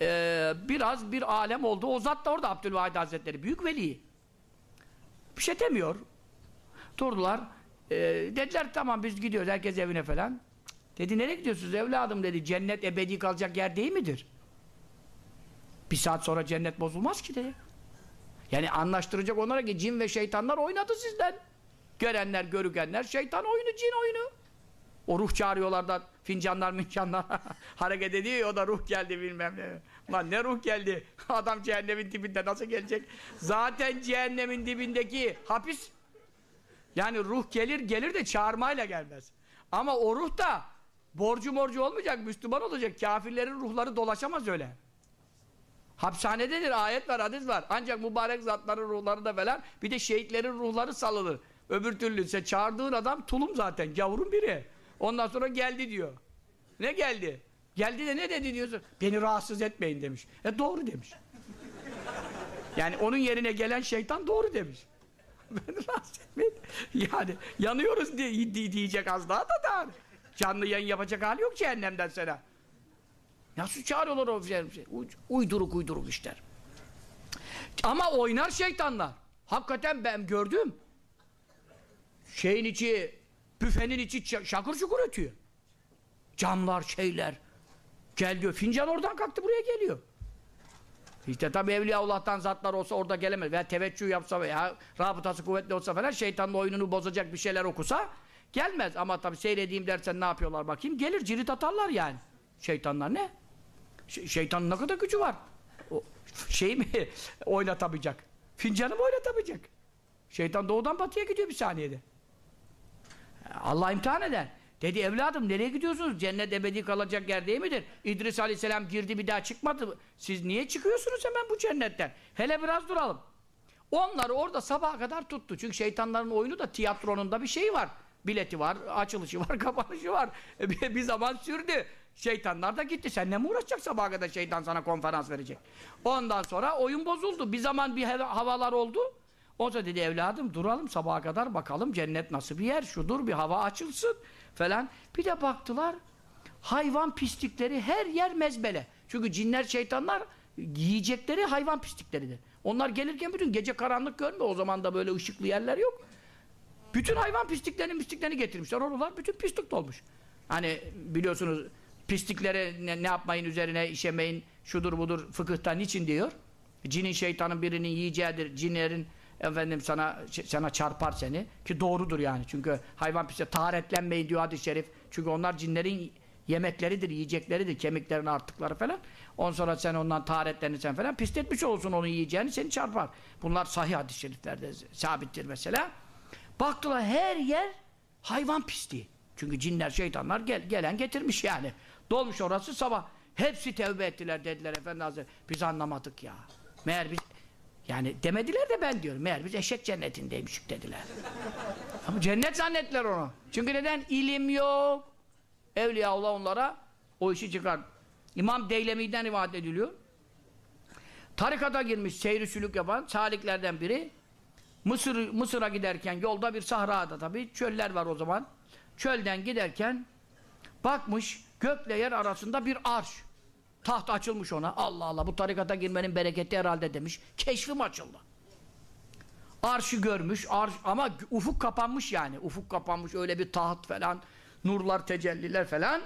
E, biraz bir alem oldu. O zat da orada Abdülvahid Hazretleri. Büyük veli. Bir şey demiyor. Durdular. E, dediler tamam biz gidiyoruz herkes evine falan. Dedi nereye gidiyorsunuz evladım dedi. Cennet ebedi kalacak yer değil midir? Bir saat sonra cennet bozulmaz ki dedi. Yani anlaştıracak onlara ki cin ve şeytanlar oynadı sizden. Görenler, görükenler şeytan oyunu, cin oyunu. O ruh çağırıyorlar fincanlar mincanlar (laughs) hareket ediyor ya o da ruh geldi bilmem ne. Lan ne ruh geldi? (laughs) Adam cehennemin dibinde nasıl gelecek? Zaten cehennemin dibindeki hapis. Yani ruh gelir gelir de çağırmayla gelmez. Ama o ruh da borcu morcu olmayacak, Müslüman olacak. Kafirlerin ruhları dolaşamaz öyle. Hapishanededir, ayet var, hadis var. Ancak mübarek zatların ruhları da falan, bir de şehitlerin ruhları salınır. Öbür türlü sen çağırdığın adam tulum zaten, gavurun biri. Ondan sonra geldi diyor. Ne geldi? Geldi de ne dedi diyorsun? Beni rahatsız etmeyin demiş. E doğru demiş. Yani onun yerine gelen şeytan doğru demiş. (laughs) Beni rahatsız etmeyin. Yani yanıyoruz diye, diye- diyecek az daha da daha. Canlı yayın yapacak hali yok cehennemden sonra. Nasıl çağırıyorlar o şey? Uy- Uyduruk uyduruk işler. Ama oynar şeytanlar. Hakikaten ben gördüm. Şeyin içi, büfenin içi şakır şukur ötüyor. Camlar, şeyler. Gel diyor. Fincan oradan kalktı buraya geliyor. İşte tabi Evliyaullah'tan zatlar olsa orada gelemez. Veya teveccüh yapsa veya rabıtası kuvvetli olsa falan şeytanın oyununu bozacak bir şeyler okusa gelmez. Ama tabi seyredeyim dersen ne yapıyorlar bakayım. Gelir cirit atarlar yani. Şeytanlar ne? Şey- şeytanın ne kadar gücü var? O şey mi (laughs) oynatamayacak? Fincanı mı oynatamayacak? Şeytan doğudan batıya gidiyor bir saniyede. Allah imtihan eder. Dedi evladım nereye gidiyorsunuz? Cennet ebedi kalacak yer değil midir? İdris Aleyhisselam girdi bir daha çıkmadı. Siz niye çıkıyorsunuz hemen bu cennetten? Hele biraz duralım. Onları orada sabaha kadar tuttu. Çünkü şeytanların oyunu da tiyatronun da bir şeyi var. Bileti var, açılışı var, (laughs) kapanışı var. E, bir, zaman sürdü. Şeytanlar da gitti. Seninle mi uğraşacak sabaha kadar şeytan sana konferans verecek? Ondan sonra oyun bozuldu. Bir zaman bir hava- havalar oldu. O da dedi evladım duralım sabaha kadar bakalım cennet nasıl bir yer. Şudur bir hava açılsın falan. Bir de baktılar hayvan pislikleri her yer mezbele. Çünkü cinler şeytanlar yiyecekleri hayvan pislikleridir. Onlar gelirken bütün gece karanlık görmüyor. O zaman da böyle ışıklı yerler yok. Bütün hayvan pisliklerini pisliklerini getirmişler. Oralar bütün pislik dolmuş. Hani biliyorsunuz pisliklere ne, ne yapmayın üzerine işemeyin şudur budur fıkıhta niçin diyor? Cinin şeytanın birinin yiyeceğidir. Cinlerin efendim sana sana çarpar seni ki doğrudur yani. Çünkü hayvan pisliğe taharetlenmeyin diyor hadis-i şerif. Çünkü onlar cinlerin yemekleridir, yiyecekleridir, kemiklerin arttıkları falan. Ondan sonra sen ondan taharetlenirsen falan pisletmiş olsun onu yiyeceğini seni çarpar. Bunlar sahih hadis-i şeriflerde sabittir mesela. Baktılar her yer hayvan pisliği. Çünkü cinler, şeytanlar gel, gelen getirmiş yani. Dolmuş orası sabah. Hepsi tevbe ettiler dediler Efendi Hazretleri. Biz anlamadık ya. Meğer biz yani demediler de ben diyorum. Meğer biz eşek cennetindeymişik dediler. (laughs) Ama cennet zannettiler onu. Çünkü neden? İlim yok. Evliyaullah onlara o işi çıkar. İmam Deylemi'den rivayet ediliyor. Tarikata girmiş, seyri sülük yapan saliklerden biri. Mısır Mısır'a giderken yolda bir sahrada tabii çöller var o zaman. Çölden giderken bakmış gökle yer arasında bir arş. Taht açılmış ona. Allah Allah bu tarikata girmenin bereketi herhalde demiş. Keşfim açıldı. Arşı görmüş. Arş, ama ufuk kapanmış yani. Ufuk kapanmış öyle bir taht falan. Nurlar, tecelliler falan.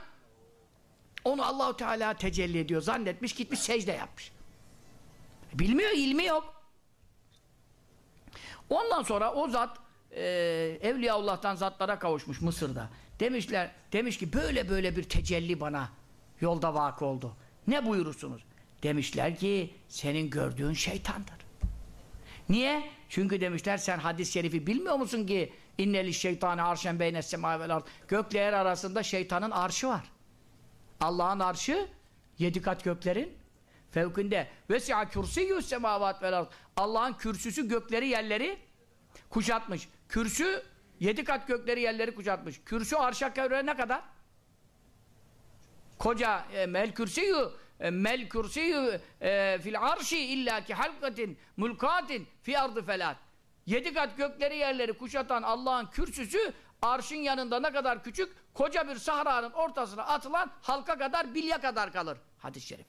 Onu Allahu Teala tecelli ediyor. Zannetmiş gitmiş secde yapmış. Bilmiyor, ilmi yok. Ondan sonra o zat e, Evliyaullah'tan zatlara kavuşmuş Mısır'da. Demişler, demiş ki böyle böyle bir tecelli bana yolda vakı oldu. Ne buyurursunuz? Demişler ki senin gördüğün şeytandır. Niye? Çünkü demişler sen hadis-i şerifi bilmiyor musun ki inneli şeytane arşen beynes sema vel. Gökle yer arasında şeytanın arşı var. Allah'ın arşı yedi kat göklerin fevkinde. Vesi'a kürsiyyü semavat vel ard. Allah'ın kürsüsü gökleri yerleri kuşatmış. Kürsü yedi kat gökleri yerleri kuşatmış. Kürsü arşa ne kadar? Koca e, mel kürsüyü e, mel kürsüyü e, fil arşi illaki halkatin mulkatin fi ardı felat. Yedi kat gökleri yerleri kuşatan Allah'ın kürsüsü arşın yanında ne kadar küçük koca bir sahranın ortasına atılan halka kadar bilye kadar kalır. Hadis-i şerif.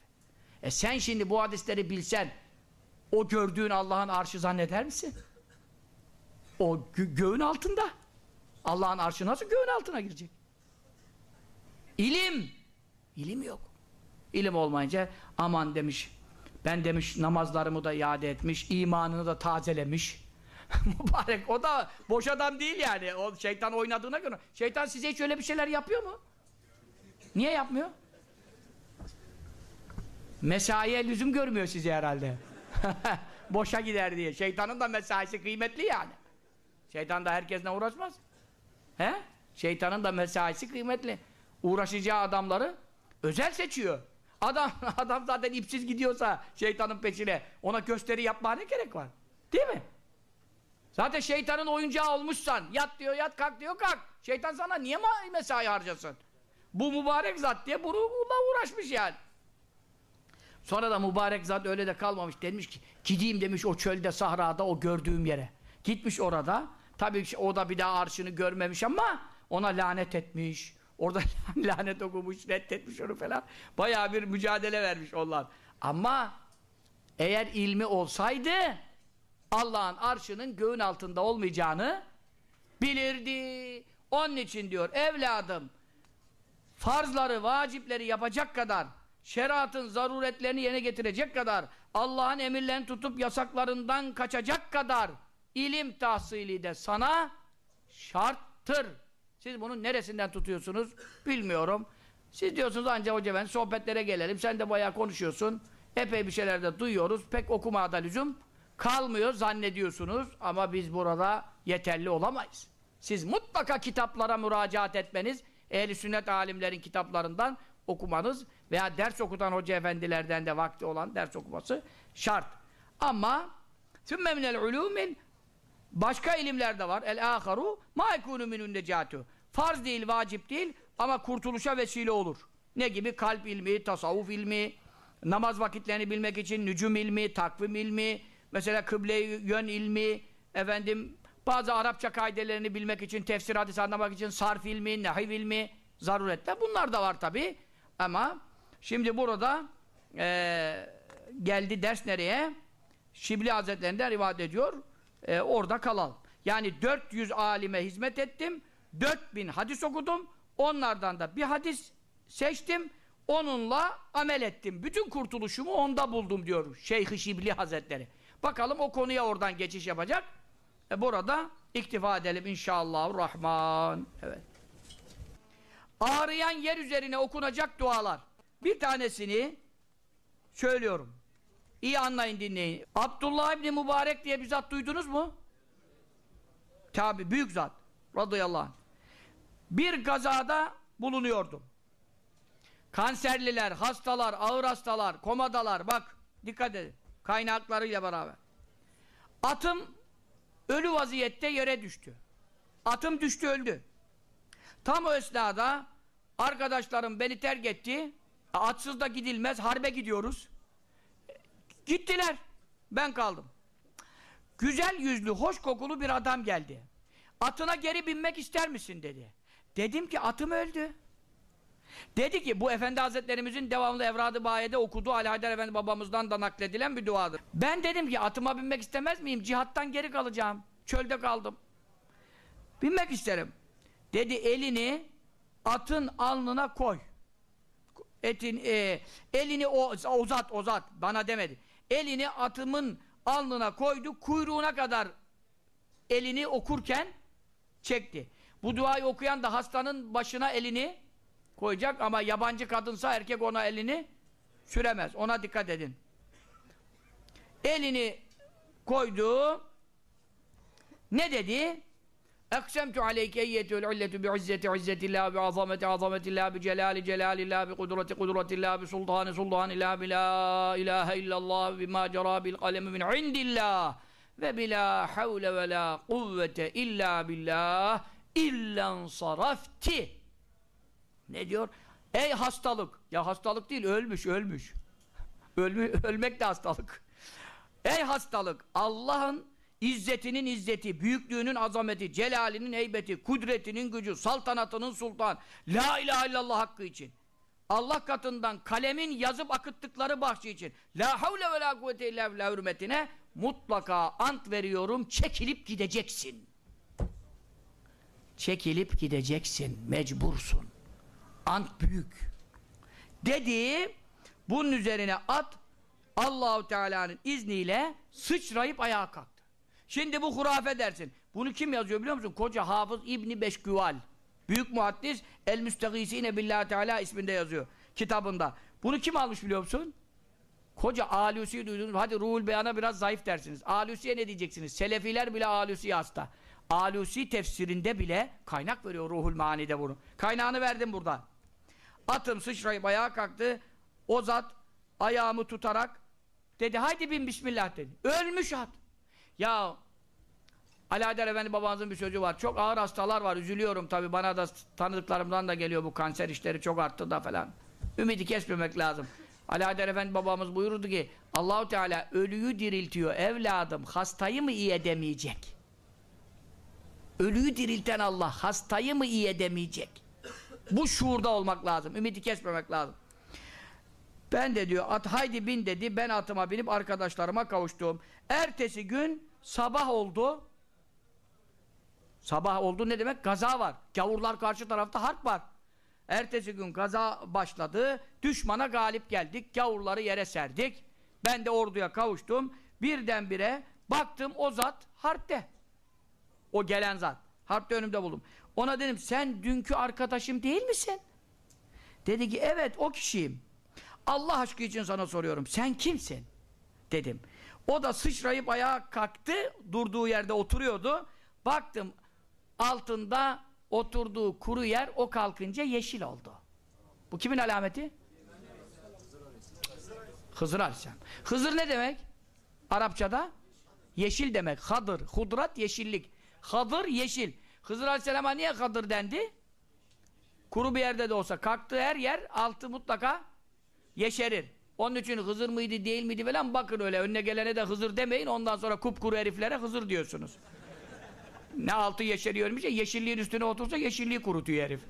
E sen şimdi bu hadisleri bilsen o gördüğün Allah'ın arşı zanneder misin? O gö göğün altında. Allah'ın arşı nasıl göğün altına girecek? İlim. İlim yok. İlim olmayınca aman demiş. Ben demiş namazlarımı da iade etmiş, imanını da tazelemiş. (laughs) Mübarek o da boş adam değil yani. O şeytan oynadığına göre. Şeytan size hiç öyle bir şeyler yapıyor mu? Niye yapmıyor? Mesaiye lüzum görmüyor sizi herhalde. (laughs) Boşa gider diye. Şeytanın da mesaisi kıymetli yani. Şeytan da herkesle uğraşmaz. He? Şeytanın da mesaisi kıymetli. Uğraşacağı adamları özel seçiyor. Adam (laughs) adam zaten ipsiz gidiyorsa şeytanın peşine ona gösteri yapmaya ne gerek var? Değil mi? Zaten şeytanın oyuncağı olmuşsan yat diyor yat kalk diyor kalk. Şeytan sana niye mesai harcasın? Bu mübarek zat diye bununla uğraşmış yani. Sonra da mübarek zat öyle de kalmamış. Demiş ki gideyim demiş o çölde sahrada o gördüğüm yere. Gitmiş orada. Tabii ki o da bir daha arşını görmemiş ama ona lanet etmiş. Orada (laughs) lanet okumuş, reddetmiş onu falan. Bayağı bir mücadele vermiş onlar. Ama eğer ilmi olsaydı Allah'ın arşının göğün altında olmayacağını bilirdi. Onun için diyor evladım farzları, vacipleri yapacak kadar şeriatın zaruretlerini yerine getirecek kadar Allah'ın emirlerini tutup yasaklarından kaçacak kadar ilim tahsili de sana şarttır. Siz bunun neresinden tutuyorsunuz bilmiyorum. Siz diyorsunuz anca hoca ben sohbetlere gelelim. Sen de bayağı konuşuyorsun. Epey bir şeyler de duyuyoruz. Pek okumada lüzum kalmıyor zannediyorsunuz. Ama biz burada yeterli olamayız. Siz mutlaka kitaplara müracaat etmeniz, ehli sünnet alimlerin kitaplarından okumanız veya ders okutan hoca efendilerden de vakti olan ders okuması şart. Ama tüm minel ulumin Başka ilimler de var. El aharu ma yekunu minun necatu. Farz değil, vacip değil ama kurtuluşa vesile olur. Ne gibi? Kalp ilmi, tasavvuf ilmi, namaz vakitlerini bilmek için nücum ilmi, takvim ilmi, mesela kıble yön ilmi, efendim bazı Arapça kaidelerini bilmek için, tefsir hadis anlamak için sarf ilmi, nahiv ilmi, zaruretler. Bunlar da var tabi. Ama şimdi burada eee, geldi ders nereye? Şibli Hazretlerinden rivayet ediyor. Ee, orada kalalım. Yani 400 alime hizmet ettim. 4000 hadis okudum. Onlardan da bir hadis seçtim. Onunla amel ettim. Bütün kurtuluşumu onda buldum diyor Şeyh-i Şibli Hazretleri. Bakalım o konuya oradan geçiş yapacak. E burada iktifa edelim inşallah rahman. Evet. Ağrıyan yer üzerine okunacak dualar. Bir tanesini söylüyorum. İyi anlayın dinleyin. Abdullah İbni Mübarek diye bir zat duydunuz mu? Tabi büyük zat. Radıyallahu anh. Bir gazada bulunuyordum. Kanserliler, hastalar, ağır hastalar, komadalar bak dikkat edin. Kaynaklarıyla beraber. Atım ölü vaziyette yere düştü. Atım düştü öldü. Tam o esnada arkadaşlarım beni terk etti. Atsız da gidilmez, harbe gidiyoruz. Gittiler. Ben kaldım. Güzel yüzlü, hoş kokulu bir adam geldi. Atına geri binmek ister misin dedi. Dedim ki atım öldü. Dedi ki bu Efendi Hazretlerimizin devamlı Evrad-ı Bayi'de okuduğu Ali Haydar Efendi babamızdan da nakledilen bir duadır. Ben dedim ki atıma binmek istemez miyim? Cihattan geri kalacağım. Çölde kaldım. Binmek isterim. Dedi elini atın alnına koy. Etin, e, elini o, uzat uzat bana demedi. Elini atımın alnına koydu kuyruğuna kadar elini okurken çekti. Bu duayı okuyan da hastanın başına elini koyacak ama yabancı kadınsa erkek ona elini süremez. Ona dikkat edin. Elini koydu. Ne dedi? Eksemtu aleyke eyyetül illetu bi izzeti izzetillah bi azameti azametillah bi celali celalillah bi kudreti kudretillah bi sultani sultanillah bi la ilahe illallah bi ma cera bil kalemi min indillah ve bi la havle ve la kuvvete illa billah illan sarafti ne diyor? Ey hastalık! Ya hastalık değil, ölmüş, ölmüş. Ölmü, ölmek de hastalık. Ey hastalık! Allah'ın İzzetinin izzeti, büyüklüğünün azameti, celalinin heybeti, kudretinin gücü, saltanatının sultan, la ilahe illallah hakkı için. Allah katından kalemin yazıp akıttıkları bahşi için. La havle ve la kuvvete illa billah hürmetine mutlaka ant veriyorum, çekilip gideceksin. Çekilip gideceksin, mecbursun. Ant büyük. Dedi, bunun üzerine at, Allahu Teala'nın izniyle sıçrayıp ayağa kalktı. Şimdi bu hurafe dersin. Bunu kim yazıyor biliyor musun? Koca Hafız İbni Beşküval. Büyük muhaddis El Müstegisine Billahi Teala isminde yazıyor kitabında. Bunu kim almış biliyor musun? Koca Alusi'yi duydunuz. Hadi Ruhul Beyan'a biraz zayıf dersiniz. Alusi'ye ne diyeceksiniz? Selefiler bile Alusi'ye hasta. Alusi tefsirinde bile kaynak veriyor Ruhul Mani'de bunu. Kaynağını verdim burada. Atım sıçrayıp ayağa kalktı. O zat ayağımı tutarak dedi haydi bin bismillah dedi. Ölmüş at. Ya Haydar Efendi babanızın bir sözü var. Çok ağır hastalar var. Üzülüyorum tabi. Bana da tanıdıklarımdan da geliyor bu kanser işleri çok arttı da falan. Ümidi kesmemek lazım. Haydar Efendi babamız buyurdu ki Allahu Teala ölüyü diriltiyor evladım. Hastayı mı iyi edemeyecek? Ölüyü dirilten Allah hastayı mı iyi edemeyecek? Bu şuurda olmak lazım. Ümidi kesmemek lazım. Ben de diyor at haydi bin dedi. Ben atıma binip arkadaşlarıma kavuştum. Ertesi gün sabah oldu. Sabah oldu ne demek? Gaza var. Gavurlar karşı tarafta harp var. Ertesi gün gaza başladı. Düşmana galip geldik. Gavurları yere serdik. Ben de orduya kavuştum. Birdenbire baktım o zat harpte. O gelen zat. Harpte önümde buldum. Ona dedim sen dünkü arkadaşım değil misin? Dedi ki evet o kişiyim. Allah aşkı için sana soruyorum. Sen kimsin? Dedim. O da sıçrayıp ayağa kalktı. Durduğu yerde oturuyordu. Baktım altında oturduğu kuru yer o kalkınca yeşil oldu. Bu kimin alameti? Hızır Aleyhisselam. Hızır ne demek? Arapçada yeşil demek. Hadır, hudrat yeşillik. Hadır yeşil. Hızır Aleyhisselam'a niye hadır dendi? Kuru bir yerde de olsa kalktığı her yer altı mutlaka yeşerir. Onun için Hızır mıydı değil miydi falan bakın öyle önüne gelene de Hızır demeyin ondan sonra kupkuru heriflere Hızır diyorsunuz. Ne altı yeşeriyormuş ya yeşilliğin üstüne otursa yeşilliği kurutuyor herif.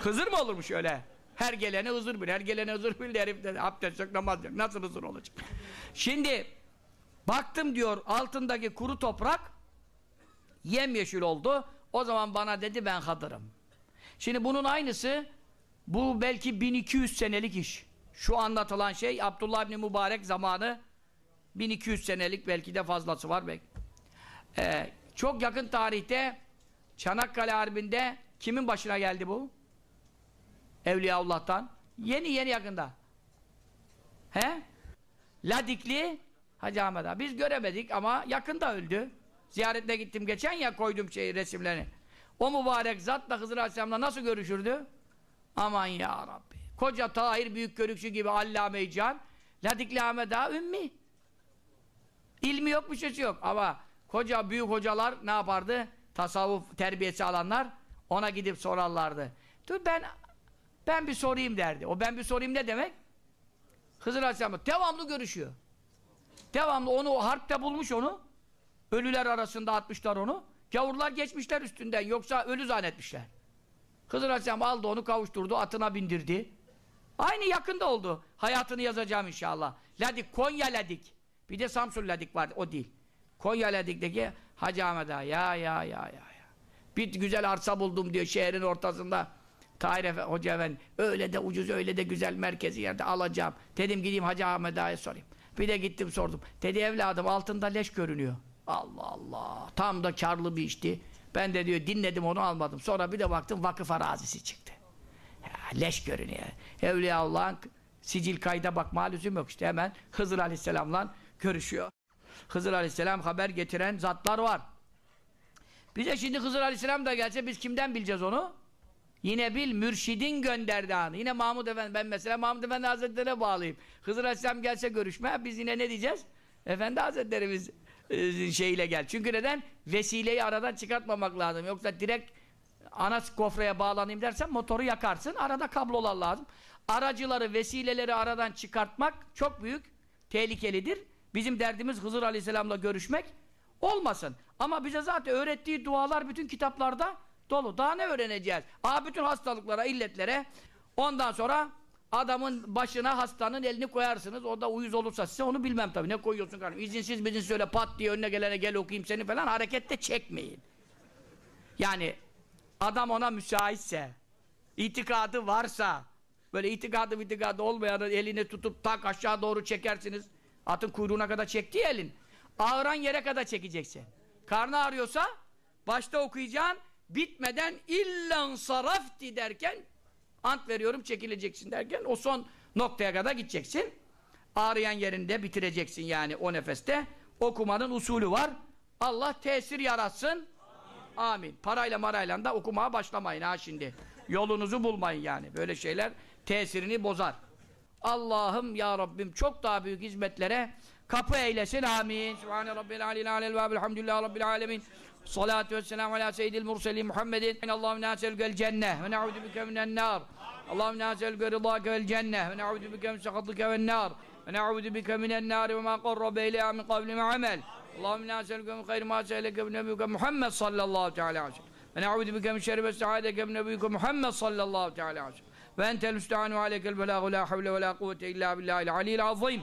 Hızır mı olurmuş öyle? Her gelene Hızır bil, her gelene Hızır bil herif de abdest yok namaz yok. Nasıl Hızır olacak? Şimdi baktım diyor altındaki kuru toprak yemyeşil oldu. O zaman bana dedi ben Hıdır'ım. Şimdi bunun aynısı bu belki 1200 senelik iş. Şu anlatılan şey Abdullah İbni Mübarek zamanı 1200 senelik belki de fazlası var belki. Ee, çok yakın tarihte Çanakkale Harbi'nde kimin başına geldi bu? Evliyaullah'tan. Yeni yeni yakında. He? Ladikli Hacı Ahmet. Biz göremedik ama yakında öldü. Ziyaretine gittim geçen ya koydum şey resimlerini. O mübarek zatla Hızır Aleyhisselam'la nasıl görüşürdü? Aman ya Rabbi. Koca Tahir büyük görükçü gibi allame can. Ladikli Ahmet ağa ümmi. İlmi yok bir şeysi yok ama koca büyük hocalar ne yapardı? Tasavvuf terbiyesi alanlar ona gidip sorarlardı. Dur ben ben bir sorayım derdi. O ben bir sorayım ne demek? Hızır Aleyhisselam devamlı görüşüyor. Devamlı onu harpte bulmuş onu. Ölüler arasında atmışlar onu. Gavurlar geçmişler üstünden. Yoksa ölü zannetmişler. Hızır Aleyhisselam aldı onu kavuşturdu. Atına bindirdi. Aynı yakında oldu. Hayatını yazacağım inşallah. Ladik, Konya Ladik. Bir de Samsun Ladik var. O değil. Konya Ladik'teki Hacı Ahmet Ağa. Ya ya ya ya. ya. Bir güzel arsa buldum diyor şehrin ortasında. Tahir Efe, Hoca Efendi. Öyle de ucuz öyle de güzel merkezi yerde alacağım. Dedim gideyim Hacı Ahmet Ağa'ya sorayım. Bir de gittim sordum. Dedi evladım altında leş görünüyor. Allah Allah. Tam da karlı bir işti. Ben de diyor dinledim onu almadım. Sonra bir de baktım vakıf arazisi çıktı. Leş görünüyor. Evliya Allah'ın sicil kayda bakma lüzum yok işte hemen Hızır Aleyhisselam'la görüşüyor. Hızır Aleyhisselam haber getiren zatlar var. Bize şimdi Hızır Aleyhisselam da gelse biz kimden bileceğiz onu? Yine bil mürşidin gönderdi anı. Yine Mahmud Efendi ben mesela Mahmud Efendi Hazretleri'ne bağlıyım. Hızır Aleyhisselam gelse görüşme biz yine ne diyeceğiz? Efendi Hazretlerimiz e, şeyle gel. Çünkü neden? Vesileyi aradan çıkartmamak lazım. Yoksa direkt ana kofraya bağlanayım dersen motoru yakarsın. Arada kablolar lazım. Aracıları, vesileleri aradan çıkartmak çok büyük tehlikelidir. Bizim derdimiz Hızır Aleyhisselam'la görüşmek olmasın. Ama bize zaten öğrettiği dualar bütün kitaplarda dolu. Daha ne öğreneceğiz? Aa bütün hastalıklara, illetlere ondan sonra adamın başına hastanın elini koyarsınız. O da uyuz olursa size onu bilmem tabii. Ne koyuyorsun kardeşim? İzinsiz bizinsiz öyle pat diye önüne gelene gel okuyayım seni falan harekette çekmeyin. Yani adam ona müsaitse, itikadı varsa, böyle itikadı itikadı olmayanın elini tutup tak aşağı doğru çekersiniz. Atın kuyruğuna kadar çekti elin. Ağıran yere kadar çekeceksin. Karnı ağrıyorsa başta okuyacaksın bitmeden illan sarafti derken ant veriyorum çekileceksin derken o son noktaya kadar gideceksin. Ağrıyan yerinde bitireceksin yani o nefeste. Okumanın usulü var. Allah tesir yaratsın. Amin. Parayla marayla da okumaya başlamayın ha şimdi. Yolunuzu bulmayın yani. Böyle şeyler tesirini bozar. Allah'ım ya Rabbim çok daha büyük hizmetlere kapı eylesin. Amin. Sübhane Rabbil aleyhi aleyhi ve elhamdülillahi Rabbil alemin. Salatu vesselamu ala seyyidil murselin Muhammedin. Allahümme naselgel cenneh ve ne'udu bike minen nar. Allahümme naselgel rıdâke vel cenneh ve ne'udu bike min sakatike vel nar. Ve ne'udu bike minen nar ve ma qarrabe ileyha min kavli amel. Allahümme naselgel min hayri ma seyleke min nebiyuke Muhammed sallallahu teala aleyhi ve sellem. Ve ne'udu bike min şerri ve saadeke min nebiyuke Muhammed sallallahu teala aleyhi ve sellem. Ve entel müstehanu aleykel belâhu la havle ve la kuvvete illa billahil aliyyil azim.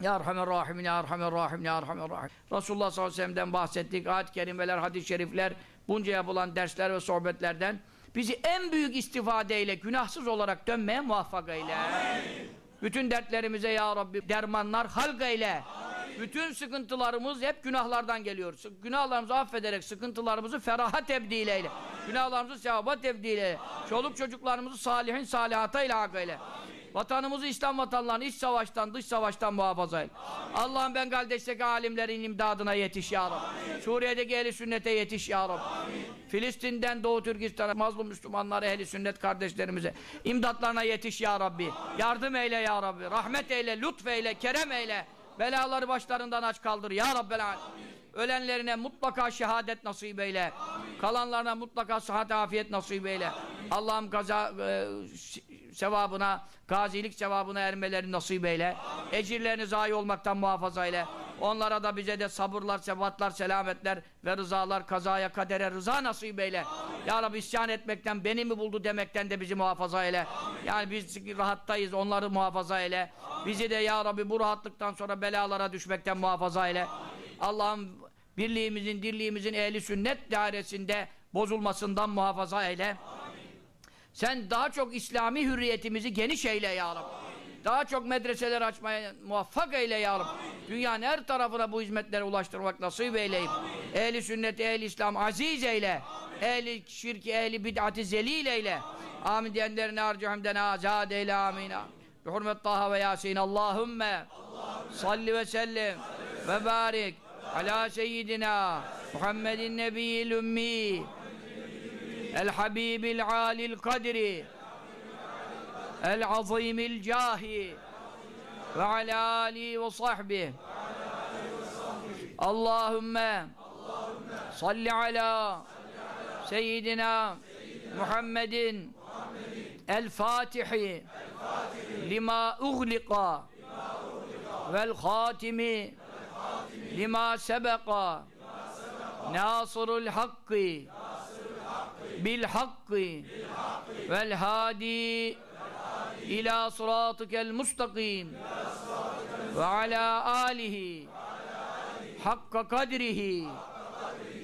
Ya Erhamer Rahimin, Ya Erhamer Rahim, Ya Erhamer Rahim. Resulullah sallallahu aleyhi ve sellem'den bahsettik. Ayet-i kerimeler, hadis-i şerifler, bunca yapılan dersler ve sohbetlerden bizi en büyük istifadeyle günahsız olarak dönmeye muvaffak eyle. Amin. Bütün dertlerimize Ya Rabbi dermanlar halk eyle. Amin. Bütün sıkıntılarımız hep günahlardan geliyor. Günahlarımızı affederek sıkıntılarımızı feraha tebdil eyle. Amin. Günahlarımızı sevaba tebdil eyle. Çoluk çocuklarımızı salihin salihata ile hak eyle. Amin. Vatanımızı İslam vatanlarını iç savaştan, dış savaştan muhafaza et. Allah'ım Bengaldeş'teki alimlerin imdadına yetiş ya Rabbi. Suriye'deki ehli sünnete yetiş ya Rabbi. Filistin'den Doğu Türkistan'a mazlum Müslümanlara ehli sünnet kardeşlerimize imdatlarına yetiş ya Rabbi. Yardım eyle ya Rabbi. Rahmet eyle, lütfeyle, kerem eyle. Belaları başlarından aç kaldır ya Rabbel Alem. Ölenlerine mutlaka şehadet nasip eyle. Kalanlarına mutlaka sıhhat afiyet nasip eyle. Allah'ım gaza e, sevabına, gazilik sevabına ermelerini nasip eyle. Ecirlerini zayi olmaktan muhafaza eyle. Onlara da bize de sabırlar, sebatlar, selametler ve rızalar, kazaya, kadere rıza nasip eyle. Ya Rabbi isyan etmekten, beni mi buldu demekten de bizi muhafaza eyle. Yani biz rahattayız, onları muhafaza eyle. Bizi de Ya Rabbi bu rahatlıktan sonra belalara düşmekten muhafaza eyle. Allah'ım birliğimizin, dirliğimizin ehli sünnet dairesinde bozulmasından muhafaza eyle. Sen daha çok İslami hürriyetimizi geniş eyle ya Rabbi. Daha çok medreseler açmaya muvaffak eyle ya Rabbi. Dünyanın her tarafına bu hizmetlere ulaştırmak nasip eyleyip ehli sünnet, ehli İslam aziz eyle. Ehli şirki, ehli bid'ati zelil eyle. Amin diyenlerine harcahımden azad eyle amin. Bi hurmet Taha ve Yasin. Allahümme salli ve sellim ve barik ala seyyidina Muhammedin nebiyyil ümmi el habibil alil kadri el azimil cahi ve ala ali ve sahbihi Allahümme salli ala seyyidina Muhammedin el fatihi lima ughliqa bil hakkı vel hadi ila sıratikel mustakim ve ala alihi hakka kadrihi.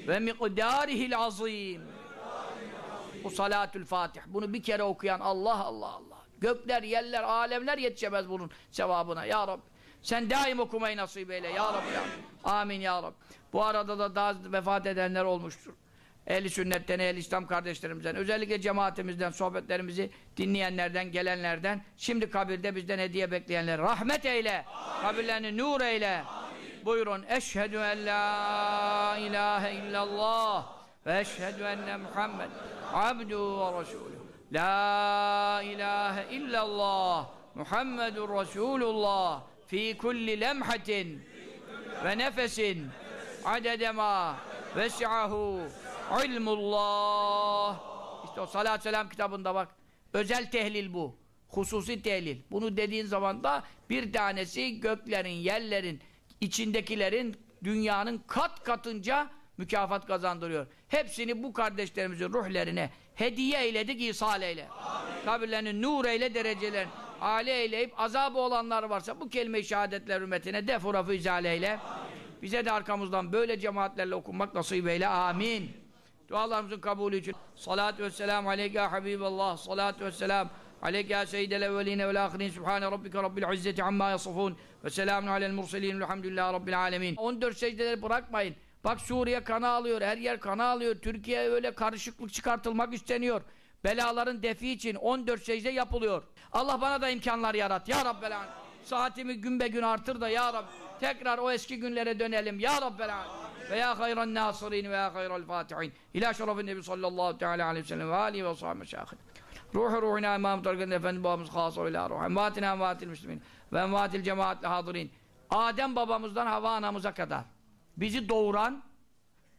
Ve miqdarihil azim bu salatül fatih bunu bir kere okuyan Allah Allah Allah. Gökler yerler alemler yetişemez bunun sevabına ya Rabbi sen daim okumayı nasip eyle. Ya Rabbi amin ya Rabbi bu arada da daha vefat edenler olmuştur Ehli sünnetten, ehli İslam kardeşlerimizden, özellikle cemaatimizden, sohbetlerimizi dinleyenlerden, gelenlerden, şimdi kabirde bizden hediye bekleyenler rahmet eyle, Amin. kabirlerini nur eyle. Amin. Buyurun, eşhedü en la ilahe illallah ve eşhedü enne Muhammed abdu ve resulü. La ilahe illallah Muhammedur Resulullah fi kulli lemhatin ve nefesin adedema vesi'ahu ilmullah. İşte o salat selam kitabında bak. Özel tehlil bu. Hususi tehlil. Bunu dediğin zaman da bir tanesi göklerin yerlerin içindekilerin dünyanın kat katınca mükafat kazandırıyor. Hepsini bu kardeşlerimizin ruhlerine hediye eyledik ihsal eyle. Amin. kabirlerini nur eyle derecelerini âli eyleyip azabı olanlar varsa bu kelime-i şehadetler hürmetine defurafı izale eyle. Amin. bize de arkamızdan böyle cemaatlerle okunmak nasip eyle. Amin Dualarımızın kabulü için? Salatü vesselam aleyke ya Habiballah salatü vesselam aleyke ya seyyidel evveline vel ahirin. Subhane rabbike rabbil izzeti amma yasifun ve selamun alel murselin. Velhamdülillahi rabbil alemin. 14 secdeleri bırakmayın. Bak Suriye kana alıyor her yer kana alıyor. Türkiye öyle karışıklık çıkartılmak isteniyor. Belaların defi için 14 secde yapılıyor. Allah bana da imkanlar yarat. Ya Rabbel saatimi gün be gün artır da ya Rabbi tekrar o eski günlere dönelim. Ya Rabbel alemin ve ya hayran nasirin ve ya hayral fatihin. İla şerefin nebi sallallahu teala aleyhi ve sellem ve alihi ve sahibi meşahin ruhu ruhuna imam tarikın efendi babamız khasa ila ruh. Envatina envatil müslimin ve envatil cemaatle hadirin Adem babamızdan Hava anamıza kadar. Bizi doğuran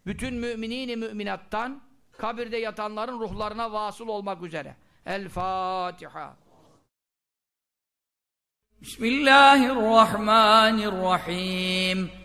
bütün müminin müminattan kabirde yatanların ruhlarına vasıl olmak üzere. El Fatiha Bismillahirrahmanirrahim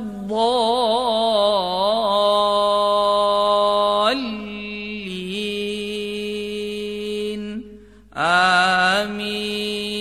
الضالين. آمين.